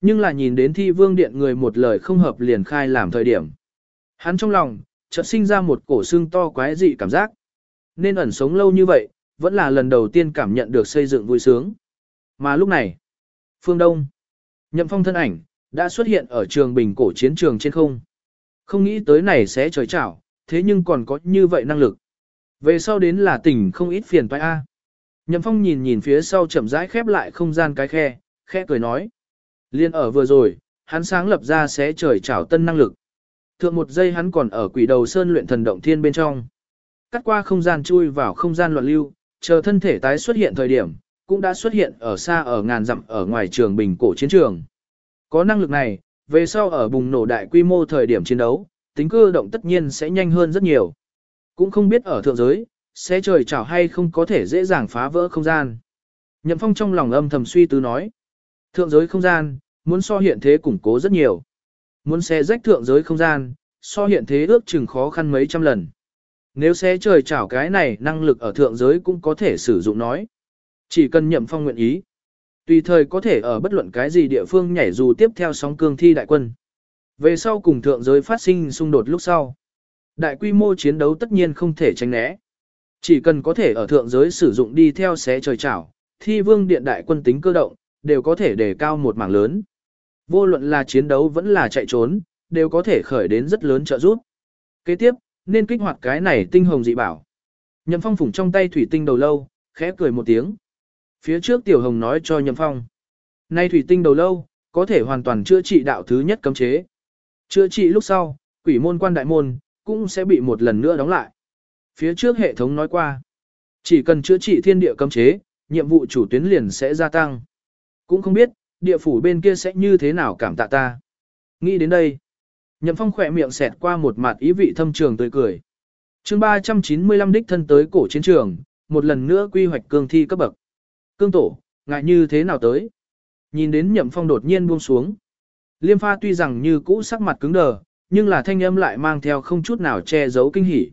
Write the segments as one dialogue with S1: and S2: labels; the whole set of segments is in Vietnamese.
S1: Nhưng là nhìn đến thi vương điện người một lời không hợp liền khai làm thời điểm. Hắn trong lòng, chợt sinh ra một cổ xương to quái dị cảm giác. Nên ẩn sống lâu như vậy, vẫn là lần đầu tiên cảm nhận được xây dựng vui sướng. Mà lúc này, phương Đông, nhậm phong thân ảnh, đã xuất hiện ở trường bình cổ chiến trường trên không. Không nghĩ tới này sẽ trời chảo, thế nhưng còn có như vậy năng lực. Về sau đến là tỉnh không ít phiền toái A. Nhậm phong nhìn nhìn phía sau chậm rãi khép lại không gian cái khe, khẽ cười nói. Liên ở vừa rồi, hắn sáng lập ra sẽ trời chảo tân năng lực. Thượng một giây hắn còn ở quỷ đầu sơn luyện thần động thiên bên trong. Cắt qua không gian chui vào không gian loạn lưu, chờ thân thể tái xuất hiện thời điểm, cũng đã xuất hiện ở xa ở ngàn dặm ở ngoài trường bình cổ chiến trường. Có năng lực này, về sau ở bùng nổ đại quy mô thời điểm chiến đấu, tính cơ động tất nhiên sẽ nhanh hơn rất nhiều. Cũng không biết ở thượng giới, sẽ trời chảo hay không có thể dễ dàng phá vỡ không gian. Nhậm phong trong lòng âm thầm suy tư nói. Thượng giới không gian, muốn so hiện thế củng cố rất nhiều. Muốn xe rách thượng giới không gian, so hiện thế ước chừng khó khăn mấy trăm lần. Nếu xe trời chảo cái này năng lực ở thượng giới cũng có thể sử dụng nói. Chỉ cần nhậm phong nguyện ý. Tùy thời có thể ở bất luận cái gì địa phương nhảy dù tiếp theo sóng cương thi đại quân. Về sau cùng thượng giới phát sinh xung đột lúc sau. Đại quy mô chiến đấu tất nhiên không thể tránh né. Chỉ cần có thể ở thượng giới sử dụng đi theo xé trời chảo, thi vương điện đại quân tính cơ động, đều có thể đề cao một mảng lớn. Vô luận là chiến đấu vẫn là chạy trốn, đều có thể khởi đến rất lớn trợ giúp. Kế tiếp, nên kích hoạt cái này tinh hồng dị bảo. Nhậm Phong phủng trong tay thủy tinh đầu lâu, khẽ cười một tiếng. Phía trước Tiểu Hồng nói cho Nhậm Phong. Nay thủy tinh đầu lâu, có thể hoàn toàn chữa trị đạo thứ nhất cấm chế. Chữa trị lúc sau, quỷ môn quan đại môn, cũng sẽ bị một lần nữa đóng lại. Phía trước hệ thống nói qua, chỉ cần chữa trị thiên địa cấm chế, nhiệm vụ chủ tuyến liền sẽ gia tăng. Cũng không biết, địa phủ bên kia sẽ như thế nào cảm tạ ta. Nghĩ đến đây, Nhậm Phong khỏe miệng xẹt qua một mặt ý vị thâm trường tươi cười. chương 395 đích thân tới cổ chiến trường, một lần nữa quy hoạch cương thi cấp bậc. Cương tổ, ngại như thế nào tới? Nhìn đến Nhậm Phong đột nhiên buông xuống. Liêm pha tuy rằng như cũ sắc mặt cứng đờ, nhưng là thanh âm lại mang theo không chút nào che giấu kinh hỉ.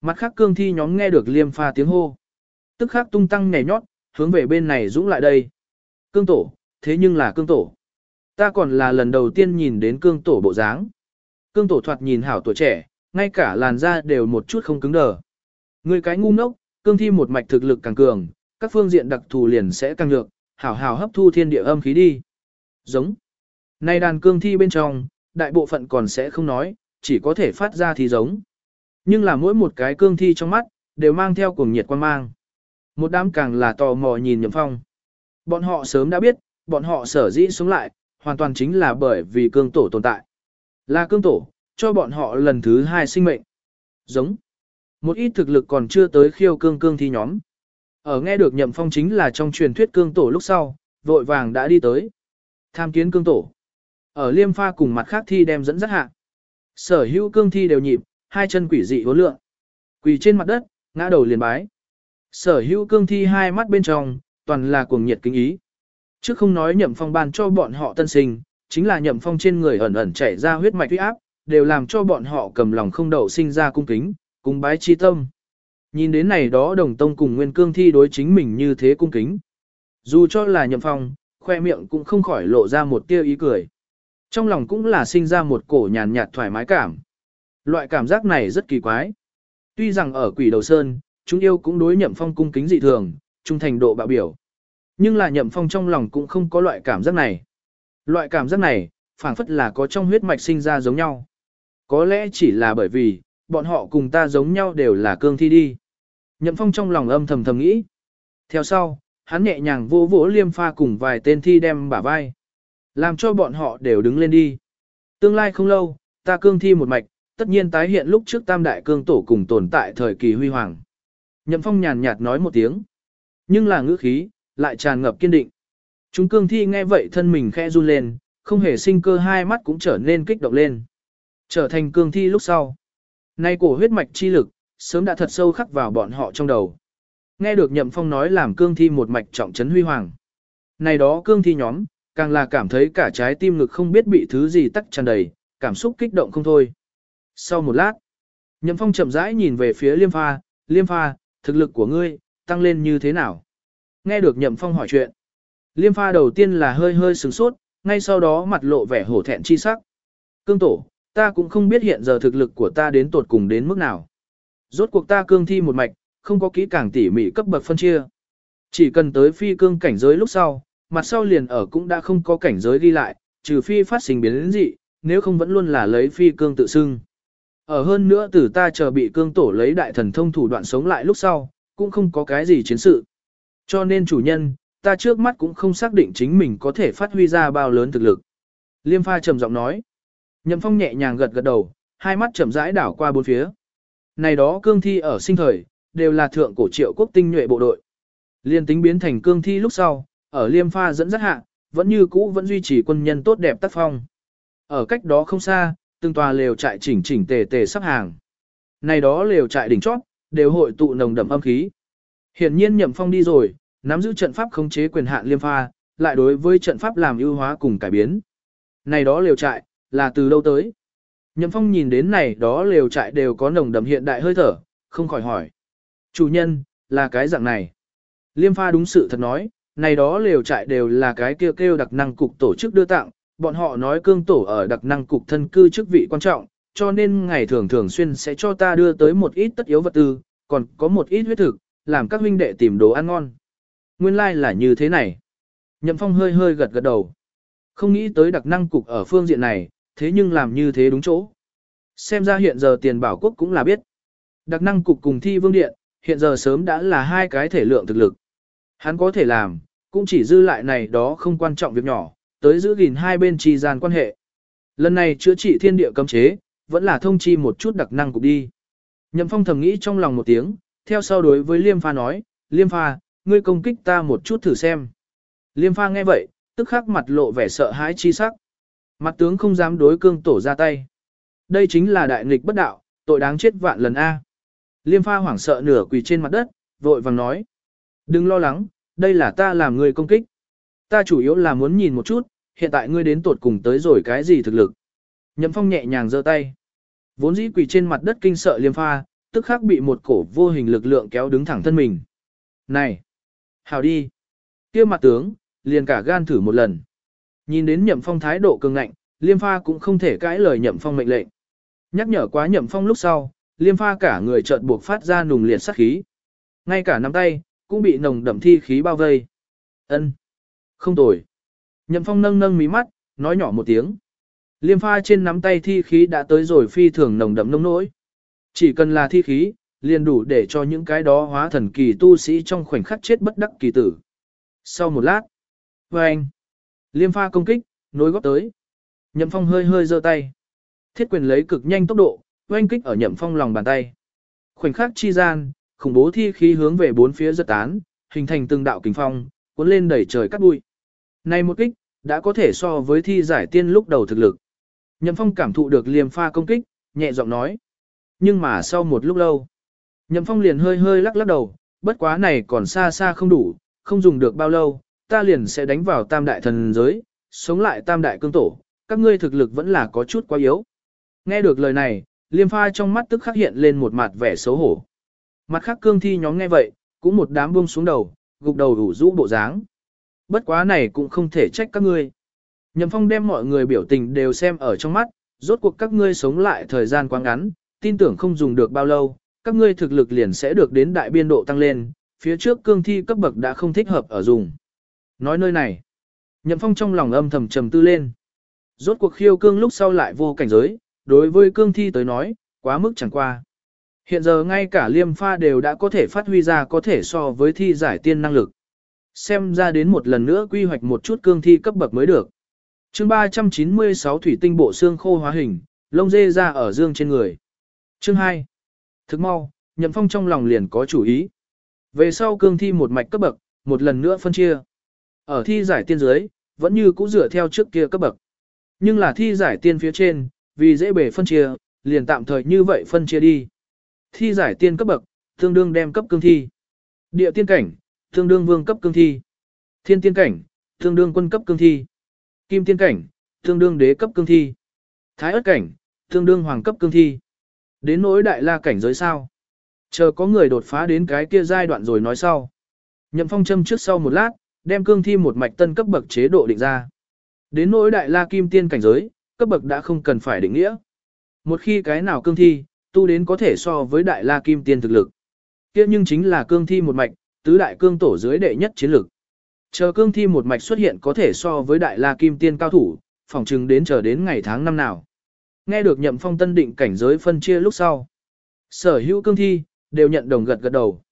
S1: Mặt khác cương thi nhóm nghe được liêm pha tiếng hô. Tức khắc tung tăng nhảy nhót, hướng về bên này dũng lại đây. Cương tổ, thế nhưng là cương tổ. Ta còn là lần đầu tiên nhìn đến cương tổ bộ dáng. Cương tổ thoạt nhìn hảo tuổi trẻ, ngay cả làn da đều một chút không cứng đờ. Người cái ngu ngốc, cương thi một mạch thực lực càng cường, các phương diện đặc thù liền sẽ càng được, hảo hảo hấp thu thiên địa âm khí đi. Giống. Nay đàn cương thi bên trong, đại bộ phận còn sẽ không nói, chỉ có thể phát ra thì giống. Nhưng là mỗi một cái cương thi trong mắt, đều mang theo cuồng nhiệt quan mang. Một đám càng là tò mò nhìn nhậm phong. Bọn họ sớm đã biết, bọn họ sở dĩ sống lại, hoàn toàn chính là bởi vì cương tổ tồn tại. Là cương tổ, cho bọn họ lần thứ hai sinh mệnh. Giống. Một ít thực lực còn chưa tới khiêu cương cương thi nhóm. Ở nghe được nhậm phong chính là trong truyền thuyết cương tổ lúc sau, vội vàng đã đi tới. Tham kiến cương tổ. Ở liêm pha cùng mặt khác thi đem dẫn dắt hạ. Sở hữu cương thi đều nhịp, hai chân quỷ dị hốn lượng. Quỳ trên mặt đất, ngã đầu liền bái. Sở hữu cương thi hai mắt bên trong, toàn là cuồng nhiệt kính ý. Chứ không nói nhậm phong ban cho bọn họ tân sinh, chính là nhậm phong trên người ẩn ẩn chảy ra huyết mạch huyết áp, đều làm cho bọn họ cầm lòng không đậu sinh ra cung kính, cung bái chi tâm. Nhìn đến này đó đồng tông cùng nguyên cương thi đối chính mình như thế cung kính. Dù cho là nhậm phong, khoe miệng cũng không khỏi lộ ra một tia ý cười. Trong lòng cũng là sinh ra một cổ nhàn nhạt thoải mái cảm. Loại cảm giác này rất kỳ quái. Tuy rằng ở quỷ đầu sơn, chúng yêu cũng đối nhậm phong cung kính dị thường, trung thành độ bạo biểu. Nhưng là nhậm phong trong lòng cũng không có loại cảm giác này. Loại cảm giác này, phảng phất là có trong huyết mạch sinh ra giống nhau. Có lẽ chỉ là bởi vì, bọn họ cùng ta giống nhau đều là cương thi đi. Nhậm phong trong lòng âm thầm thầm nghĩ. Theo sau, hắn nhẹ nhàng vỗ vỗ liêm pha cùng vài tên thi đem bả vai. Làm cho bọn họ đều đứng lên đi. Tương lai không lâu, ta cương thi một mạch, tất nhiên tái hiện lúc trước tam đại cương tổ cùng tồn tại thời kỳ huy hoàng. Nhậm phong nhàn nhạt nói một tiếng. Nhưng là ngữ khí, lại tràn ngập kiên định. Chúng cương thi nghe vậy thân mình khẽ run lên, không hề sinh cơ hai mắt cũng trở nên kích động lên. Trở thành cương thi lúc sau. Nay cổ huyết mạch chi lực, sớm đã thật sâu khắc vào bọn họ trong đầu. Nghe được nhậm phong nói làm cương thi một mạch trọng trấn huy hoàng. Này đó cương thi nhóm, càng là cảm thấy cả trái tim ngực không biết bị thứ gì tắc tràn đầy, cảm xúc kích động không thôi. Sau một lát, nhậm phong chậm rãi nhìn về phía liêm pha, liêm pha, thực lực của ngươi, tăng lên như thế nào? Nghe được nhậm phong hỏi chuyện. Liêm pha đầu tiên là hơi hơi sửng sốt, ngay sau đó mặt lộ vẻ hổ thẹn chi sắc. Cương tổ, ta cũng không biết hiện giờ thực lực của ta đến tột cùng đến mức nào. Rốt cuộc ta cương thi một mạch, không có kỹ càng tỉ mỉ cấp bậc phân chia. Chỉ cần tới phi cương cảnh giới lúc sau, mặt sau liền ở cũng đã không có cảnh giới đi lại, trừ phi phát sinh biến đến dị, nếu không vẫn luôn là lấy phi cương tự xưng. Ở hơn nữa từ ta chờ bị cương tổ lấy đại thần thông thủ đoạn sống lại lúc sau, cũng không có cái gì chiến sự. Cho nên chủ nhân, ta trước mắt cũng không xác định chính mình có thể phát huy ra bao lớn thực lực. Liêm pha trầm giọng nói. Nhậm phong nhẹ nhàng gật gật đầu, hai mắt chậm rãi đảo qua bốn phía. Này đó cương thi ở sinh thời, đều là thượng cổ triệu quốc tinh nhuệ bộ đội. Liên tính biến thành cương thi lúc sau, ở liêm pha dẫn dắt hạ, vẫn như cũ vẫn duy trì quân nhân tốt đẹp tác phong. Ở cách đó không xa, từng tòa lều trại chỉnh chỉnh tề tề sắp hàng. Này đó lều trại đỉnh chót, đều hội tụ nồng đậm âm khí. Hiển nhiên Nhậm Phong đi rồi, nắm giữ trận pháp khống chế quyền hạn liêm pha, lại đối với trận pháp làm ưu hóa cùng cải biến. Này đó lều trại, là từ đâu tới? Nhậm Phong nhìn đến này đó lều trại đều có nồng đậm hiện đại hơi thở, không khỏi hỏi. Chủ nhân, là cái dạng này. Liêm pha đúng sự thật nói, này đó lều trại đều là cái kêu kêu đặc năng cục tổ chức đưa tặng, bọn họ nói cương tổ ở đặc năng cục thân cư chức vị quan trọng, cho nên ngày thường thường xuyên sẽ cho ta đưa tới một ít tất yếu vật tư, còn có một ít huyết thực, làm các huynh đệ tìm đồ ăn ngon. Nguyên lai like là như thế này. Nhậm Phong hơi hơi gật gật đầu. Không nghĩ tới đặc năng cục ở phương diện này, thế nhưng làm như thế đúng chỗ. Xem ra hiện giờ tiền bảo quốc cũng là biết. Đặc năng cục cùng thi vương điện, hiện giờ sớm đã là hai cái thể lượng thực lực. Hắn có thể làm, cũng chỉ dư lại này đó không quan trọng việc nhỏ, tới giữ gìn hai bên trì gian quan hệ. Lần này chữa trị thiên địa cấm chế, vẫn là thông chi một chút đặc năng cục đi. Nhậm phong thầm nghĩ trong lòng một tiếng, theo sau đối với Liêm Pha nói, Liêm Pha, ngươi công kích ta một chút thử xem. Liêm Pha nghe vậy, tức khắc mặt lộ vẻ sợ hãi chi sắc. Mặt tướng không dám đối cương tổ ra tay. Đây chính là đại nghịch bất đạo, tội đáng chết vạn lần A. Liêm Pha hoảng sợ nửa quỳ trên mặt đất, vội vàng nói. Đừng lo lắng, đây là ta làm người công kích. Ta chủ yếu là muốn nhìn một chút, hiện tại ngươi đến tột cùng tới rồi cái gì thực lực. Nhậm phong nhẹ nhàng giơ tay. Vốn dĩ quỳ trên mặt đất kinh sợ liêm pha, tức khắc bị một cổ vô hình lực lượng kéo đứng thẳng thân mình. Này! Hào đi! kia mặt tướng, liền cả gan thử một lần. Nhìn đến nhậm phong thái độ cường ngạnh, liêm pha cũng không thể cãi lời nhậm phong mệnh lệnh. Nhắc nhở quá nhậm phong lúc sau, liêm pha cả người chợt buộc phát ra nùng liệt sát khí. Ngay cả nắm tay, cũng bị nồng đậm thi khí bao vây. Ân, Không tồi. Nhậm phong nâng nâng mí mắt, nói nhỏ một tiếng. Liêm pha trên nắm tay thi khí đã tới rồi phi thường nồng đậm nông nỗi. Chỉ cần là thi khí, liền đủ để cho những cái đó hóa thần kỳ tu sĩ trong khoảnh khắc chết bất đắc kỳ tử. Sau một lát, và anh, liêm pha công kích, nối góp tới. Nhậm phong hơi hơi giơ tay. Thiết quyền lấy cực nhanh tốc độ, vâng oanh kích ở nhậm phong lòng bàn tay. Khoảnh khắc chi gian, khủng bố thi khí hướng về bốn phía giật tán, hình thành từng đạo kình phong, cuốn lên đẩy trời cắt bụi. Này một kích, đã có thể so với thi giải tiên lúc đầu thực lực. Nhậm Phong cảm thụ được liềm pha công kích, nhẹ giọng nói. Nhưng mà sau một lúc lâu, Nhậm Phong liền hơi hơi lắc lắc đầu, bất quá này còn xa xa không đủ, không dùng được bao lâu, ta liền sẽ đánh vào tam đại thần giới, sống lại tam đại cương tổ, các ngươi thực lực vẫn là có chút quá yếu. Nghe được lời này, liêm pha trong mắt tức khắc hiện lên một mặt vẻ xấu hổ. Mặt khác cương thi nhóm nghe vậy, cũng một đám buông xuống đầu, gục đầu đủ rũ bộ dáng. Bất quá này cũng không thể trách các ngươi. Nhậm Phong đem mọi người biểu tình đều xem ở trong mắt, rốt cuộc các ngươi sống lại thời gian quá ngắn, tin tưởng không dùng được bao lâu, các ngươi thực lực liền sẽ được đến đại biên độ tăng lên, phía trước cương thi cấp bậc đã không thích hợp ở dùng. Nói nơi này, Nhậm Phong trong lòng âm thầm trầm tư lên. Rốt cuộc khiêu cương lúc sau lại vô cảnh giới, đối với cương thi tới nói, quá mức chẳng qua. Hiện giờ ngay cả liêm pha đều đã có thể phát huy ra có thể so với thi giải tiên năng lực. Xem ra đến một lần nữa quy hoạch một chút cương thi cấp bậc mới được chương 396 thủy tinh bộ xương khô hóa hình, lông dê ra ở dương trên người. Chương 2. Thức mau, nhậm phong trong lòng liền có chủ ý. Về sau cương thi một mạch cấp bậc, một lần nữa phân chia. Ở thi giải tiên dưới, vẫn như cũ dựa theo trước kia cấp bậc. Nhưng là thi giải tiên phía trên, vì dễ bề phân chia, liền tạm thời như vậy phân chia đi. Thi giải tiên cấp bậc, tương đương đem cấp cương thi. Địa tiên cảnh, tương đương vương cấp cương thi. Thiên tiên cảnh, tương đương quân cấp cương thi. Kim tiên cảnh, tương đương đế cấp cương thi. Thái ớt cảnh, tương đương hoàng cấp cương thi. Đến nỗi đại la cảnh giới sao. Chờ có người đột phá đến cái kia giai đoạn rồi nói sau. Nhậm phong châm trước sau một lát, đem cương thi một mạch tân cấp bậc chế độ định ra. Đến nỗi đại la kim tiên cảnh giới, cấp bậc đã không cần phải định nghĩa. Một khi cái nào cương thi, tu đến có thể so với đại la kim tiên thực lực. kia nhưng chính là cương thi một mạch, tứ đại cương tổ dưới đệ nhất chiến lực. Chờ cương thi một mạch xuất hiện có thể so với đại la kim tiên cao thủ, phỏng chừng đến chờ đến ngày tháng năm nào. Nghe được nhậm phong tân định cảnh giới phân chia lúc sau. Sở hữu cương thi, đều nhận đồng gật gật đầu.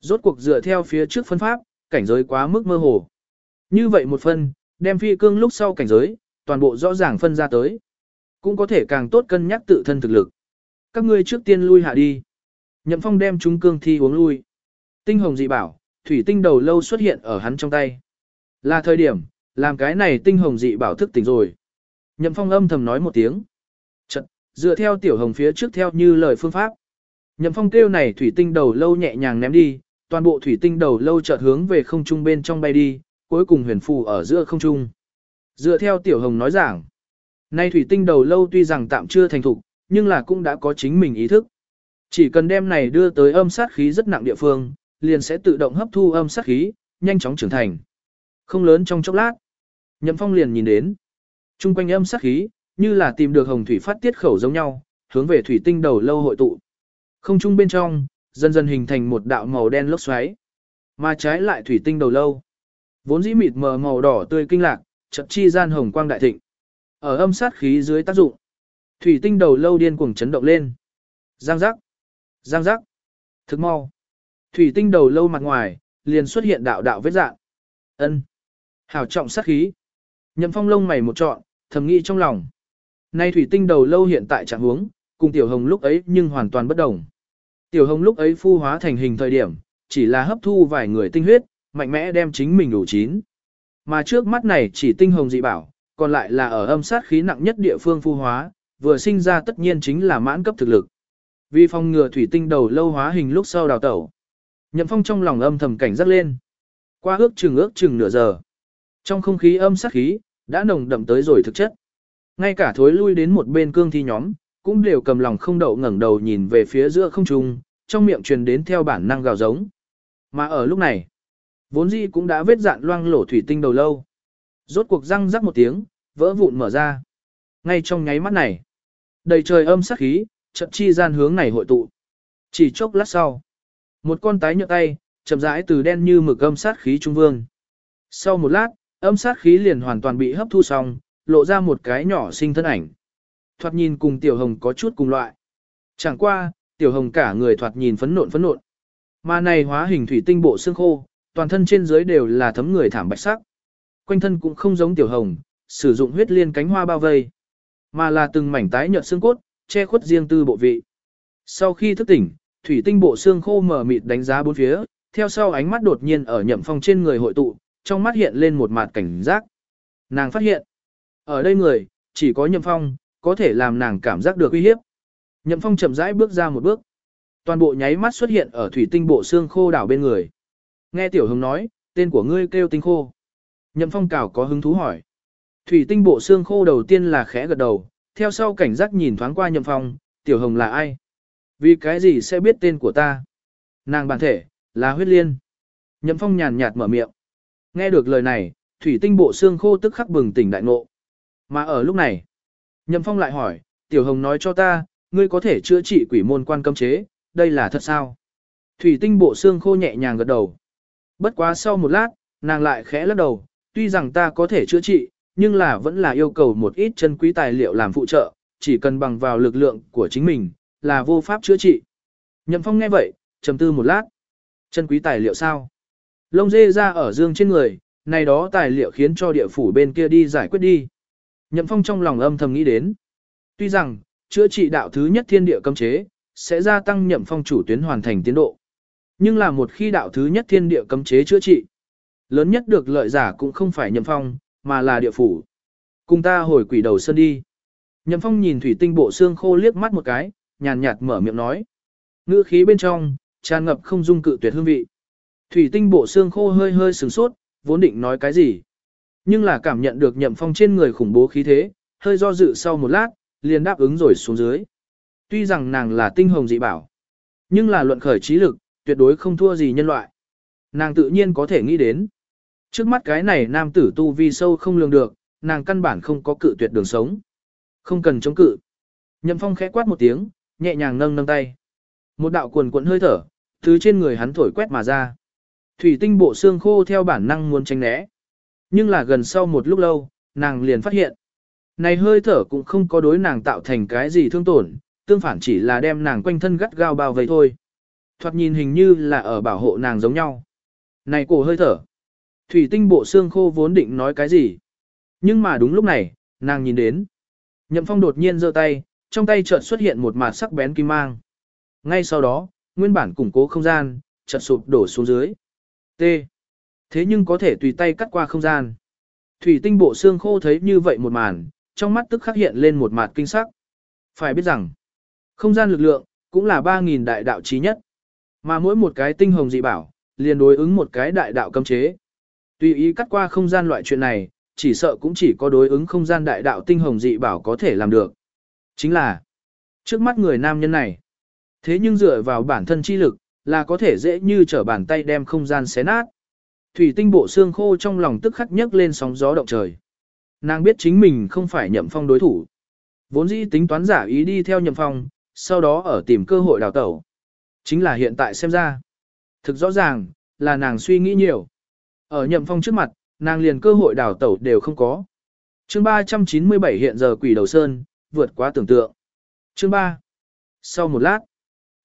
S1: Rốt cuộc dựa theo phía trước phân pháp, cảnh giới quá mức mơ hồ. Như vậy một phân, đem phi cương lúc sau cảnh giới, toàn bộ rõ ràng phân ra tới. Cũng có thể càng tốt cân nhắc tự thân thực lực. Các ngươi trước tiên lui hạ đi. Nhậm phong đem chúng cương thi uống lui. Tinh hồng dị bảo, thủy tinh đầu lâu xuất hiện ở hắn trong tay. Là thời điểm, làm cái này tinh hồng dị bảo thức tỉnh rồi. Nhậm phong âm thầm nói một tiếng. Chật, dựa theo tiểu hồng phía trước theo như lời phương pháp. Nhậm phong kêu này thủy tinh đầu lâu nhẹ nhàng ném đi, toàn bộ thủy tinh đầu lâu chợt hướng về không trung bên trong bay đi, cuối cùng huyền phù ở giữa không trung. Dựa theo tiểu hồng nói giảng, nay thủy tinh đầu lâu tuy rằng tạm chưa thành thục, nhưng là cũng đã có chính mình ý thức. Chỉ cần đem này đưa tới âm sát khí rất nặng địa phương, liền sẽ tự động hấp thu âm sát khí, nhanh chóng trưởng thành. Không lớn trong chốc lát, Nhậm Phong liền nhìn đến, trung quanh âm sát khí, như là tìm được hồng thủy phát tiết khẩu giống nhau, hướng về thủy tinh đầu lâu hội tụ. Không trung bên trong, dần dần hình thành một đạo màu đen lốc xoáy. Mà trái lại thủy tinh đầu lâu. Vốn dĩ mịt mờ màu đỏ tươi kinh lạc, chợt chi gian hồng quang đại thịnh. Ở âm sát khí dưới tác dụng, thủy tinh đầu lâu điên cuồng chấn động lên. Giang giác, giang giác, thức mau. Thủy tinh đầu lâu mặt ngoài, liền xuất hiện đạo đạo vết dạng. Ân, hảo trọng sát khí. Nhậm phong lông mày một trọn, thầm nghĩ trong lòng. Nay thủy tinh đầu lâu hiện tại trạng huống, cùng tiểu hồng lúc ấy nhưng hoàn toàn bất đồng. Tiểu hồng lúc ấy phu hóa thành hình thời điểm, chỉ là hấp thu vài người tinh huyết, mạnh mẽ đem chính mình đủ chín. Mà trước mắt này chỉ tinh hồng dị bảo, còn lại là ở âm sát khí nặng nhất địa phương phu hóa, vừa sinh ra tất nhiên chính là mãn cấp thực lực. Vì phong ngừa thủy tinh đầu lâu hóa hình lúc sau đào tẩu. Nhậm phong trong lòng âm thầm cảnh giác lên. Qua ước chừng ước chừng nửa giờ. Trong không khí âm sát khí, đã nồng đậm tới rồi thực chất. Ngay cả thối lui đến một bên cương thi nhóm, cũng đều cầm lòng không đậu ngẩng đầu nhìn về phía giữa không trung, trong miệng truyền đến theo bản năng gào giống. Mà ở lúc này, vốn dĩ cũng đã vết dạn loang lổ thủy tinh đầu lâu. Rốt cuộc răng rắc một tiếng, vỡ vụn mở ra. Ngay trong nháy mắt này, đầy trời âm sát khí, trận chi gian hướng này hội tụ. Chỉ chốc lát sau, một con tái nhợt tay, chậm rãi từ đen như mực âm sát khí trung vương. Sau một lát, âm sát khí liền hoàn toàn bị hấp thu xong, lộ ra một cái nhỏ sinh thân ảnh. Thoạt nhìn cùng tiểu hồng có chút cùng loại. Chẳng qua, tiểu hồng cả người thoạt nhìn phấn nộn phấn nộn. Mà này hóa hình thủy tinh bộ xương khô, toàn thân trên dưới đều là thấm người thảm bạch sắc. Quanh thân cũng không giống tiểu hồng, sử dụng huyết liên cánh hoa bao vây, mà là từng mảnh tái nhợt xương cốt, che khuất riêng tư bộ vị. Sau khi thức tỉnh, thủy tinh bộ xương khô mờ mịt đánh giá bốn phía, theo sau ánh mắt đột nhiên ở nhậm phong trên người hội tụ, trong mắt hiện lên một mặt cảnh giác. Nàng phát hiện, ở đây người, chỉ có nhậm phong, có thể làm nàng cảm giác được uy hiếp. Nhậm phong chậm rãi bước ra một bước. Toàn bộ nháy mắt xuất hiện ở thủy tinh bộ xương khô đảo bên người. Nghe tiểu hồng nói, tên của ngươi kêu tinh khô. Nhậm phong cảo có hứng thú hỏi. Thủy tinh bộ xương khô đầu tiên là khẽ gật đầu, theo sau cảnh giác nhìn thoáng qua nhậm phong, tiểu hồng là ai? Vì cái gì sẽ biết tên của ta? Nàng bản thể, là huyết liên. Nhậm phong nhàn nhạt mở miệng. Nghe được lời này, thủy tinh bộ xương khô tức khắc bừng tỉnh đại ngộ. Mà ở lúc này, Nhậm phong lại hỏi, tiểu hồng nói cho ta, ngươi có thể chữa trị quỷ môn quan cấm chế, đây là thật sao? Thủy tinh bộ xương khô nhẹ nhàng gật đầu. Bất quá sau một lát, nàng lại khẽ lắc đầu, tuy rằng ta có thể chữa trị, nhưng là vẫn là yêu cầu một ít chân quý tài liệu làm phụ trợ, chỉ cần bằng vào lực lượng của chính mình, là vô pháp chữa trị. Nhậm phong nghe vậy, trầm tư một lát. Chân quý tài liệu sao? Lông dê ra ở dương trên người, này đó tài liệu khiến cho địa phủ bên kia đi giải quyết đi. Nhậm phong trong lòng âm thầm nghĩ đến. Tuy rằng, chữa trị đạo thứ nhất thiên địa cấm chế, sẽ gia tăng nhậm phong chủ tuyến hoàn thành tiến độ. Nhưng là một khi đạo thứ nhất thiên địa cấm chế chữa trị, lớn nhất được lợi giả cũng không phải nhậm phong, mà là địa phủ. Cùng ta hồi quỷ đầu sơn đi. Nhậm phong nhìn thủy tinh bộ xương khô liếc mắt một cái, nhàn nhạt mở miệng nói. Ngữ khí bên trong, tràn ngập không dung cự tuyệt hương vị. Thủy tinh bộ xương khô hơi hơi sửng sốt, vốn định nói cái gì. Nhưng là cảm nhận được nhậm phong trên người khủng bố khí thế, hơi do dự sau một lát, liền đáp ứng rồi xuống dưới. Tuy rằng nàng là tinh hồng dị bảo, nhưng là luận khởi trí lực, tuyệt đối không thua gì nhân loại. Nàng tự nhiên có thể nghĩ đến. Trước mắt cái này nam tử tu vi sâu không lường được, nàng căn bản không có cự tuyệt đường sống. Không cần chống cự. Nhậm phong khẽ quát một tiếng, nhẹ nhàng nâng nâng tay. Một đạo cuồn cuộn hơi thở, thứ trên người hắn thổi quét mà ra. Thủy tinh bộ xương khô theo bản năng muốn tránh né. Nhưng là gần sau một lúc lâu, nàng liền phát hiện. Này hơi thở cũng không có đối nàng tạo thành cái gì thương tổn, tương phản chỉ là đem nàng quanh thân gắt gao bao vây thôi. Thoạt nhìn hình như là ở bảo hộ nàng giống nhau. Này cổ hơi thở. Thủy tinh bộ xương khô vốn định nói cái gì. Nhưng mà đúng lúc này, nàng nhìn đến. Nhậm phong đột nhiên giơ tay, trong tay chợt xuất hiện một mạt sắc bén kim mang. Ngay sau đó, nguyên bản củng cố không gian, chợt sụp đổ xuống dưới. T. Thế nhưng có thể tùy tay cắt qua không gian. Thủy tinh bộ xương khô thấy như vậy một màn, trong mắt tức khắc hiện lên một mặt kinh sắc. Phải biết rằng, không gian lực lượng, cũng là 3.000 đại đạo trí nhất. Mà mỗi một cái tinh hồng dị bảo, liền đối ứng một cái đại đạo cấm chế. Tùy ý cắt qua không gian loại chuyện này, chỉ sợ cũng chỉ có đối ứng không gian đại đạo tinh hồng dị bảo có thể làm được. Chính là, trước mắt người nam nhân này. Thế nhưng dựa vào bản thân chi lực, là có thể dễ như trở bàn tay đem không gian xé nát. Thủy tinh bộ xương khô trong lòng tức khắc nhấc lên sóng gió động trời. Nàng biết chính mình không phải nhậm phong đối thủ. Vốn dĩ tính toán giả ý đi theo nhậm phong, sau đó ở tìm cơ hội đào tẩu. Chính là hiện tại xem ra. Thực rõ ràng, là nàng suy nghĩ nhiều. Ở nhậm phong trước mặt, nàng liền cơ hội đào tẩu đều không có. chương 397 hiện giờ quỷ đầu sơn, vượt quá tưởng tượng. Chương 3. Sau một lát,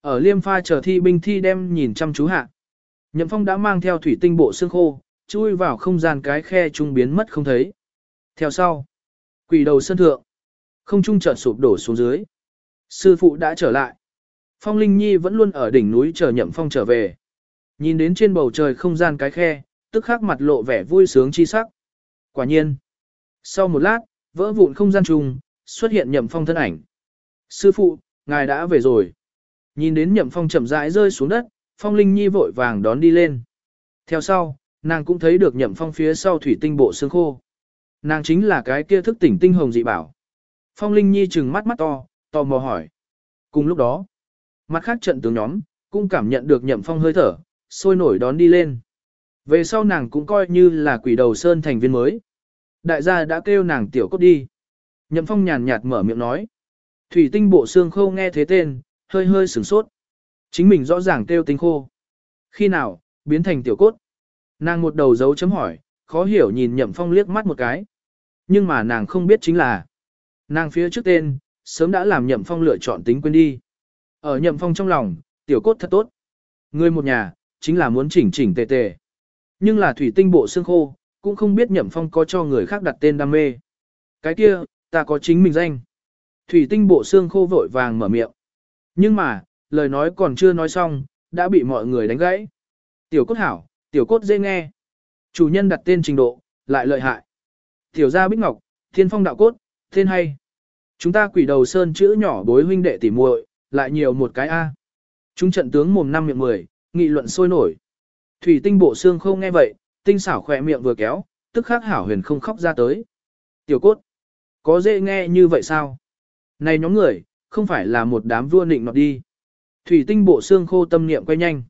S1: ở liêm pha chờ thi binh thi đem nhìn chăm chú hạ. Nhậm phong đã mang theo thủy tinh bộ xương khô, chui vào không gian cái khe trung biến mất không thấy. Theo sau, quỷ đầu sơn thượng, không trung chợt sụp đổ xuống dưới. Sư phụ đã trở lại. Phong Linh Nhi vẫn luôn ở đỉnh núi chờ Nhậm Phong trở về. Nhìn đến trên bầu trời không gian cái khe, tức khắc mặt lộ vẻ vui sướng chi sắc. Quả nhiên. Sau một lát, vỡ vụn không gian trùng, xuất hiện Nhậm Phong thân ảnh. Sư phụ, ngài đã về rồi. Nhìn đến Nhậm Phong chậm rãi rơi xuống đất, Phong Linh Nhi vội vàng đón đi lên. Theo sau, nàng cũng thấy được Nhậm Phong phía sau thủy tinh bộ xương khô. Nàng chính là cái kia thức tỉnh tinh hồng dị bảo. Phong Linh Nhi trừng mắt mắt to, tò mò hỏi. Cùng lúc đó, mặt khác trận tướng nhóm, cũng cảm nhận được nhậm phong hơi thở, sôi nổi đón đi lên. Về sau nàng cũng coi như là quỷ đầu sơn thành viên mới. Đại gia đã kêu nàng tiểu cốt đi. Nhậm phong nhàn nhạt mở miệng nói. Thủy tinh bộ xương khô nghe thế tên, hơi hơi sửng sốt. Chính mình rõ ràng kêu tinh khô. Khi nào, biến thành tiểu cốt. Nàng một đầu dấu chấm hỏi, khó hiểu nhìn nhậm phong liếc mắt một cái. Nhưng mà nàng không biết chính là. Nàng phía trước tên, sớm đã làm nhậm phong lựa chọn tính quên đi. Ở nhậm phong trong lòng, tiểu cốt thật tốt. Người một nhà, chính là muốn chỉnh chỉnh tề tề. Nhưng là thủy tinh bộ xương khô, cũng không biết nhậm phong có cho người khác đặt tên đam mê. Cái kia, ta có chính mình danh. Thủy tinh bộ xương khô vội vàng mở miệng. Nhưng mà, lời nói còn chưa nói xong, đã bị mọi người đánh gãy. Tiểu cốt hảo, tiểu cốt dễ nghe. Chủ nhân đặt tên trình độ, lại lợi hại. Tiểu gia bích ngọc, thiên phong đạo cốt, tên hay. Chúng ta quỷ đầu sơn chữ nhỏ bối huynh đệ tỉ muội, lại nhiều một cái A. Chúng trận tướng mồm năm miệng mười, nghị luận sôi nổi. Thủy tinh bộ xương không nghe vậy, tinh xảo khỏe miệng vừa kéo, tức khắc hảo huyền không khóc ra tới. Tiểu cốt, có dễ nghe như vậy sao? Này nhóm người, không phải là một đám vua nịnh nọt đi. Thủy tinh bộ xương khô tâm niệm quay nhanh.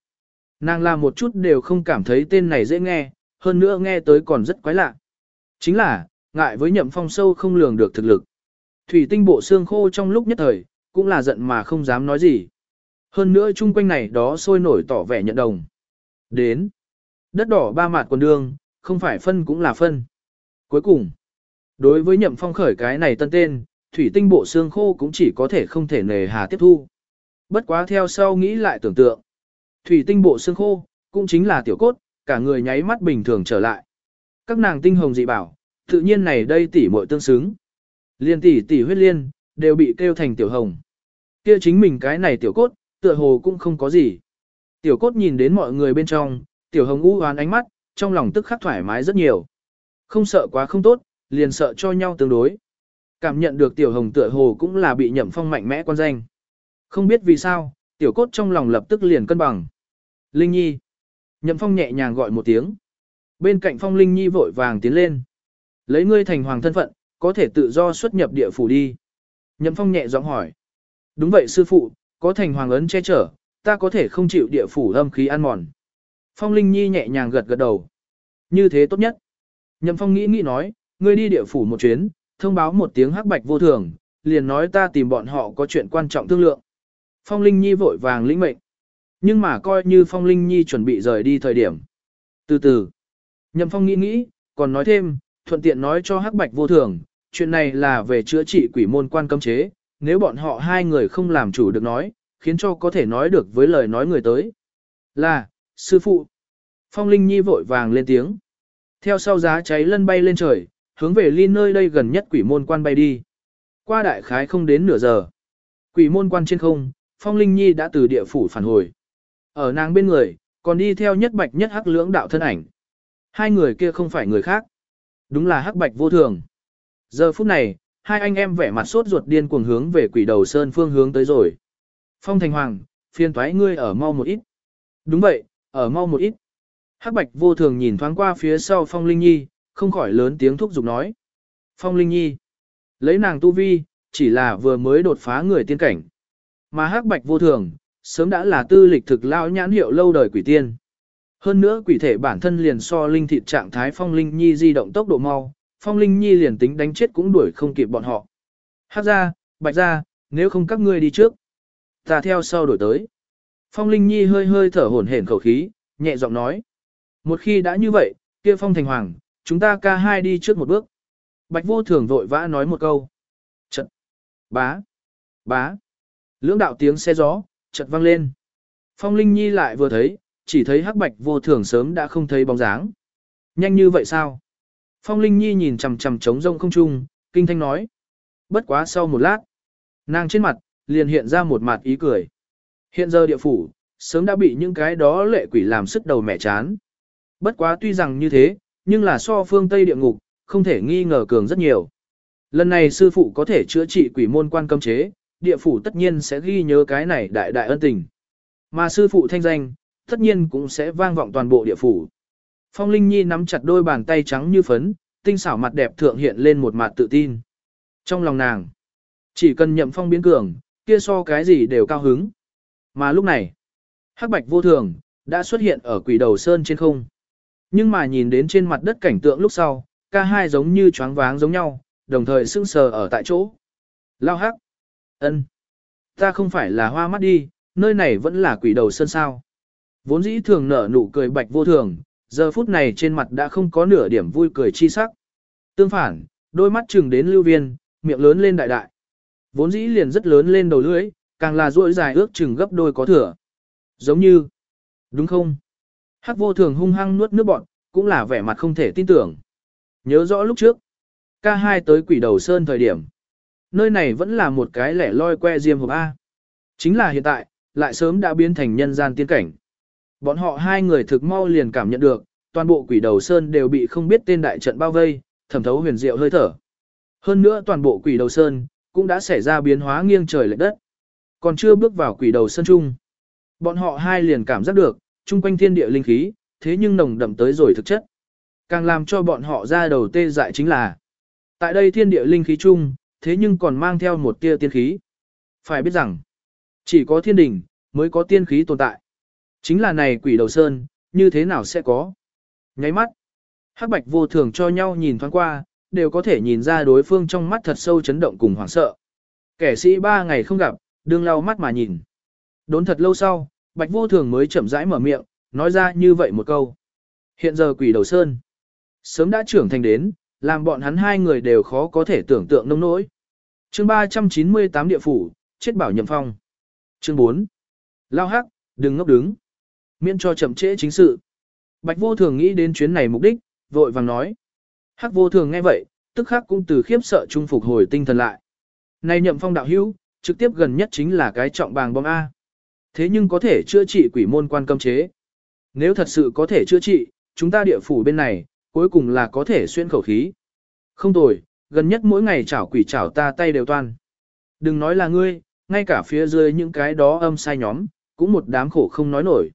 S1: Nàng làm một chút đều không cảm thấy tên này dễ nghe, hơn nữa nghe tới còn rất quái lạ. Chính là, ngại với nhậm phong sâu không lường được thực lực. Thủy tinh bộ xương khô trong lúc nhất thời, cũng là giận mà không dám nói gì. Hơn nữa chung quanh này đó sôi nổi tỏ vẻ nhận đồng. Đến. Đất đỏ ba mạt quần đường, không phải phân cũng là phân. Cuối cùng, đối với nhậm phong khởi cái này tân tên, thủy tinh bộ xương khô cũng chỉ có thể không thể nề hà tiếp thu. Bất quá theo sau nghĩ lại tưởng tượng. Thủy tinh bộ xương khô, cũng chính là tiểu cốt, cả người nháy mắt bình thường trở lại. Các nàng tinh hồng dị bảo, tự nhiên này đây tỷ muội tương xứng. Liên tỷ tỷ huyết liên, đều bị kêu thành tiểu hồng. Kia chính mình cái này tiểu cốt, tựa hồ cũng không có gì. Tiểu cốt nhìn đến mọi người bên trong, tiểu hồng u hoán ánh mắt, trong lòng tức khắc thoải mái rất nhiều. Không sợ quá không tốt, liền sợ cho nhau tương đối. Cảm nhận được tiểu hồng tựa hồ cũng là bị nhậm phong mạnh mẽ quan danh. Không biết vì sao, tiểu cốt trong lòng lập tức liền cân bằng. Linh Nhi. Nhậm phong nhẹ nhàng gọi một tiếng. Bên cạnh phong Linh Nhi vội vàng tiến lên. Lấy ngươi thành hoàng thân phận, có thể tự do xuất nhập địa phủ đi. Nhậm phong nhẹ giọng hỏi. Đúng vậy sư phụ, có thành hoàng ấn che chở, ta có thể không chịu địa phủ âm khí ăn mòn. Phong Linh Nhi nhẹ nhàng gật gật đầu. Như thế tốt nhất. Nhậm phong nghĩ nghĩ nói, ngươi đi địa phủ một chuyến, thông báo một tiếng hắc bạch vô thường, liền nói ta tìm bọn họ có chuyện quan trọng thương lượng. Phong Linh Nhi vội vàng lĩnh mệnh. Nhưng mà coi như Phong Linh Nhi chuẩn bị rời đi thời điểm. Từ từ, Nhậm Phong nghĩ nghĩ, còn nói thêm, thuận tiện nói cho hắc bạch vô thường, chuyện này là về chữa trị quỷ môn quan cấm chế, nếu bọn họ hai người không làm chủ được nói, khiến cho có thể nói được với lời nói người tới. Là, sư phụ. Phong Linh Nhi vội vàng lên tiếng. Theo sau giá cháy lân bay lên trời, hướng về ly nơi đây gần nhất quỷ môn quan bay đi. Qua đại khái không đến nửa giờ. Quỷ môn quan trên không, Phong Linh Nhi đã từ địa phủ phản hồi. Ở nàng bên người, còn đi theo nhất bạch nhất hắc lưỡng đạo thân ảnh. Hai người kia không phải người khác. Đúng là hắc bạch vô thường. Giờ phút này, hai anh em vẻ mặt sốt ruột điên cuồng hướng về quỷ đầu sơn phương hướng tới rồi. Phong Thành Hoàng, phiên toái ngươi ở mau một ít. Đúng vậy, ở mau một ít. Hắc Bạch vô thường nhìn thoáng qua phía sau Phong Linh Nhi, không khỏi lớn tiếng thúc giục nói. Phong Linh Nhi, lấy nàng tu vi, chỉ là vừa mới đột phá người tiên cảnh. Mà Hắc Bạch vô thường, sớm đã là tư lịch thực lao nhãn hiệu lâu đời quỷ tiên. Hơn nữa quỷ thể bản thân liền so linh thịt trạng thái Phong Linh Nhi di động tốc độ mau, Phong Linh Nhi liền tính đánh chết cũng đuổi không kịp bọn họ. Hắc ra, Bạch ra, nếu không các ngươi đi trước. Ta theo sau đổi tới. Phong Linh Nhi hơi hơi thở hổn hển khẩu khí, nhẹ giọng nói. Một khi đã như vậy, kia Phong Thành Hoàng, chúng ta ca hai đi trước một bước. Bạch vô thường vội vã nói một câu. Trận. Bá. Bá. Lưỡng đạo tiếng xe gió, chật vang lên. Phong Linh Nhi lại vừa thấy, chỉ thấy hắc bạch vô thường sớm đã không thấy bóng dáng. Nhanh như vậy sao? Phong Linh Nhi nhìn chằm chằm trống rông không trung, kinh thanh nói. Bất quá sau một lát, nàng trên mặt, liền hiện ra một mặt ý cười. Hiện giờ địa phủ, sớm đã bị những cái đó lệ quỷ làm sức đầu mẹ chán. Bất quá tuy rằng như thế, nhưng là so phương Tây địa ngục, không thể nghi ngờ cường rất nhiều. Lần này sư phụ có thể chữa trị quỷ môn quan cấm chế, địa phủ tất nhiên sẽ ghi nhớ cái này đại đại ân tình. Mà sư phụ thanh danh, tất nhiên cũng sẽ vang vọng toàn bộ địa phủ. Phong Linh Nhi nắm chặt đôi bàn tay trắng như phấn, tinh xảo mặt đẹp thượng hiện lên một mặt tự tin. Trong lòng nàng, chỉ cần nhậm phong biến cường, kia so cái gì đều cao hứng. Mà lúc này, hắc bạch vô thường, đã xuất hiện ở quỷ đầu sơn trên không. Nhưng mà nhìn đến trên mặt đất cảnh tượng lúc sau, ca hai giống như choáng váng giống nhau, đồng thời sững sờ ở tại chỗ. Lao hắc. ân, Ta không phải là hoa mắt đi, nơi này vẫn là quỷ đầu sơn sao. Vốn dĩ thường nở nụ cười bạch vô thường, giờ phút này trên mặt đã không có nửa điểm vui cười chi sắc. Tương phản, đôi mắt chừng đến lưu viên, miệng lớn lên đại đại. Vốn dĩ liền rất lớn lên đầu lưỡi, càng là ruỗi dài ước chừng gấp đôi có thừa. Giống như, đúng không? Hắc vô thường hung hăng nuốt nước bọn, cũng là vẻ mặt không thể tin tưởng. Nhớ rõ lúc trước, ca hai tới quỷ đầu sơn thời điểm. Nơi này vẫn là một cái lẻ loi que diêm hộp A. Chính là hiện tại, lại sớm đã biến thành nhân gian tiên cảnh. Bọn họ hai người thực mau liền cảm nhận được, toàn bộ quỷ đầu sơn đều bị không biết tên đại trận bao vây, thẩm thấu huyền diệu hơi thở. Hơn nữa toàn bộ quỷ đầu sơn, cũng đã xảy ra biến hóa nghiêng trời lệch đất. Còn chưa bước vào quỷ đầu sơn chung. Bọn họ hai liền cảm giác được, chung quanh thiên địa linh khí, thế nhưng nồng đậm tới rồi thực chất. Càng làm cho bọn họ ra đầu tê dại chính là, tại đây thiên địa linh khí chung, thế nhưng còn mang theo một tia tiên khí. Phải biết rằng, chỉ có thiên đình, mới có tiên khí tồn tại. Chính là này quỷ đầu sơn, như thế nào sẽ có? Nháy mắt, hắc bạch vô thường cho nhau nhìn thoáng qua, đều có thể nhìn ra đối phương trong mắt thật sâu chấn động cùng hoảng sợ. Kẻ sĩ ba ngày không gặp, đương lau mắt mà nhìn. Đốn thật lâu sau, bạch vô thường mới chậm rãi mở miệng, nói ra như vậy một câu. Hiện giờ quỷ đầu sơn, sớm đã trưởng thành đến, làm bọn hắn hai người đều khó có thể tưởng tượng nông nỗi. Chương 398 địa phủ, chết bảo nhậm phong. Chương 4. Lao hắc, đừng ngốc đứng. Miễn cho chậm trễ chính sự. Bạch vô thường nghĩ đến chuyến này mục đích, vội vàng nói. Hắc vô thường nghe vậy, tức khắc cũng từ khiếp sợ trung phục hồi tinh thần lại. Này nhậm phong đạo hữu, trực tiếp gần nhất chính là cái trọng bàng bom A. Thế nhưng có thể chữa trị quỷ môn quan cấm chế. Nếu thật sự có thể chữa trị, chúng ta địa phủ bên này, cuối cùng là có thể xuyên khẩu khí. Không tồi, gần nhất mỗi ngày chảo quỷ chảo ta tay đều toan. Đừng nói là ngươi, ngay cả phía dưới những cái đó âm sai nhóm, cũng một đám khổ không nói nổi.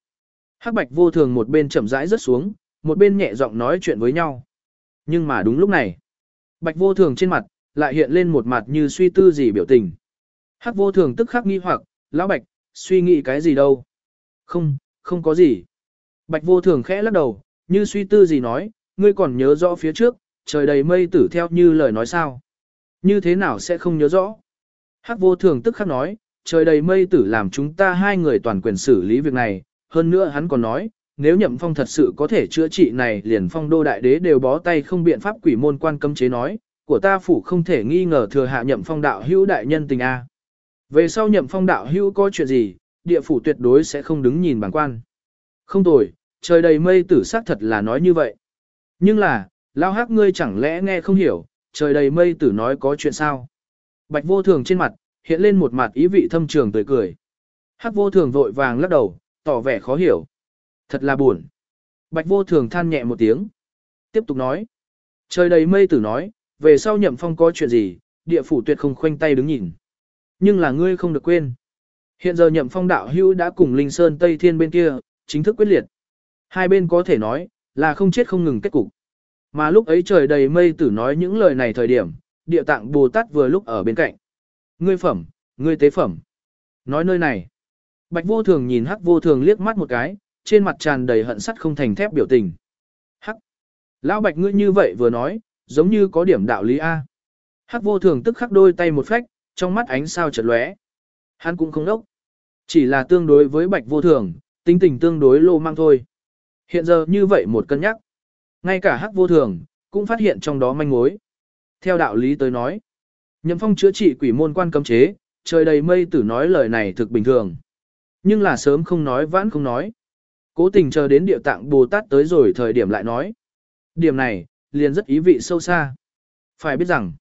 S1: Hắc bạch vô thường một bên chậm rãi rớt xuống, một bên nhẹ giọng nói chuyện với nhau. Nhưng mà đúng lúc này, bạch vô thường trên mặt, lại hiện lên một mặt như suy tư gì biểu tình. Hắc vô thường tức khắc nghi hoặc, lão bạch, suy nghĩ cái gì đâu? Không, không có gì. Bạch vô thường khẽ lắc đầu, như suy tư gì nói, ngươi còn nhớ rõ phía trước, trời đầy mây tử theo như lời nói sao. Như thế nào sẽ không nhớ rõ. Hắc vô thường tức khắc nói, trời đầy mây tử làm chúng ta hai người toàn quyền xử lý việc này, hơn nữa hắn còn nói, nếu nhậm phong thật sự có thể chữa trị này liền phong đô đại đế đều bó tay không biện pháp quỷ môn quan cấm chế nói, của ta phủ không thể nghi ngờ thừa hạ nhậm phong đạo hữu đại nhân tình A. Về sau nhậm phong đạo hữu có chuyện gì, địa phủ tuyệt đối sẽ không đứng nhìn bằng quan. Không tồi, trời đầy mây tử xác thật là nói như vậy. Nhưng là, lao hắc ngươi chẳng lẽ nghe không hiểu, trời đầy mây tử nói có chuyện sao. Bạch vô thường trên mặt, hiện lên một mặt ý vị thâm trường tươi cười. Hắc vô thường vội vàng lắc đầu, tỏ vẻ khó hiểu. Thật là buồn. Bạch vô thường than nhẹ một tiếng. Tiếp tục nói. Trời đầy mây tử nói, về sau nhậm phong có chuyện gì, địa phủ tuyệt không khoanh tay đứng nhìn. Nhưng là ngươi không được quên. Hiện giờ nhậm phong đạo hữu đã cùng Linh Sơn Tây Thiên bên kia, chính thức quyết liệt. Hai bên có thể nói, là không chết không ngừng kết cục. Mà lúc ấy trời đầy mây tử nói những lời này thời điểm, địa tạng Bồ Tát vừa lúc ở bên cạnh. Ngươi phẩm, ngươi tế phẩm. Nói nơi này. Bạch vô thường nhìn hắc vô thường liếc mắt một cái, trên mặt tràn đầy hận sắt không thành thép biểu tình. Hắc. Lão bạch ngươi như vậy vừa nói, giống như có điểm đạo lý A. Hắc vô thường tức khắc đôi tay một phách, trong mắt ánh sao chợt lóe. Hắn cũng không đốc. Chỉ là tương đối với bạch vô thường, tinh tình tương đối lô mang thôi. Hiện giờ như vậy một cân nhắc. Ngay cả hắc vô thường, cũng phát hiện trong đó manh mối. Theo đạo lý tới nói, nhậm phong chữa trị quỷ môn quan cấm chế, trời đầy mây tử nói lời này thực bình thường. Nhưng là sớm không nói vãn không nói. Cố tình chờ đến địa tạng Bồ Tát tới rồi thời điểm lại nói. Điểm này, liền rất ý vị sâu xa. Phải biết rằng,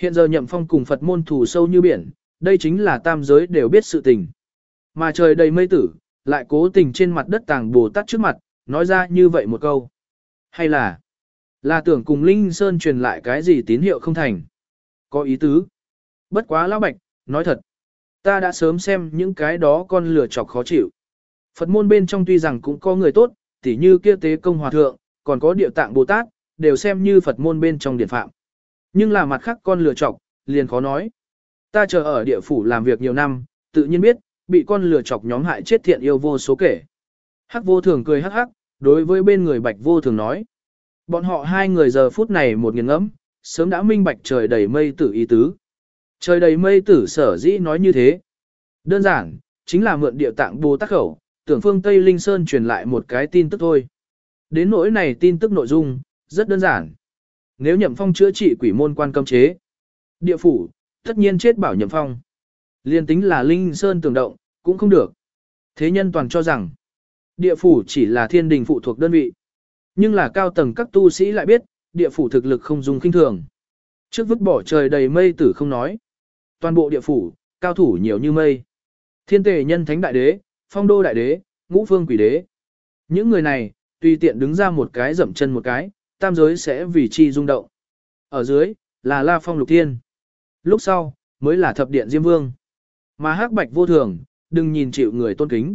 S1: hiện giờ nhậm phong cùng Phật môn thủ sâu như biển, đây chính là tam giới đều biết sự tình. Mà trời đầy mây tử, lại cố tình trên mặt đất tàng Bồ Tát trước mặt, nói ra như vậy một câu. Hay là, là tưởng cùng Linh Sơn truyền lại cái gì tín hiệu không thành. Có ý tứ. Bất quá lão bạch, nói thật. Ta đã sớm xem những cái đó con lửa chọc khó chịu. Phật môn bên trong tuy rằng cũng có người tốt, tỉ như kia tế công hòa thượng, còn có địa tạng Bồ Tát, đều xem như Phật môn bên trong điển phạm. Nhưng là mặt khác con lừa chọc, liền khó nói. Ta chờ ở địa phủ làm việc nhiều năm, tự nhiên biết, bị con lừa chọc nhóm hại chết thiện yêu vô số kể. Hắc vô thường cười hắc hắc, đối với bên người bạch vô thường nói. Bọn họ hai người giờ phút này một nghiền ngẫm, sớm đã minh bạch trời đầy mây tử ý tứ. Trời đầy mây tử sở dĩ nói như thế. Đơn giản, chính là mượn địa tạng Bồ Tát khẩu, tưởng phương Tây Linh Sơn truyền lại một cái tin tức thôi. Đến nỗi này tin tức nội dung, rất đơn giản. Nếu nhậm phong chữa trị quỷ môn quan cấm chế, địa phủ, tất nhiên chết bảo nhậm phong. Liên tính là Linh Sơn tưởng động, cũng không được. Thế nhân toàn cho rằng, địa phủ chỉ là thiên đình phụ thuộc đơn vị. Nhưng là cao tầng các tu sĩ lại biết, địa phủ thực lực không dùng kinh thường. Trước vứt bỏ trời đầy mây tử không nói. Toàn bộ địa phủ, cao thủ nhiều như mây. Thiên tề nhân thánh đại đế, phong đô đại đế, ngũ phương quỷ đế. Những người này, tùy tiện đứng ra một cái dậm chân một cái, tam giới sẽ vì chi rung động. Ở dưới, là La Phong Lục Thiên. Lúc sau, mới là thập điện Diêm Vương. Mà hắc bạch vô thường, đừng nhìn chịu người tôn kính.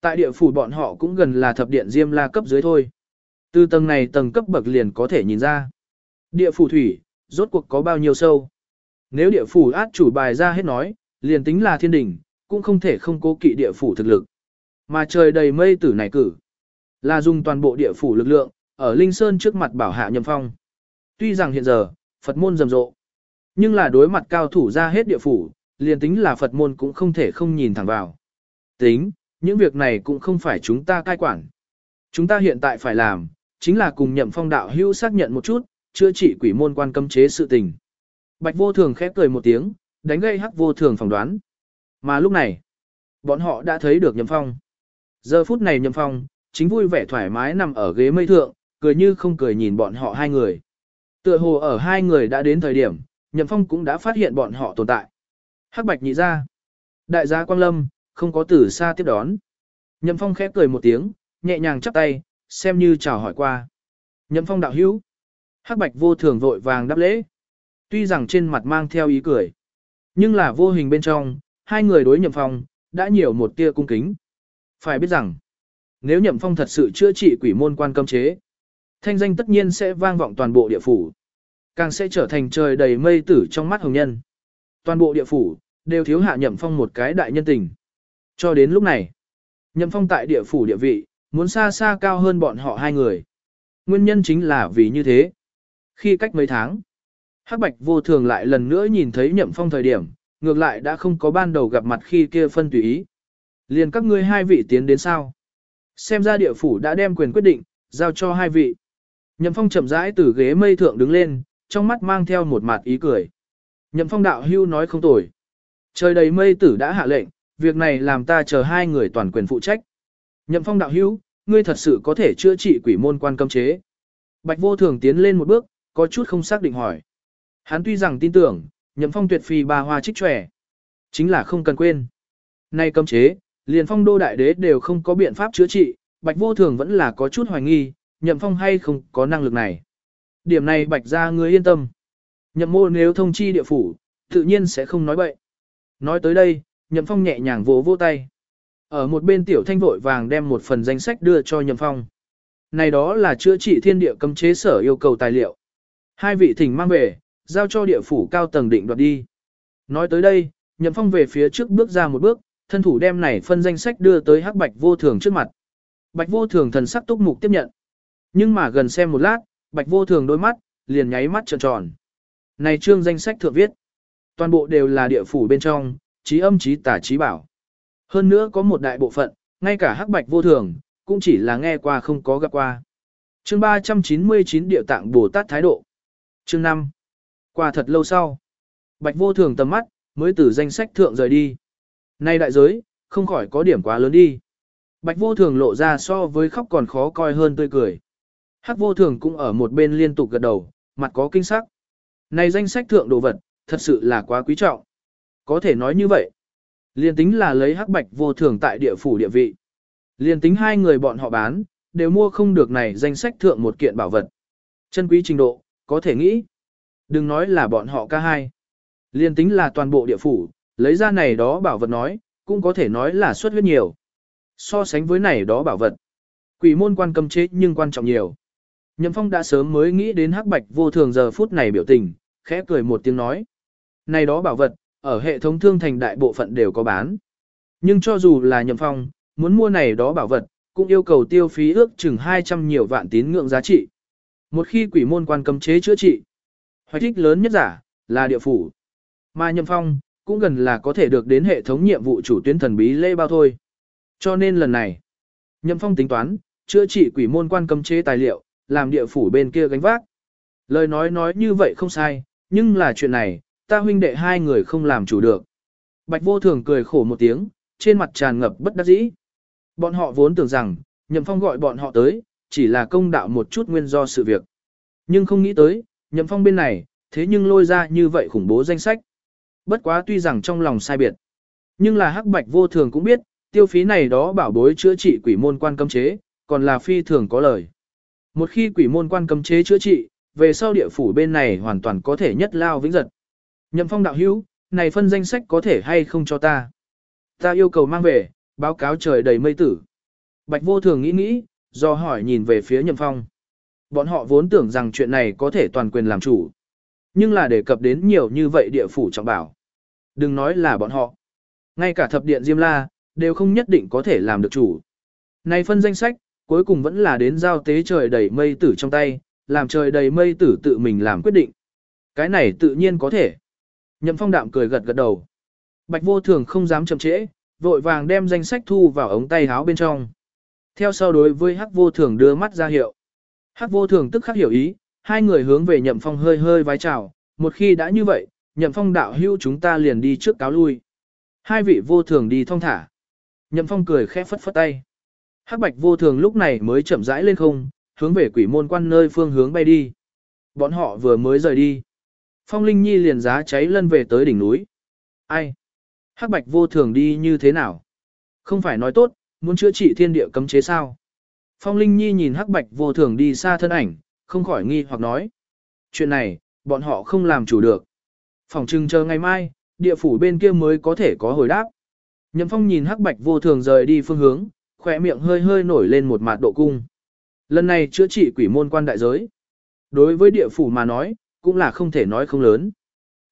S1: Tại địa phủ bọn họ cũng gần là thập điện Diêm La cấp dưới thôi. Từ tầng này tầng cấp bậc liền có thể nhìn ra. Địa phủ thủy, rốt cuộc có bao nhiêu sâu. Nếu địa phủ át chủ bài ra hết nói, liền tính là thiên đỉnh, cũng không thể không cố kỵ địa phủ thực lực. Mà trời đầy mây tử này cử, là dùng toàn bộ địa phủ lực lượng, ở Linh Sơn trước mặt bảo hạ nhậm phong. Tuy rằng hiện giờ, Phật môn rầm rộ, nhưng là đối mặt cao thủ ra hết địa phủ, liền tính là Phật môn cũng không thể không nhìn thẳng vào. Tính, những việc này cũng không phải chúng ta cai quản. Chúng ta hiện tại phải làm, chính là cùng nhậm phong đạo hữu xác nhận một chút, chữa trị quỷ môn quan cấm chế sự tình. Bạch vô thường khép cười một tiếng, đánh gây hắc vô thường phỏng đoán. Mà lúc này, bọn họ đã thấy được nhậm phong. Giờ phút này nhậm phong, chính vui vẻ thoải mái nằm ở ghế mây thượng, cười như không cười nhìn bọn họ hai người. Tựa hồ ở hai người đã đến thời điểm, nhậm phong cũng đã phát hiện bọn họ tồn tại. Hắc bạch nhị ra. Đại gia Quang Lâm, không có từ xa tiếp đón. Nhậm phong khép cười một tiếng, nhẹ nhàng chắp tay, xem như chào hỏi qua. Nhậm phong đạo hữu. Hắc bạch vô thường vội vàng đáp lễ. Tuy rằng trên mặt mang theo ý cười, nhưng là vô hình bên trong, hai người đối nhậm phong, đã nhiều một tia cung kính. Phải biết rằng, nếu nhậm phong thật sự chữa trị quỷ môn quan cấm chế, thanh danh tất nhiên sẽ vang vọng toàn bộ địa phủ. Càng sẽ trở thành trời đầy mây tử trong mắt hồng nhân. Toàn bộ địa phủ, đều thiếu hạ nhậm phong một cái đại nhân tình. Cho đến lúc này, nhậm phong tại địa phủ địa vị, muốn xa xa cao hơn bọn họ hai người. Nguyên nhân chính là vì như thế. Khi cách mấy tháng, Hắc Bạch vô thường lại lần nữa nhìn thấy Nhậm Phong thời điểm, ngược lại đã không có ban đầu gặp mặt khi kia phân tùy ý. Liền các ngươi hai vị tiến đến sao? Xem ra địa phủ đã đem quyền quyết định, giao cho hai vị. Nhậm Phong chậm rãi từ ghế mây thượng đứng lên, trong mắt mang theo một mặt ý cười. Nhậm Phong đạo hưu nói không tồi. Trời đầy mây tử đã hạ lệnh, việc này làm ta chờ hai người toàn quyền phụ trách. Nhậm Phong đạo hưu, ngươi thật sự có thể chữa trị quỷ môn quan cấm chế. Bạch vô thường tiến lên một bước, có chút không xác định hỏi. Hắn tuy rằng tin tưởng, Nhậm Phong tuyệt phi bà hoa trích trẻ. Chính là không cần quên. Nay cấm chế, liền phong đô đại đế đều không có biện pháp chữa trị, Bạch vô thường vẫn là có chút hoài nghi, Nhậm Phong hay không có năng lực này. Điểm này Bạch ra ngươi yên tâm. Nhậm mô nếu thông chi địa phủ, tự nhiên sẽ không nói bậy. Nói tới đây, Nhậm Phong nhẹ nhàng vỗ vỗ tay. Ở một bên tiểu thanh vội vàng đem một phần danh sách đưa cho Nhậm Phong. Này đó là chữa trị thiên địa cấm chế sở yêu cầu tài liệu. Hai vị thỉnh mang về, giao cho địa phủ cao tầng định đoạt đi. Nói tới đây, Nhậm Phong về phía trước bước ra một bước, thân thủ đem này phân danh sách đưa tới Hắc Bạch Vô Thường trước mặt. Bạch Vô Thường thần sắc túc mục tiếp nhận. Nhưng mà gần xem một lát, Bạch Vô Thường đôi mắt liền nháy mắt tròn tròn. Này chương danh sách thượng viết, toàn bộ đều là địa phủ bên trong, trí âm trí tả trí bảo. Hơn nữa có một đại bộ phận, ngay cả Hắc Bạch Vô Thường, cũng chỉ là nghe qua không có gặp qua. Chương 399 địa tạng Bồ Tát thái độ. Chương 5. Qua thật lâu sau, Bạch Vô Thường tầm mắt mới từ danh sách thượng rời đi. Nay đại giới, không khỏi có điểm quá lớn đi. Bạch Vô Thường lộ ra so với khóc còn khó coi hơn tươi cười. Hắc Vô Thường cũng ở một bên liên tục gật đầu, mặt có kinh sắc. Này danh sách thượng đồ vật, thật sự là quá quý trọng. Có thể nói như vậy. Liên tính là lấy Hắc Bạch Vô Thường tại địa phủ địa vị. Liên tính hai người bọn họ bán, đều mua không được này danh sách thượng một kiện bảo vật. Chân quý trình độ, có thể nghĩ. Đừng nói là bọn họ ca hai. Liên tính là toàn bộ địa phủ, lấy ra này đó bảo vật nói, cũng có thể nói là xuất huyết nhiều. So sánh với này đó bảo vật, quỷ môn quan cầm chế nhưng quan trọng nhiều. Nhậm Phong đã sớm mới nghĩ đến hắc bạch vô thường giờ phút này biểu tình, khẽ cười một tiếng nói. Này đó bảo vật, ở hệ thống thương thành đại bộ phận đều có bán. Nhưng cho dù là Nhậm Phong, muốn mua này đó bảo vật, cũng yêu cầu tiêu phí ước chừng 200 nhiều vạn tín ngưỡng giá trị. Một khi quỷ môn quan cấm chế chữa trị, hoạch thích lớn nhất giả, là địa phủ. Mà Nhậm Phong, cũng gần là có thể được đến hệ thống nhiệm vụ chủ tuyến thần bí lê bao thôi. Cho nên lần này, Nhậm Phong tính toán, chữa trị quỷ môn quan cấm chế tài liệu, làm địa phủ bên kia gánh vác. Lời nói nói như vậy không sai, nhưng là chuyện này, ta huynh đệ hai người không làm chủ được. Bạch vô thường cười khổ một tiếng, trên mặt tràn ngập bất đắc dĩ. Bọn họ vốn tưởng rằng, Nhậm Phong gọi bọn họ tới, chỉ là công đạo một chút nguyên do sự việc. Nhưng không nghĩ tới, Nhậm Phong bên này, thế nhưng lôi ra như vậy khủng bố danh sách. Bất quá tuy rằng trong lòng sai biệt, nhưng là hắc bạch vô thường cũng biết, tiêu phí này đó bảo bối chữa trị quỷ môn quan cấm chế, còn là phi thường có lời. Một khi quỷ môn quan cấm chế chữa trị, về sau địa phủ bên này hoàn toàn có thể nhất lao vĩnh giật. Nhậm phong đạo hữu, này phân danh sách có thể hay không cho ta? Ta yêu cầu mang về, báo cáo trời đầy mây tử. Bạch vô thường nghĩ nghĩ, do hỏi nhìn về phía nhậm phong. Bọn họ vốn tưởng rằng chuyện này có thể toàn quyền làm chủ. Nhưng là đề cập đến nhiều như vậy địa phủ trọng bảo. Đừng nói là bọn họ. Ngay cả thập điện Diêm La, đều không nhất định có thể làm được chủ. Này phân danh sách, cuối cùng vẫn là đến giao tế trời đầy mây tử trong tay, làm trời đầy mây tử tự mình làm quyết định. Cái này tự nhiên có thể. Nhậm phong đạm cười gật gật đầu. Bạch vô thường không dám chậm trễ, vội vàng đem danh sách thu vào ống tay háo bên trong. Theo sau đối với hắc vô thường đưa mắt ra hiệu. Hắc vô thường tức khắc hiểu ý, hai người hướng về nhậm phong hơi hơi vái chào, một khi đã như vậy, nhậm phong đạo hưu chúng ta liền đi trước cáo lui. Hai vị vô thường đi thong thả. Nhậm phong cười khẽ phất phất tay. Hắc bạch vô thường lúc này mới chậm rãi lên không, hướng về quỷ môn quan nơi phương hướng bay đi. Bọn họ vừa mới rời đi. Phong Linh Nhi liền giá cháy lân về tới đỉnh núi. Ai? Hắc bạch vô thường đi như thế nào? Không phải nói tốt, muốn chữa trị thiên địa cấm chế sao? Phong Linh Nhi nhìn hắc bạch vô thường đi xa thân ảnh, không khỏi nghi hoặc nói. Chuyện này, bọn họ không làm chủ được. Phòng trưng chờ ngày mai, địa phủ bên kia mới có thể có hồi đáp. Nhậm Phong nhìn hắc bạch vô thường rời đi phương hướng, khỏe miệng hơi hơi nổi lên một mạt độ cung. Lần này chữa trị quỷ môn quan đại giới. Đối với địa phủ mà nói, cũng là không thể nói không lớn.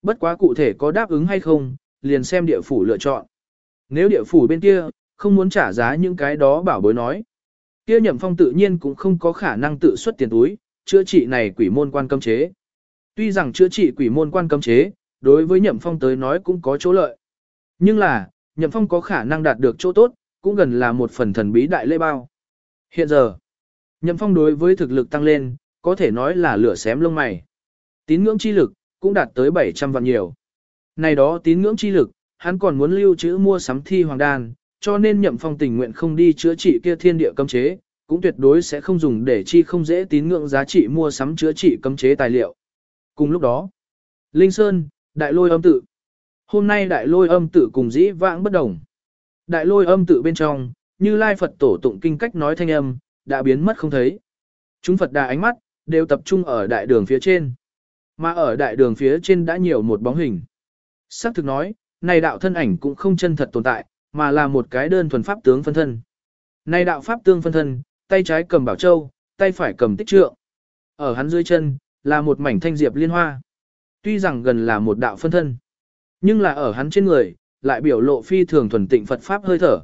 S1: Bất quá cụ thể có đáp ứng hay không, liền xem địa phủ lựa chọn. Nếu địa phủ bên kia, không muốn trả giá những cái đó bảo bối nói. Kia nhậm phong tự nhiên cũng không có khả năng tự xuất tiền túi, chữa trị này quỷ môn quan cấm chế. Tuy rằng chữa trị quỷ môn quan cấm chế, đối với Nhậm Phong tới nói cũng có chỗ lợi. Nhưng là, Nhậm Phong có khả năng đạt được chỗ tốt, cũng gần là một phần thần bí đại lễ bao. Hiện giờ, Nhậm Phong đối với thực lực tăng lên, có thể nói là lửa xém lông mày. Tín ngưỡng chi lực, cũng đạt tới 700 vạn nhiều. Này đó tín ngưỡng chi lực, hắn còn muốn lưu trữ mua sắm thi hoàng đan, cho nên Nhậm Phong tình nguyện không đi chữa trị kia thiên địa cấm chế, cũng tuyệt đối sẽ không dùng để chi không dễ tín ngưỡng giá trị mua sắm chữa trị cấm chế tài liệu. Cùng lúc đó, Linh Sơn, Đại Lôi Âm Tự. Hôm nay Đại Lôi Âm Tự cùng dĩ vãng bất đồng. Đại Lôi Âm Tự bên trong, như Lai Phật tổ tụng kinh cách nói thanh âm, đã biến mất không thấy. Chúng Phật đà ánh mắt, đều tập trung ở đại đường phía trên. Mà ở đại đường phía trên đã nhiều một bóng hình. Sắc thực nói, này đạo thân ảnh cũng không chân thật tồn tại, mà là một cái đơn thuần pháp tướng phân thân. Này đạo pháp tương phân thân, tay trái cầm bảo châu, tay phải cầm tích trượng. Ở hắn dưới chân, là một mảnh thanh diệp liên hoa. Tuy rằng gần là một đạo phân thân, nhưng là ở hắn trên người, lại biểu lộ phi thường thuần tịnh Phật Pháp hơi thở.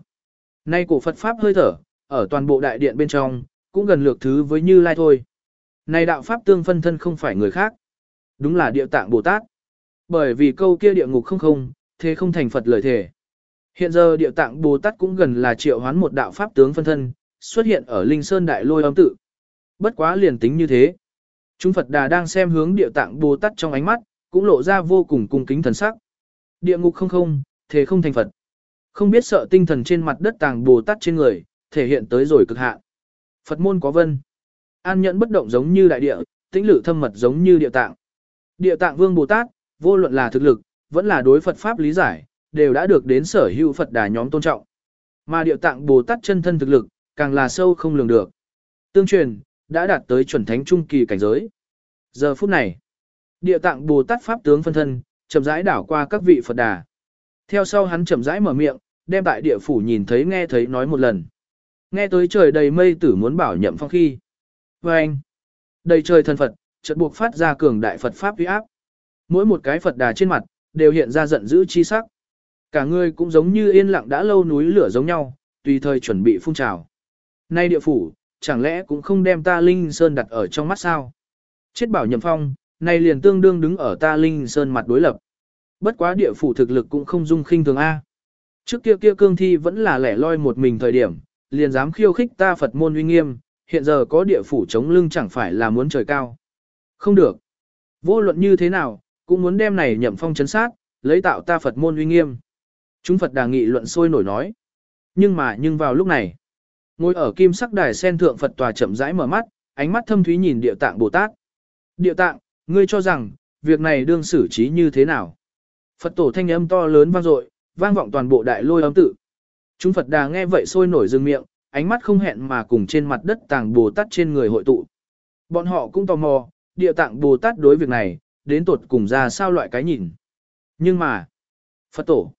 S1: Nay cổ Phật Pháp hơi thở, ở toàn bộ đại điện bên trong, cũng gần lược thứ với Như Lai thôi. Này đạo Pháp tương phân thân không phải người khác. Đúng là địa tạng Bồ Tát. Bởi vì câu kia địa ngục không không, thế không thành Phật lời thể. Hiện giờ địa tạng Bồ Tát cũng gần là triệu hoán một đạo Pháp tướng phân thân, xuất hiện ở Linh Sơn Đại Lôi âm tự. Bất quá liền tính như thế. Chúng Phật Đà đang xem hướng địa tạng Bồ Tát trong ánh mắt, cũng lộ ra vô cùng cung kính thần sắc. Địa ngục không không, thế không thành Phật. Không biết sợ tinh thần trên mặt đất tàng Bồ Tát trên người, thể hiện tới rồi cực hạn. Phật môn có vân. An nhẫn bất động giống như đại địa, tĩnh lự thâm mật giống như địa tạng. Địa tạng vương Bồ Tát, vô luận là thực lực, vẫn là đối Phật Pháp lý giải, đều đã được đến sở hữu Phật đà nhóm tôn trọng. Mà địa tạng Bồ Tát chân thân thực lực, càng là sâu không lường được. Tương truyền, đã đạt tới chuẩn thánh trung kỳ cảnh giới. Giờ phút này, địa tạng Bồ Tát Pháp tướng phân thân, chậm rãi đảo qua các vị Phật đà. Theo sau hắn chậm rãi mở miệng, đem tại địa phủ nhìn thấy nghe thấy nói một lần. Nghe tới trời đầy mây tử muốn bảo nhậm phong khi. Và anh, đầy trời thần Phật, chợt buộc phát ra cường đại Phật Pháp uy áp. Mỗi một cái Phật đà trên mặt, đều hiện ra giận dữ chi sắc. Cả người cũng giống như yên lặng đã lâu núi lửa giống nhau, tùy thời chuẩn bị phun trào. Nay địa phủ, chẳng lẽ cũng không đem ta Linh Sơn đặt ở trong mắt sao? Chết bảo nhậm phong, nay liền tương đương đứng ở ta Linh Sơn mặt đối lập. Bất quá địa phủ thực lực cũng không dung khinh thường A. Trước kia kia cương thi vẫn là lẻ loi một mình thời điểm, liền dám khiêu khích ta Phật môn uy nghiêm, hiện giờ có địa phủ chống lưng chẳng phải là muốn trời cao. Không được. Vô luận như thế nào, cũng muốn đem này nhậm phong chấn sát, lấy tạo ta Phật môn uy nghiêm. Chúng Phật đà nghị luận sôi nổi nói. Nhưng mà nhưng vào lúc này, ngồi ở kim sắc đài sen thượng Phật tòa chậm rãi mở mắt, ánh mắt thâm thúy nhìn địa tạng Bồ Tát. Địa tạng, ngươi cho rằng, việc này đương xử trí như thế nào? Phật tổ thanh âm to lớn vang dội, vang vọng toàn bộ đại lôi âm tự. Chúng Phật đà nghe vậy sôi nổi dừng miệng, ánh mắt không hẹn mà cùng trên mặt đất tàng Bồ Tát trên người hội tụ. Bọn họ cũng tò mò, địa tạng Bồ Tát đối việc này, đến tột cùng ra sao loại cái nhìn. Nhưng mà, Phật tổ,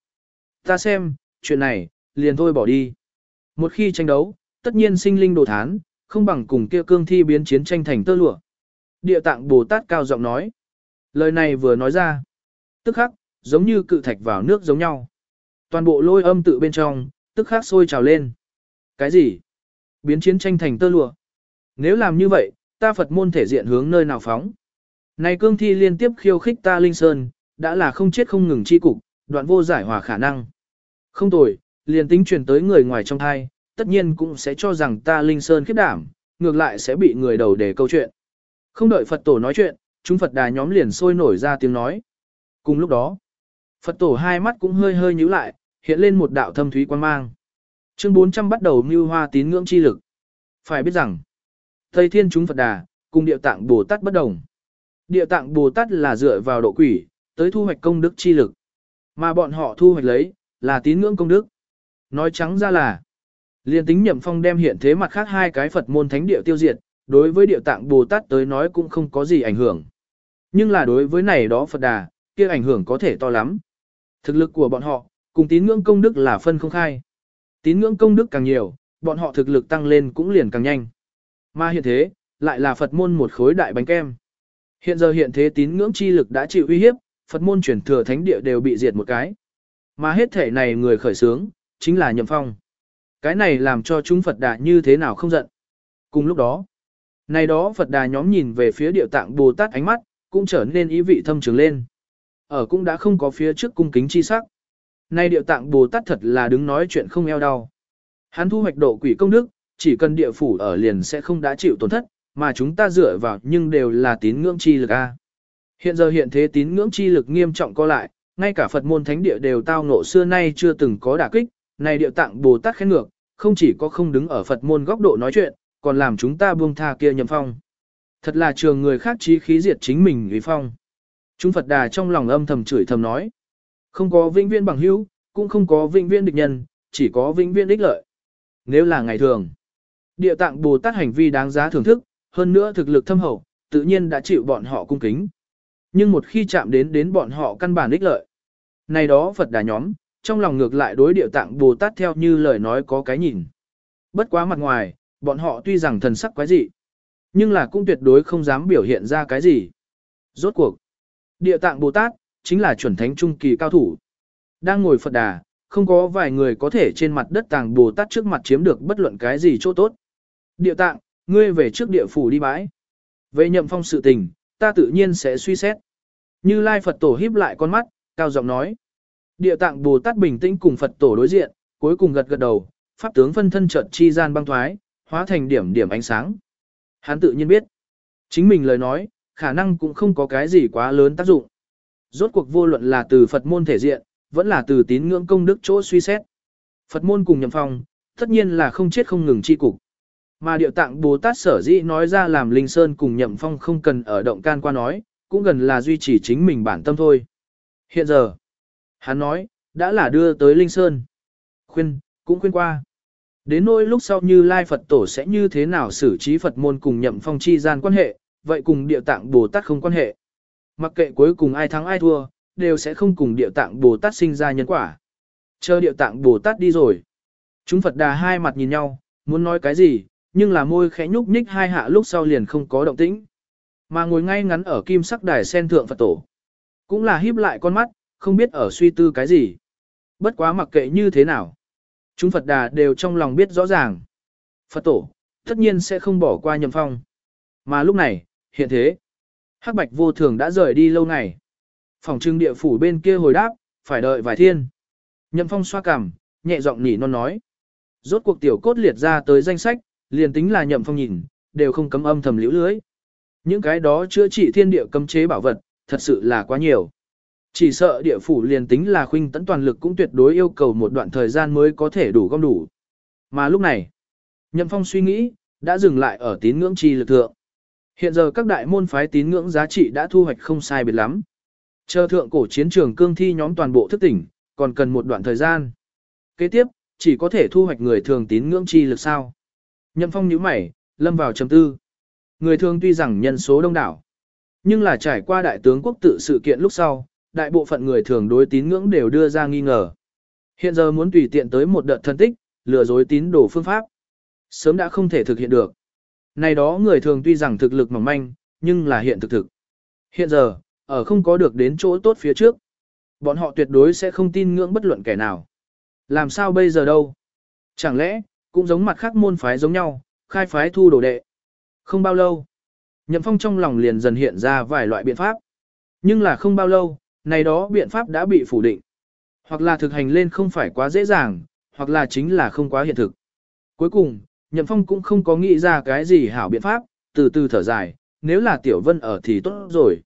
S1: ta xem, chuyện này, liền thôi bỏ đi. Một khi tranh đấu, tất nhiên sinh linh đồ thán, không bằng cùng kia cương thi biến chiến tranh thành tơ lụa. Địa tạng Bồ Tát cao giọng nói. Lời này vừa nói ra. Tức khắc, giống như cự thạch vào nước giống nhau. Toàn bộ lôi âm tự bên trong, tức khắc sôi trào lên. Cái gì? Biến chiến tranh thành tơ lụa. Nếu làm như vậy, ta Phật môn thể diện hướng nơi nào phóng. Này cương thi liên tiếp khiêu khích ta Linh Sơn, đã là không chết không ngừng chi cục, đoạn vô giải hòa khả năng. Không tồi, liền tính truyền tới người ngoài trong thai, tất nhiên cũng sẽ cho rằng ta Linh Sơn khiếp đảm, ngược lại sẽ bị người đầu để câu chuyện. Không đợi Phật tổ nói chuyện, chúng Phật đà nhóm liền sôi nổi ra tiếng nói. Cùng lúc đó, Phật tổ hai mắt cũng hơi hơi nhíu lại, hiện lên một đạo thâm thúy quan mang. Chương 400 bắt đầu mưu hoa tín ngưỡng chi lực. Phải biết rằng, Tây Thiên chúng Phật đà, cùng địa tạng Bồ Tát bất đồng. Địa tạng Bồ Tát là dựa vào độ quỷ, tới thu hoạch công đức chi lực. Mà bọn họ thu hoạch lấy, là tín ngưỡng công đức. Nói trắng ra là, liên tính nhậm phong đem hiện thế mặt khác hai cái Phật môn thánh địa tiêu diệt, đối với địa tạng Bồ Tát tới nói cũng không có gì ảnh hưởng. Nhưng là đối với này đó Phật đà, kia ảnh hưởng có thể to lắm. Thực lực của bọn họ, cùng tín ngưỡng công đức là phân không khai. Tín ngưỡng công đức càng nhiều, bọn họ thực lực tăng lên cũng liền càng nhanh. Mà hiện thế, lại là Phật môn một khối đại bánh kem. Hiện giờ hiện thế tín ngưỡng chi lực đã chịu uy hiếp, Phật môn chuyển thừa thánh địa đều bị diệt một cái. Mà hết thể này người khởi sướng, chính là Nhậm Phong. Cái này làm cho chúng Phật đà như thế nào không giận. Cùng lúc đó, này đó Phật đà nhóm nhìn về phía địa tạng Bồ Tát ánh mắt, cũng trở nên ý vị thâm trường lên. Ở cũng đã không có phía trước cung kính chi sắc. Nay điệu tạng Bồ Tát thật là đứng nói chuyện không eo đau. Hắn thu hoạch độ quỷ công đức, chỉ cần địa phủ ở liền sẽ không đã chịu tổn thất, mà chúng ta dựa vào nhưng đều là tín ngưỡng chi lực A. Hiện giờ hiện thế tín ngưỡng chi lực nghiêm trọng co lại, ngay cả Phật môn thánh địa đều tao ngộ xưa nay chưa từng có đả kích, này địa tạng Bồ Tát khen ngược, không chỉ có không đứng ở Phật môn góc độ nói chuyện, còn làm chúng ta buông tha kia nhầm phong. Thật là trường người khác trí khí diệt chính mình uy phong. Chúng Phật đà trong lòng âm thầm chửi thầm nói. Không có vĩnh viễn bằng hữu, cũng không có vĩnh viễn địch nhân, chỉ có vĩnh viễn ích lợi. Nếu là ngày thường, địa tạng Bồ Tát hành vi đáng giá thưởng thức, hơn nữa thực lực thâm hậu, tự nhiên đã chịu bọn họ cung kính. Nhưng một khi chạm đến đến bọn họ căn bản ích lợi, này đó Phật đà nhóm, trong lòng ngược lại đối địa tạng Bồ Tát theo như lời nói có cái nhìn. Bất quá mặt ngoài, bọn họ tuy rằng thần sắc quái dị, nhưng là cũng tuyệt đối không dám biểu hiện ra cái gì. Rốt cuộc, địa tạng Bồ Tát, chính là chuẩn thánh trung kỳ cao thủ. Đang ngồi Phật đà, không có vài người có thể trên mặt đất tàng Bồ Tát trước mặt chiếm được bất luận cái gì chỗ tốt. Địa tạng, ngươi về trước địa phủ đi bãi. Về nhậm phong sự tình, ta tự nhiên sẽ suy xét. Như Lai Phật Tổ híp lại con mắt, cao giọng nói. Địa tạng Bồ Tát bình tĩnh cùng Phật Tổ đối diện, cuối cùng gật gật đầu, pháp tướng phân thân chợt chi gian băng thoái, hóa thành điểm điểm ánh sáng. Hắn tự nhiên biết, chính mình lời nói, khả năng cũng không có cái gì quá lớn tác dụng. Rốt cuộc vô luận là từ Phật môn thể diện, vẫn là từ tín ngưỡng công đức chỗ suy xét. Phật môn cùng nhậm phong, tất nhiên là không chết không ngừng chi cục. Mà điệu tạng Bồ Tát sở dĩ nói ra làm Linh Sơn cùng nhậm phong không cần ở động can qua nói, cũng gần là duy trì chính mình bản tâm thôi. Hiện giờ, hắn nói, đã là đưa tới Linh Sơn. Khuyên, cũng khuyên qua. Đến nỗi lúc sau như Lai Phật Tổ sẽ như thế nào xử trí Phật môn cùng nhậm phong chi gian quan hệ, vậy cùng địa tạng Bồ Tát không quan hệ. Mặc kệ cuối cùng ai thắng ai thua, đều sẽ không cùng địa tạng Bồ Tát sinh ra nhân quả. Chờ địa tạng Bồ Tát đi rồi. Chúng Phật đà hai mặt nhìn nhau, muốn nói cái gì, nhưng là môi khẽ nhúc nhích hai hạ lúc sau liền không có động tĩnh. Mà ngồi ngay ngắn ở kim sắc đài sen thượng Phật tổ. Cũng là híp lại con mắt, không biết ở suy tư cái gì. Bất quá mặc kệ như thế nào. Chúng Phật đà đều trong lòng biết rõ ràng. Phật tổ, tất nhiên sẽ không bỏ qua nhầm phong. Mà lúc này, hiện thế. Hắc bạch vô thường đã rời đi lâu ngày. Phòng trưng địa phủ bên kia hồi đáp, phải đợi vài thiên. Nhậm phong xoa cằm, nhẹ giọng nỉ non nói. Rốt cuộc tiểu cốt liệt ra tới danh sách, liền tính là nhậm phong nhìn, đều không cấm âm thầm liễu lưới. Những cái đó chữa trị thiên địa cấm chế bảo vật, thật sự là quá nhiều. Chỉ sợ địa phủ liền tính là khuynh tấn toàn lực cũng tuyệt đối yêu cầu một đoạn thời gian mới có thể đủ gom đủ. Mà lúc này, Nhậm Phong suy nghĩ, đã dừng lại ở tín ngưỡng chi lực thượng. Hiện giờ các đại môn phái tín ngưỡng giá trị đã thu hoạch không sai biệt lắm. Chờ thượng cổ chiến trường cương thi nhóm toàn bộ thức tỉnh, còn cần một đoạn thời gian. Kế tiếp, chỉ có thể thu hoạch người thường tín ngưỡng chi lực sao. Nhậm Phong nhíu mày, lâm vào trầm tư. Người thường tuy rằng nhân số đông đảo, nhưng là trải qua đại tướng quốc tự sự kiện lúc sau, đại bộ phận người thường đối tín ngưỡng đều đưa ra nghi ngờ. Hiện giờ muốn tùy tiện tới một đợt thân tích, lừa dối tín đồ phương pháp. Sớm đã không thể thực hiện được. Này đó người thường tuy rằng thực lực mỏng manh, nhưng là hiện thực thực. Hiện giờ, ở không có được đến chỗ tốt phía trước. Bọn họ tuyệt đối sẽ không tin ngưỡng bất luận kẻ nào. Làm sao bây giờ đâu? Chẳng lẽ, cũng giống mặt khác môn phái giống nhau, khai phái thu đồ đệ. Không bao lâu, Nhậm Phong trong lòng liền dần hiện ra vài loại biện pháp. Nhưng là không bao lâu, này đó biện pháp đã bị phủ định. Hoặc là thực hành lên không phải quá dễ dàng, hoặc là chính là không quá hiện thực. Cuối cùng, Nhậm Phong cũng không có nghĩ ra cái gì hảo biện pháp, từ từ thở dài, nếu là Tiểu Vân ở thì tốt rồi.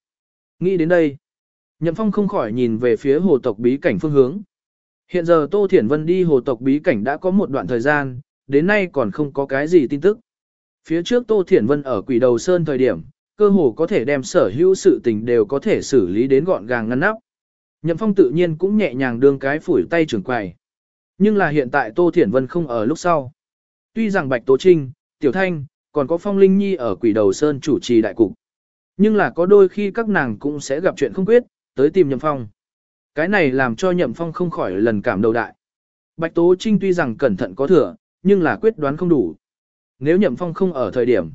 S1: Nghĩ đến đây, Nhậm Phong không khỏi nhìn về phía hồ tộc bí cảnh phương hướng. Hiện giờ Tô Thiển Vân đi hồ tộc bí cảnh đã có một đoạn thời gian, đến nay còn không có cái gì tin tức. Phía trước Tô Thiển Vân ở quỷ đầu sơn thời điểm, cơ hồ có thể đem sở hữu sự tình đều có thể xử lý đến gọn gàng ngăn nắp. Nhậm Phong tự nhiên cũng nhẹ nhàng đương cái phủi tay trưởng quầy. Nhưng là hiện tại Tô Thiển Vân không ở lúc sau. Tuy rằng Bạch Tố Trinh, Tiểu Thanh, còn có Phong Linh Nhi ở quỷ đầu sơn chủ trì đại cục. Nhưng là có đôi khi các nàng cũng sẽ gặp chuyện không quyết, tới tìm Nhậm Phong. Cái này làm cho Nhậm Phong không khỏi lần cảm đầu đại. Bạch Tố Trinh tuy rằng cẩn thận có thừa, nhưng là quyết đoán không đủ. Nếu Nhậm Phong không ở thời điểm,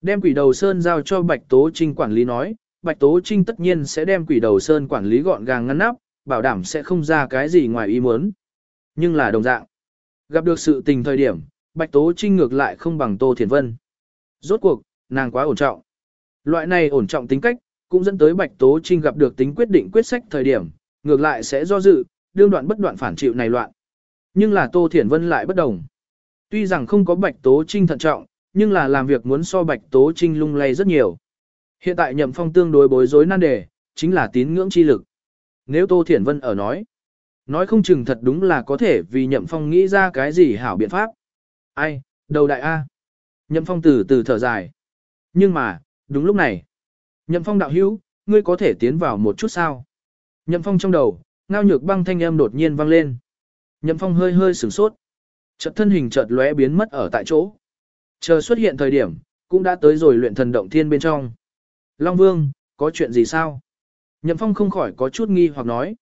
S1: đem quỷ đầu sơn giao cho Bạch Tố Trinh quản lý nói, Bạch Tố Trinh tất nhiên sẽ đem quỷ đầu sơn quản lý gọn gàng ngăn nắp, bảo đảm sẽ không ra cái gì ngoài ý muốn. Nhưng là đồng dạng. Gặp được sự tình thời điểm, Bạch Tố Trinh ngược lại không bằng Tô Thiền Vân. Rốt cuộc, nàng quá ổn trọng. Loại này ổn trọng tính cách, cũng dẫn tới Bạch Tố Trinh gặp được tính quyết định quyết sách thời điểm, ngược lại sẽ do dự, đương đoạn bất đoạn phản chịu này loạn. Nhưng là Tô Thiển Vân lại bất đồng. Tuy rằng không có Bạch Tố Trinh thận trọng, nhưng là làm việc muốn so Bạch Tố Trinh lung lay rất nhiều. Hiện tại Nhậm Phong tương đối bối rối nan đề, chính là tín ngưỡng chi lực. Nếu Tô Thiển Vân ở nói, nói không chừng thật đúng là có thể vì Nhậm Phong nghĩ ra cái gì hảo biện pháp. Ai, đầu đại A. Nhậm Phong từ từ thở dài. Nhưng mà, đúng lúc này. Nhậm Phong đạo hữu, ngươi có thể tiến vào một chút sao? Nhậm Phong trong đầu, ngao nhược băng thanh âm đột nhiên vang lên. Nhậm Phong hơi hơi sửng sốt. Chợt thân hình chợt lóe biến mất ở tại chỗ. Chờ xuất hiện thời điểm, cũng đã tới rồi luyện thần động thiên bên trong. Long Vương, có chuyện gì sao? Nhậm Phong không khỏi có chút nghi hoặc nói.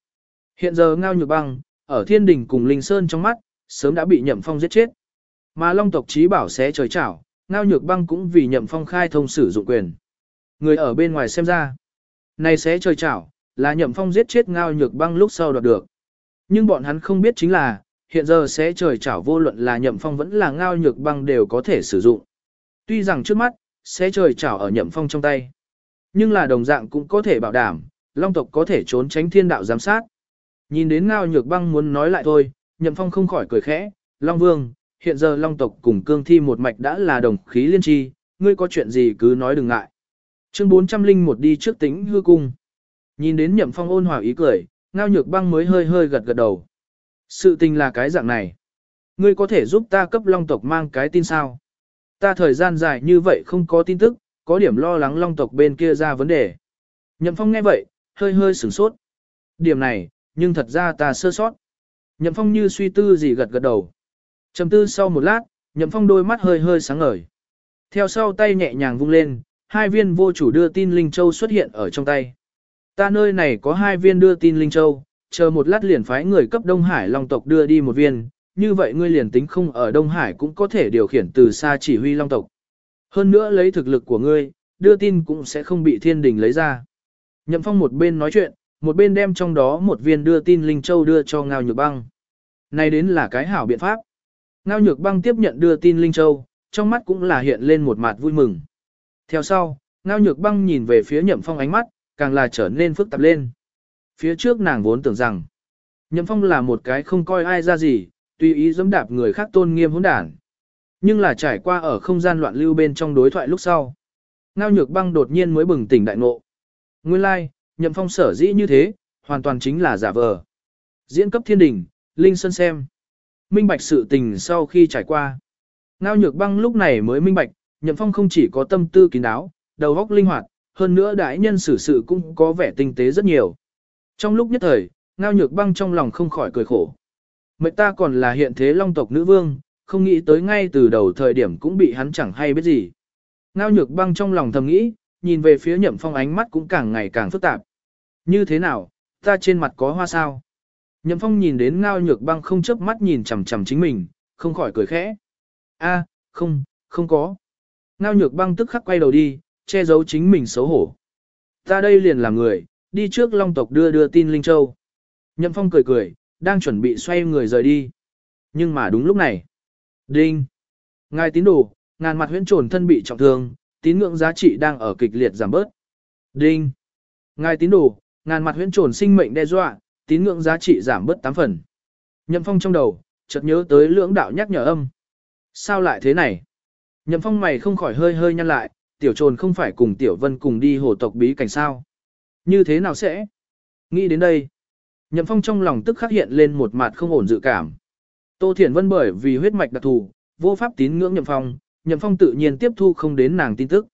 S1: Hiện giờ ngao nhược băng, ở thiên đình cùng Linh Sơn trong mắt, sớm đã bị Nhậm Phong giết chết. Mà Long tộc trí bảo xé trời chảo, ngao nhược băng cũng vì Nhậm Phong khai thông sử dụng quyền. Người ở bên ngoài xem ra. Này xé trời chảo, là Nhậm Phong giết chết ngao nhược băng lúc sau đoạt được. Nhưng bọn hắn không biết chính là, hiện giờ xé trời chảo vô luận là Nhậm Phong vẫn là ngao nhược băng đều có thể sử dụng. Tuy rằng trước mắt, xé trời chảo ở Nhậm Phong trong tay. Nhưng là đồng dạng cũng có thể bảo đảm, Long tộc có thể trốn tránh thiên đạo giám sát. Nhìn đến ngao nhược băng muốn nói lại thôi, Nhậm Phong không khỏi cười khẽ, Long Vương, hiện giờ Long tộc cùng cương thi một mạch đã là đồng khí liên tri, ngươi có chuyện gì cứ nói đừng ngại. Chương 401 đi trước tính hư cung. Nhìn đến Nhậm Phong ôn hòa ý cười, ngao nhược băng mới hơi hơi gật gật đầu. Sự tình là cái dạng này. Ngươi có thể giúp ta cấp Long tộc mang cái tin sao? Ta thời gian dài như vậy không có tin tức, có điểm lo lắng Long tộc bên kia ra vấn đề. Nhậm Phong nghe vậy, hơi hơi sửng sốt. Điểm này, nhưng thật ra ta sơ sót. Nhậm Phong như suy tư gì gật gật đầu. Trầm tư sau một lát, Nhậm Phong đôi mắt hơi hơi sáng ngời. Theo sau tay nhẹ nhàng vung lên, hai viên vô chủ đưa tin Linh Châu xuất hiện ở trong tay. Ta nơi này có hai viên đưa tin Linh Châu, chờ một lát liền phái người cấp Đông Hải Long tộc đưa đi một viên, như vậy ngươi liền tính không ở Đông Hải cũng có thể điều khiển từ xa chỉ huy Long tộc. Hơn nữa lấy thực lực của ngươi, đưa tin cũng sẽ không bị thiên đình lấy ra. Nhậm Phong một bên nói chuyện, một bên đem trong đó một viên đưa tin Linh Châu đưa cho Ngao Nhược Băng. Này đến là cái hảo biện pháp. Ngao Nhược Băng tiếp nhận đưa tin Linh Châu, trong mắt cũng là hiện lên một mặt vui mừng. Theo sau, Ngao Nhược Băng nhìn về phía Nhậm Phong ánh mắt, càng là trở nên phức tạp lên. Phía trước nàng vốn tưởng rằng, Nhậm Phong là một cái không coi ai ra gì, tùy ý dẫm đạp người khác tôn nghiêm hỗn đản. Nhưng là trải qua ở không gian loạn lưu bên trong đối thoại lúc sau. Ngao Nhược Băng đột nhiên mới bừng tỉnh đại ngộ. Nguyên lai, like, Nhậm Phong sở dĩ như thế, hoàn toàn chính là giả vờ. Diễn cấp thiên đình, Linh Sơn xem. Minh bạch sự tình sau khi trải qua. Ngao Nhược Băng lúc này mới minh bạch, Nhậm Phong không chỉ có tâm tư kín đáo, đầu óc linh hoạt, hơn nữa đại nhân xử sự cũng có vẻ tinh tế rất nhiều. Trong lúc nhất thời, Ngao Nhược Băng trong lòng không khỏi cười khổ. Mệnh ta còn là hiện thế long tộc nữ vương, không nghĩ tới ngay từ đầu thời điểm cũng bị hắn chẳng hay biết gì. Ngao Nhược Băng trong lòng thầm nghĩ, nhìn về phía Nhậm Phong ánh mắt cũng càng ngày càng phức tạp. Như thế nào, ta trên mặt có hoa sao? Nhậm Phong nhìn đến Ngao Nhược Băng không chớp mắt nhìn chằm chằm chính mình, không khỏi cười khẽ. A, không, không có. Ngao Nhược Băng tức khắc quay đầu đi, che giấu chính mình xấu hổ. Ta đây liền làm người, đi trước Long tộc đưa đưa tin Linh Châu. Nhậm Phong cười cười, đang chuẩn bị xoay người rời đi. Nhưng mà đúng lúc này. Đinh. Ngài tín đồ, ngàn mặt huyễn trồn thân bị trọng thương, tín ngưỡng giá trị đang ở kịch liệt giảm bớt. Đinh. Ngài tín đồ, ngàn mặt huyễn trồn sinh mệnh đe dọa, tín ngưỡng giá trị giảm bớt 8 phần. Nhậm Phong trong đầu, chợt nhớ tới lưỡng đạo nhắc nhở âm. Sao lại thế này? Nhậm Phong mày không khỏi hơi hơi nhăn lại, tiểu trồn không phải cùng tiểu vân cùng đi hồ tộc bí cảnh sao? Như thế nào sẽ? Nghĩ đến đây. Nhậm Phong trong lòng tức khắc hiện lên một mặt không ổn dự cảm. Tô Thiển Vân bởi vì huyết mạch đặc thù, vô pháp tín ngưỡng Nhậm Phong, Nhậm Phong tự nhiên tiếp thu không đến nàng tin tức.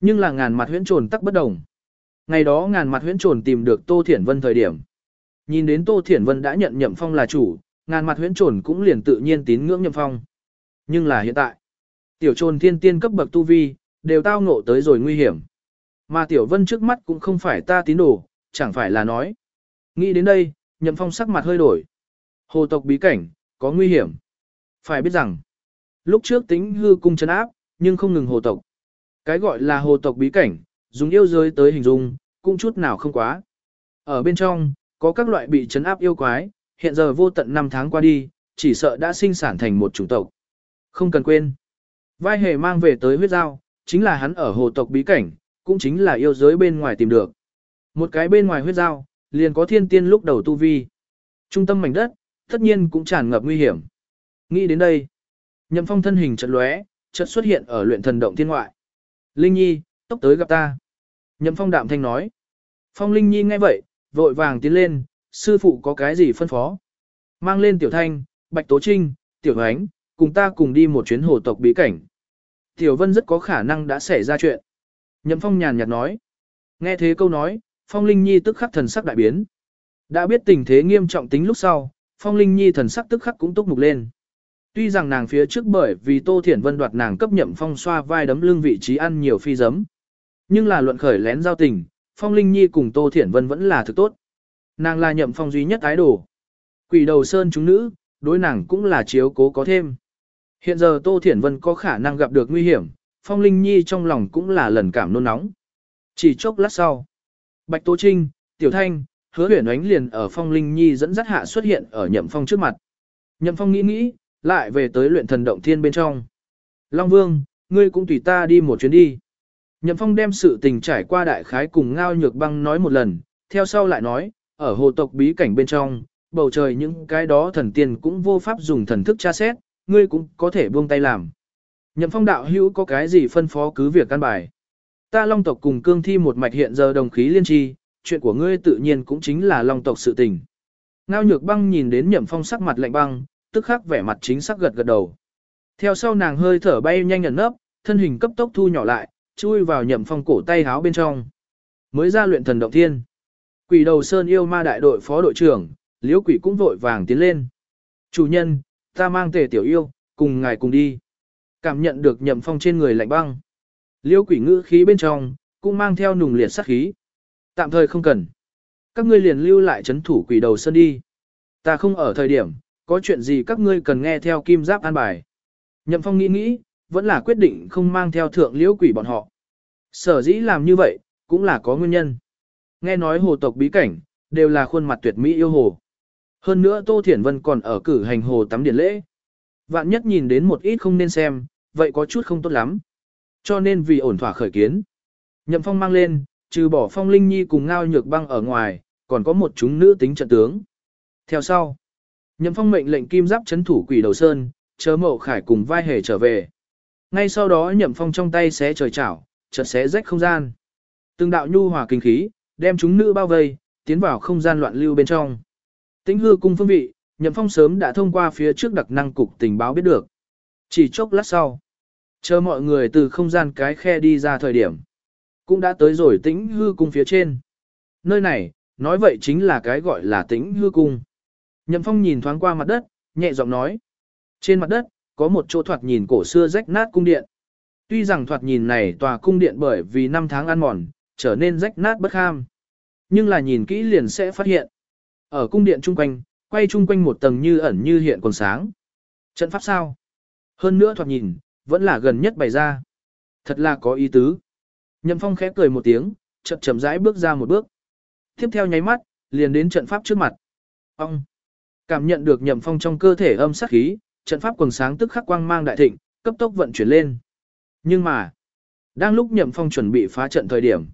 S1: Nhưng là ngàn mặt huyễn trồn tắc bất đồng. Ngày đó ngàn mặt huyễn trồn tìm được Tô Thiển Vân thời điểm. Nhìn đến Tô Thiển Vân đã nhận Nhậm Phong là chủ, ngàn mặt huyễn trồn cũng liền tự nhiên tín ngưỡng Nhậm Phong. Nhưng là hiện tại, tiểu trồn thiên tiên cấp bậc tu vi, đều tao ngộ tới rồi nguy hiểm. Mà tiểu vân trước mắt cũng không phải ta tín đồ, chẳng phải là nói. Nghĩ đến đây, Nhậm Phong sắc mặt hơi đổi. Hồ tộc bí cảnh, có nguy hiểm. Phải biết rằng, lúc trước tính hư cung chấn áp, nhưng không ngừng hồ tộc. Cái gọi là hồ tộc bí cảnh, dùng yêu giới tới hình dung, cũng chút nào không quá. Ở bên trong, có các loại bị chấn áp yêu quái, hiện giờ vô tận năm tháng qua đi, chỉ sợ đã sinh sản thành một chủng tộc. Không cần quên, vai hề mang về tới huyết giao, chính là hắn ở hồ tộc bí cảnh, cũng chính là yêu giới bên ngoài tìm được. Một cái bên ngoài huyết giao, liền có thiên tiên lúc đầu tu vi. Trung tâm mảnh đất, tất nhiên cũng tràn ngập nguy hiểm. Nghĩ đến đây, Nhậm Phong thân hình chợt lóe, chợt xuất hiện ở luyện thần động thiên ngoại. Linh Nhi, tốc tới gặp ta. Nhậm Phong đạm thanh nói. Phong Linh Nhi nghe vậy, vội vàng tiến lên, sư phụ có cái gì phân phó. Mang lên Tiểu Thanh, Bạch Tố Trinh, Tiểu Ánh, cùng ta cùng đi một chuyến hồ tộc bí cảnh. Tiểu Vân rất có khả năng đã xảy ra chuyện. Nhậm Phong nhàn nhạt nói. Nghe thế câu nói, Phong Linh Nhi tức khắc thần sắc đại biến. Đã biết tình thế nghiêm trọng tính lúc sau, Phong Linh Nhi thần sắc tức khắc cũng túc mục lên. Tuy rằng nàng phía trước bởi vì Tô Thiển Vân đoạt nàng cấp nhậm phong xoa vai đấm lưng vị trí ăn nhiều phi giấm. Nhưng là luận khởi lén giao tình, Phong Linh Nhi cùng Tô Thiển Vân vẫn là thực tốt. Nàng là nhậm phong duy nhất ái đồ. Quỷ đầu sơn chúng nữ, đối nàng cũng là chiếu cố có thêm. Hiện giờ Tô Thiển Vân có khả năng gặp được nguy hiểm, Phong Linh Nhi trong lòng cũng là lần cảm nôn nóng. Chỉ chốc lát sau, Bạch Tô Trinh, Tiểu Thanh, Hứa Huyền Ánh liền ở Phong Linh Nhi dẫn dắt hạ xuất hiện ở Nhậm Phong trước mặt. Nhậm Phong nghĩ nghĩ, lại về tới luyện thần động thiên bên trong. Long Vương, ngươi cũng tùy ta đi một chuyến đi. Nhậm Phong đem sự tình trải qua đại khái cùng Ngao Nhược Băng nói một lần, theo sau lại nói, ở hồ tộc bí cảnh bên trong, bầu trời những cái đó thần tiên cũng vô pháp dùng thần thức tra xét, ngươi cũng có thể buông tay làm. Nhậm Phong đạo hữu có cái gì phân phó cứ việc căn bài. Ta Long tộc cùng cương thi một mạch hiện giờ đồng khí liên tri, chuyện của ngươi tự nhiên cũng chính là Long tộc sự tình. Ngao Nhược Băng nhìn đến Nhậm Phong sắc mặt lạnh băng, tức khắc vẻ mặt chính sắc gật gật đầu. Theo sau nàng hơi thở bay nhanh ẩn nấp, thân hình cấp tốc thu nhỏ lại, chui vào nhậm phong cổ tay háo bên trong. Mới ra luyện thần động thiên. Quỷ đầu sơn yêu ma đại đội phó đội trưởng, liễu quỷ cũng vội vàng tiến lên. Chủ nhân, ta mang tề tiểu yêu, cùng ngài cùng đi. Cảm nhận được nhậm phong trên người lạnh băng. Liễu quỷ ngữ khí bên trong, cũng mang theo nùng liệt sát khí. Tạm thời không cần. Các ngươi liền lưu lại chấn thủ quỷ đầu sơn đi. Ta không ở thời điểm, có chuyện gì các ngươi cần nghe theo kim giáp an bài. Nhậm phong nghĩ nghĩ, vẫn là quyết định không mang theo thượng liễu quỷ bọn họ. Sở dĩ làm như vậy, cũng là có nguyên nhân. Nghe nói hồ tộc bí cảnh, đều là khuôn mặt tuyệt mỹ yêu hồ. Hơn nữa Tô Thiển Vân còn ở cử hành hồ tắm điện lễ. Vạn nhất nhìn đến một ít không nên xem, vậy có chút không tốt lắm. Cho nên vì ổn thỏa khởi kiến. Nhậm phong mang lên, trừ bỏ phong linh nhi cùng ngao nhược băng ở ngoài, còn có một chúng nữ tính trận tướng. Theo sau, Nhậm phong mệnh lệnh kim giáp chấn thủ quỷ đầu sơn, chớ mậu khải cùng vai hề trở về. Ngay sau đó nhậm phong trong tay xé trời chảo, chợt xé rách không gian. Từng đạo nhu hòa kinh khí, đem chúng nữ bao vây, tiến vào không gian loạn lưu bên trong. Tĩnh hư cung phương vị, nhậm phong sớm đã thông qua phía trước đặc năng cục tình báo biết được. Chỉ chốc lát sau, chờ mọi người từ không gian cái khe đi ra thời điểm. Cũng đã tới rồi tĩnh hư cung phía trên. Nơi này, nói vậy chính là cái gọi là tĩnh hư cung. Nhậm Phong nhìn thoáng qua mặt đất, nhẹ giọng nói. Trên mặt đất, có một chỗ thoạt nhìn cổ xưa rách nát cung điện. Tuy rằng thoạt nhìn này tòa cung điện bởi vì năm tháng ăn mòn, trở nên rách nát bất ham, Nhưng là nhìn kỹ liền sẽ phát hiện. Ở cung điện chung quanh, quay chung quanh một tầng như ẩn như hiện còn sáng. Trận pháp sao? Hơn nữa thoạt nhìn, vẫn là gần nhất bày ra. Thật là có ý tứ. Nhậm Phong khẽ cười một tiếng, chậm chậm rãi bước ra một bước. Tiếp theo nháy mắt, liền đến trận pháp trước mặt. Ông! Cảm nhận được nhậm phong trong cơ thể âm sát khí, trận pháp quần sáng tức khắc quang mang đại thịnh, cấp tốc vận chuyển lên. Nhưng mà, đang lúc nhậm phong chuẩn bị phá trận thời điểm.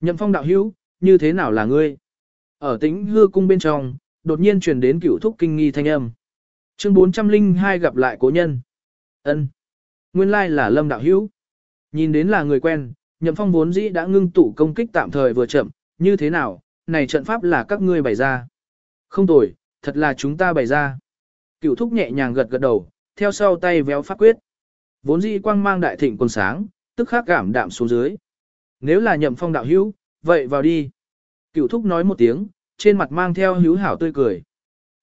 S1: Nhậm phong đạo hữu, như thế nào là ngươi? Ở tĩnh hư cung bên trong, đột nhiên truyền đến cửu thúc kinh nghi thanh âm. Chương 402 gặp lại cố nhân. ân Nguyên lai là lâm đạo hữu. Nhìn đến là người quen, nhậm phong vốn dĩ đã ngưng tụ công kích tạm thời vừa chậm, như thế nào, này trận pháp là các ngươi bày ra. Không tồi, Thật là chúng ta bày ra. Cửu thúc nhẹ nhàng gật gật đầu, theo sau tay véo phát quyết. Vốn dĩ quang mang đại thịnh quần sáng, tức khắc cảm đạm xuống dưới. Nếu là nhậm phong đạo hữu, vậy vào đi. Cửu thúc nói một tiếng, trên mặt mang theo hữu hảo tươi cười.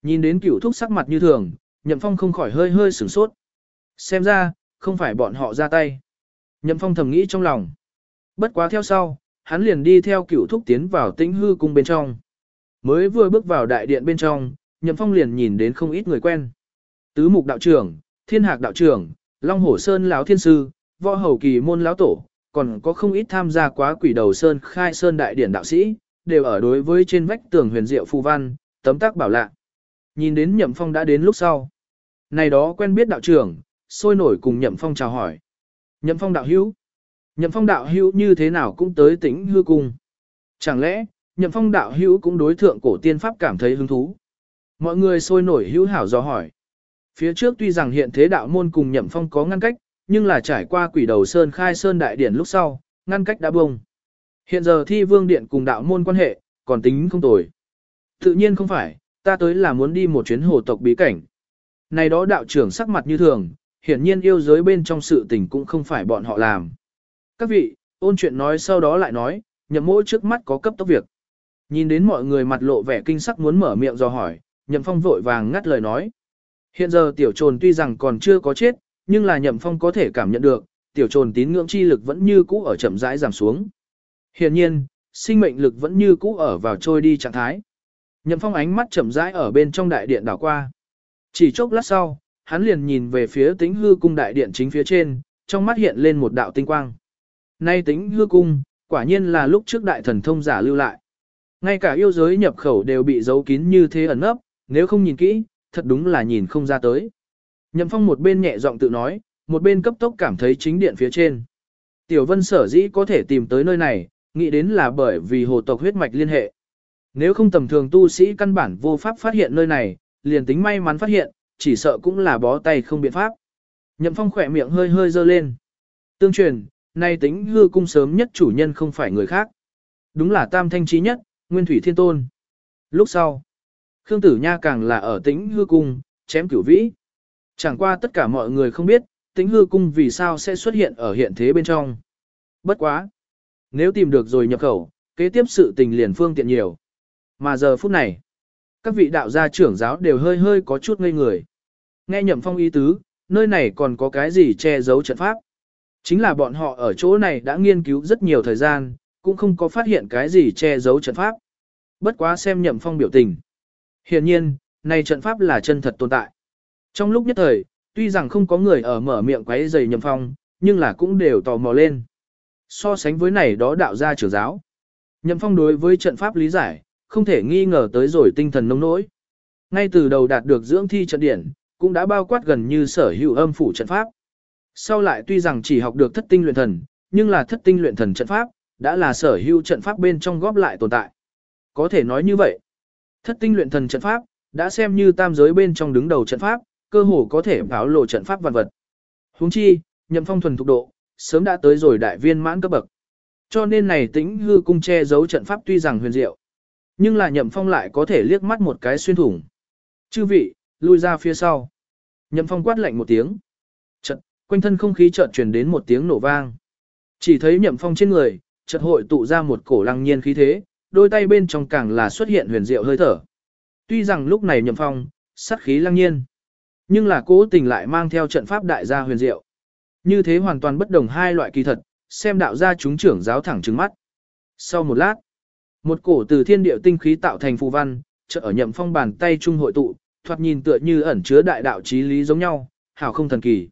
S1: Nhìn đến Cửu thúc sắc mặt như thường, nhậm phong không khỏi hơi hơi sửng sốt. Xem ra, không phải bọn họ ra tay. Nhậm phong thầm nghĩ trong lòng. Bất quá theo sau, hắn liền đi theo Cửu thúc tiến vào tĩnh hư cung bên trong. Mới vừa bước vào đại điện bên trong, Nhậm Phong liền nhìn đến không ít người quen. Tứ mục đạo trưởng, thiên hạc đạo trưởng, Long Hổ Sơn lão thiên sư, võ hầu kỳ môn lão tổ, còn có không ít tham gia quá quỷ đầu sơn khai sơn đại điển đạo sĩ, đều ở đối với trên vách tường huyền diệu phù văn, tấm tác bảo lạ. Nhìn đến Nhậm Phong đã đến lúc sau. Này đó quen biết đạo trưởng, sôi nổi cùng Nhậm Phong chào hỏi. Nhậm Phong đạo hữu. Nhậm phong đạo hữu như thế nào cũng tới tĩnh hư cung. Chẳng lẽ, nhậm phong đạo hữu cũng đối thượng cổ tiên pháp cảm thấy hứng thú. Mọi người sôi nổi hữu hảo do hỏi. Phía trước tuy rằng hiện thế đạo môn cùng nhậm phong có ngăn cách, nhưng là trải qua quỷ đầu sơn khai sơn đại điển lúc sau, ngăn cách đã bông. Hiện giờ thi vương điện cùng đạo môn quan hệ, còn tính không tồi. Tự nhiên không phải, ta tới là muốn đi một chuyến hồ tộc bí cảnh. Này đó đạo trưởng sắc mặt như thường, hiển nhiên yêu giới bên trong sự tình cũng không phải bọn họ làm. Các vị, ôn chuyện nói sau đó lại nói, nhậm mỗi trước mắt có cấp tốc việc. Nhìn đến mọi người mặt lộ vẻ kinh sắc muốn mở miệng do hỏi, nhậm phong vội vàng ngắt lời nói. Hiện giờ tiểu trồn tuy rằng còn chưa có chết, nhưng là nhậm phong có thể cảm nhận được, tiểu trồn tín ngưỡng chi lực vẫn như cũ ở chậm rãi giảm xuống. Hiện nhiên, sinh mệnh lực vẫn như cũ ở vào trôi đi trạng thái. Nhậm phong ánh mắt chậm rãi ở bên trong đại điện đảo qua. Chỉ chốc lát sau, hắn liền nhìn về phía tính hư cung đại điện chính phía trên, trong mắt hiện lên một đạo tinh quang. Nay tính hư cung, quả nhiên là lúc trước đại thần thông giả lưu lại. Ngay cả yêu giới nhập khẩu đều bị giấu kín như thế ẩn nấp, nếu không nhìn kỹ, thật đúng là nhìn không ra tới. Nhậm phong một bên nhẹ giọng tự nói, một bên cấp tốc cảm thấy chính điện phía trên. Tiểu vân sở dĩ có thể tìm tới nơi này, nghĩ đến là bởi vì hồ tộc huyết mạch liên hệ. Nếu không tầm thường tu sĩ căn bản vô pháp phát hiện nơi này, liền tính may mắn phát hiện, chỉ sợ cũng là bó tay không biện pháp. Nhậm phong khỏe miệng hơi hơi dơ lên. Tương truyền, nay tính hư cung sớm nhất chủ nhân không phải người khác. Đúng là tam thanh trí nhất, nguyên thủy thiên tôn. Lúc sau, Khương Tử Nha càng là ở tĩnh hư cung, chém cửu vĩ. Chẳng qua tất cả mọi người không biết, tĩnh hư cung vì sao sẽ xuất hiện ở hiện thế bên trong. Bất quá. Nếu tìm được rồi nhập khẩu, kế tiếp sự tình liền phương tiện nhiều. Mà giờ phút này, các vị đạo gia trưởng giáo đều hơi hơi có chút ngây người. Nghe nhậm phong ý tứ, nơi này còn có cái gì che giấu trận pháp. Chính là bọn họ ở chỗ này đã nghiên cứu rất nhiều thời gian, cũng không có phát hiện cái gì che giấu trận pháp. Bất quá xem nhậm phong biểu tình. Hiện nhiên, này trận pháp là chân thật tồn tại. Trong lúc nhất thời, tuy rằng không có người ở mở miệng quấy giày nhầm phong, nhưng là cũng đều tò mò lên. So sánh với này đó đạo gia trưởng giáo. Nhậm phong đối với trận pháp lý giải, không thể nghi ngờ tới rồi tinh thần nông nỗi. Ngay từ đầu đạt được dưỡng thi trận điển, cũng đã bao quát gần như sở hữu âm phủ trận pháp. Sau lại tuy rằng chỉ học được thất tinh luyện thần, nhưng là thất tinh luyện thần trận pháp, đã là sở hữu trận pháp bên trong góp lại tồn tại. Có thể nói như vậy, thất tinh luyện thần trận pháp, đã xem như tam giới bên trong đứng đầu trận pháp, cơ hồ có thể báo lộ trận pháp vạn vật. Huống chi, nhậm phong thuần thục độ, sớm đã tới rồi đại viên mãn cấp bậc. Cho nên này tĩnh hư cung che giấu trận pháp tuy rằng huyền diệu, nhưng là nhậm phong lại có thể liếc mắt một cái xuyên thủng. Chư vị, lui ra phía sau. Nhậm phong quát lạnh một tiếng. Trận, quanh thân không khí chợt truyền đến một tiếng nổ vang. Chỉ thấy nhậm phong trên người, chợt hội tụ ra một cổ lăng nhiên khí thế, đôi tay bên trong càng là xuất hiện huyền diệu hơi thở. Tuy rằng lúc này nhậm phong, sát khí lăng nhiên, nhưng là cố tình lại mang theo trận pháp đại gia huyền diệu. Như thế hoàn toàn bất đồng hai loại kỳ thật, xem đạo gia chúng trưởng giáo thẳng trừng mắt. Sau một lát, một cổ từ thiên địa tinh khí tạo thành phù văn, chợ ở nhậm phong bàn tay trung hội tụ, thoạt nhìn tựa như ẩn chứa đại đạo trí lý giống nhau, hảo không thần kỳ.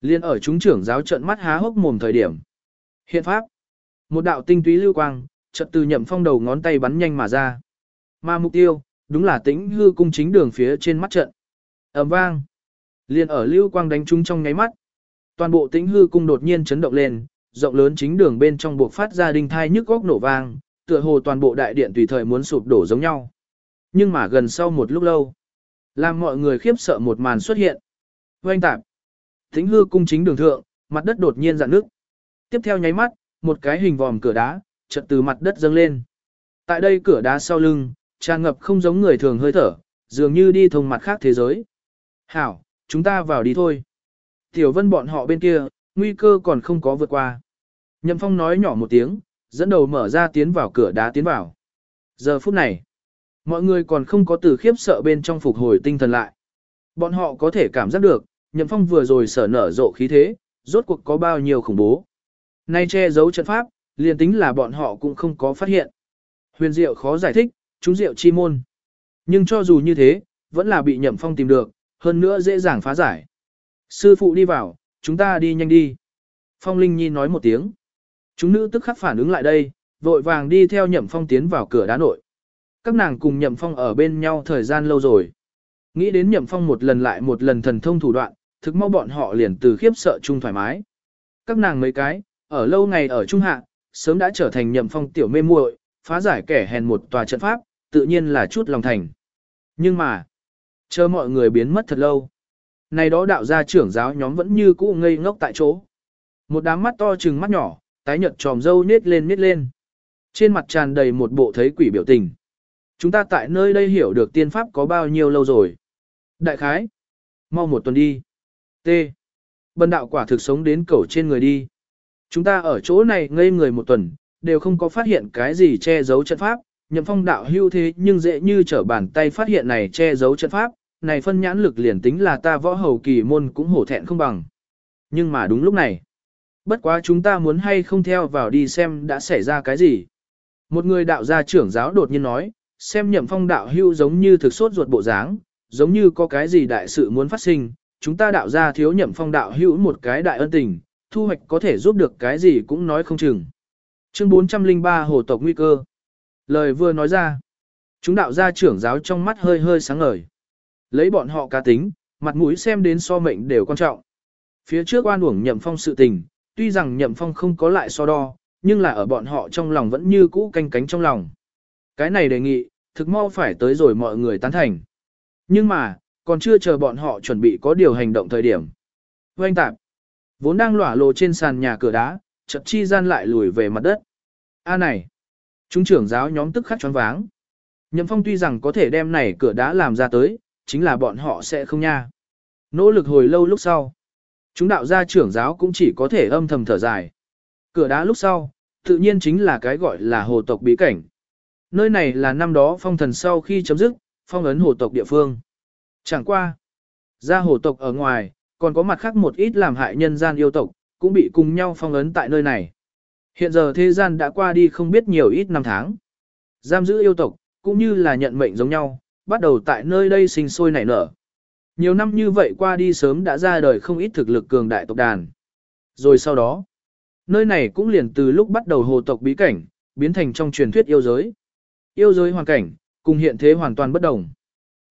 S1: Liên ở chúng trưởng giáo trận mắt há hốc mồm thời điểm. Hiện pháp, một đạo tinh túy lưu quang, chợt từ nhậm phong đầu ngón tay bắn nhanh mà ra. Mà mục tiêu, đúng là tĩnh hư cung chính đường phía trên mắt trận. ầm vang, liên ở lưu quang đánh trúng trong nháy mắt. Toàn bộ tĩnh hư cung đột nhiên chấn động lên, rộng lớn chính đường bên trong buộc phát ra đinh thai nhức góc nổ vang, tựa hồ toàn bộ đại điện tùy thời muốn sụp đổ giống nhau. Nhưng mà gần sau một lúc lâu, làm mọi người khiếp sợ một màn xuất hiện. Oanh tạp, tĩnh hư cung chính đường thượng, mặt đất đột nhiên dạn nước. Tiếp theo nháy mắt, một cái hình vòm cửa đá, chợt từ mặt đất dâng lên. Tại đây cửa đá sau lưng, tràn ngập không giống người thường hơi thở, dường như đi thông mặt khác thế giới. Hảo, chúng ta vào đi thôi. Tiểu vân bọn họ bên kia, nguy cơ còn không có vượt qua. Nhậm phong nói nhỏ một tiếng, dẫn đầu mở ra tiến vào cửa đá tiến vào. Giờ phút này, mọi người còn không có từ khiếp sợ bên trong phục hồi tinh thần lại. Bọn họ có thể cảm giác được, nhậm phong vừa rồi sở nở rộ khí thế, rốt cuộc có bao nhiêu khủng bố. Nay che giấu trận pháp, liền tính là bọn họ cũng không có phát hiện. Huyền diệu khó giải thích, chúng diệu chi môn. Nhưng cho dù như thế, vẫn là bị nhậm phong tìm được, hơn nữa dễ dàng phá giải. Sư phụ đi vào, chúng ta đi nhanh đi. Phong Linh Nhi nói một tiếng. Chúng nữ tức khắc phản ứng lại đây, vội vàng đi theo nhậm phong tiến vào cửa đá nội. Các nàng cùng nhậm phong ở bên nhau thời gian lâu rồi. Nghĩ đến nhậm phong một lần lại một lần thần thông thủ đoạn, thực mau bọn họ liền từ khiếp sợ chung thoải mái. Các nàng mấy cái, Ở lâu ngày ở Trung Hạ, sớm đã trở thành nhậm phong tiểu mê muội, phá giải kẻ hèn một tòa trận pháp, tự nhiên là chút lòng thành. Nhưng mà, chờ mọi người biến mất thật lâu. Này đó đạo gia trưởng giáo nhóm vẫn như cũ ngây ngốc tại chỗ. Một đám mắt to trừng mắt nhỏ, tái nhợt tròm dâu nết lên nết lên. Trên mặt tràn đầy một bộ thấy quỷ biểu tình. Chúng ta tại nơi đây hiểu được tiên pháp có bao nhiêu lâu rồi. Đại khái. Mau một tuần đi. T. Bần đạo quả thực sống đến cẩu trên người đi. Chúng ta ở chỗ này ngây người một tuần, đều không có phát hiện cái gì che giấu trận pháp, nhậm phong đạo hưu thế nhưng dễ như trở bàn tay phát hiện này che giấu trận pháp, này phân nhãn lực liền tính là ta võ hầu kỳ môn cũng hổ thẹn không bằng. Nhưng mà đúng lúc này, bất quá chúng ta muốn hay không theo vào đi xem đã xảy ra cái gì. Một người đạo gia trưởng giáo đột nhiên nói, xem nhậm phong đạo hưu giống như thực sốt ruột bộ dáng, giống như có cái gì đại sự muốn phát sinh, chúng ta đạo gia thiếu nhậm phong đạo hữu một cái đại ân tình, thu hoạch có thể giúp được cái gì cũng nói không chừng. Chương 403 Hồ tộc nguy cơ. Lời vừa nói ra, chúng đạo gia trưởng giáo trong mắt hơi hơi sáng ngời. Lấy bọn họ cá tính, mặt mũi xem đến so mệnh đều quan trọng. Phía trước oan uổng nhậm phong sự tình, tuy rằng nhậm phong không có lại so đo, nhưng là ở bọn họ trong lòng vẫn như cũ canh cánh trong lòng. Cái này đề nghị, thực mau phải tới rồi mọi người tán thành. Nhưng mà, còn chưa chờ bọn họ chuẩn bị có điều hành động thời điểm. Oanh tạp, vốn đang lỏa lộ trên sàn nhà cửa đá, chợt chi gian lại lùi về mặt đất. A này, chúng trưởng giáo nhóm tức khắc choáng váng. Nhậm phong tuy rằng có thể đem này cửa đá làm ra tới, chính là bọn họ sẽ không nha. Nỗ lực hồi lâu lúc sau. Chúng đạo gia trưởng giáo cũng chỉ có thể âm thầm thở dài. Cửa đá lúc sau, tự nhiên chính là cái gọi là hồ tộc bí cảnh. Nơi này là năm đó phong thần sau khi chấm dứt, phong ấn hồ tộc địa phương. Chẳng qua. Ra hồ tộc ở ngoài, còn có mặt khác một ít làm hại nhân gian yêu tộc, cũng bị cùng nhau phong ấn tại nơi này. Hiện giờ thế gian đã qua đi không biết nhiều ít năm tháng. Giam giữ yêu tộc, cũng như là nhận mệnh giống nhau, bắt đầu tại nơi đây sinh sôi nảy nở. Nhiều năm như vậy qua đi sớm đã ra đời không ít thực lực cường đại tộc đàn. Rồi sau đó, nơi này cũng liền từ lúc bắt đầu hồ tộc bí cảnh, biến thành trong truyền thuyết yêu giới. Yêu giới hoàn cảnh, cùng hiện thế hoàn toàn bất đồng.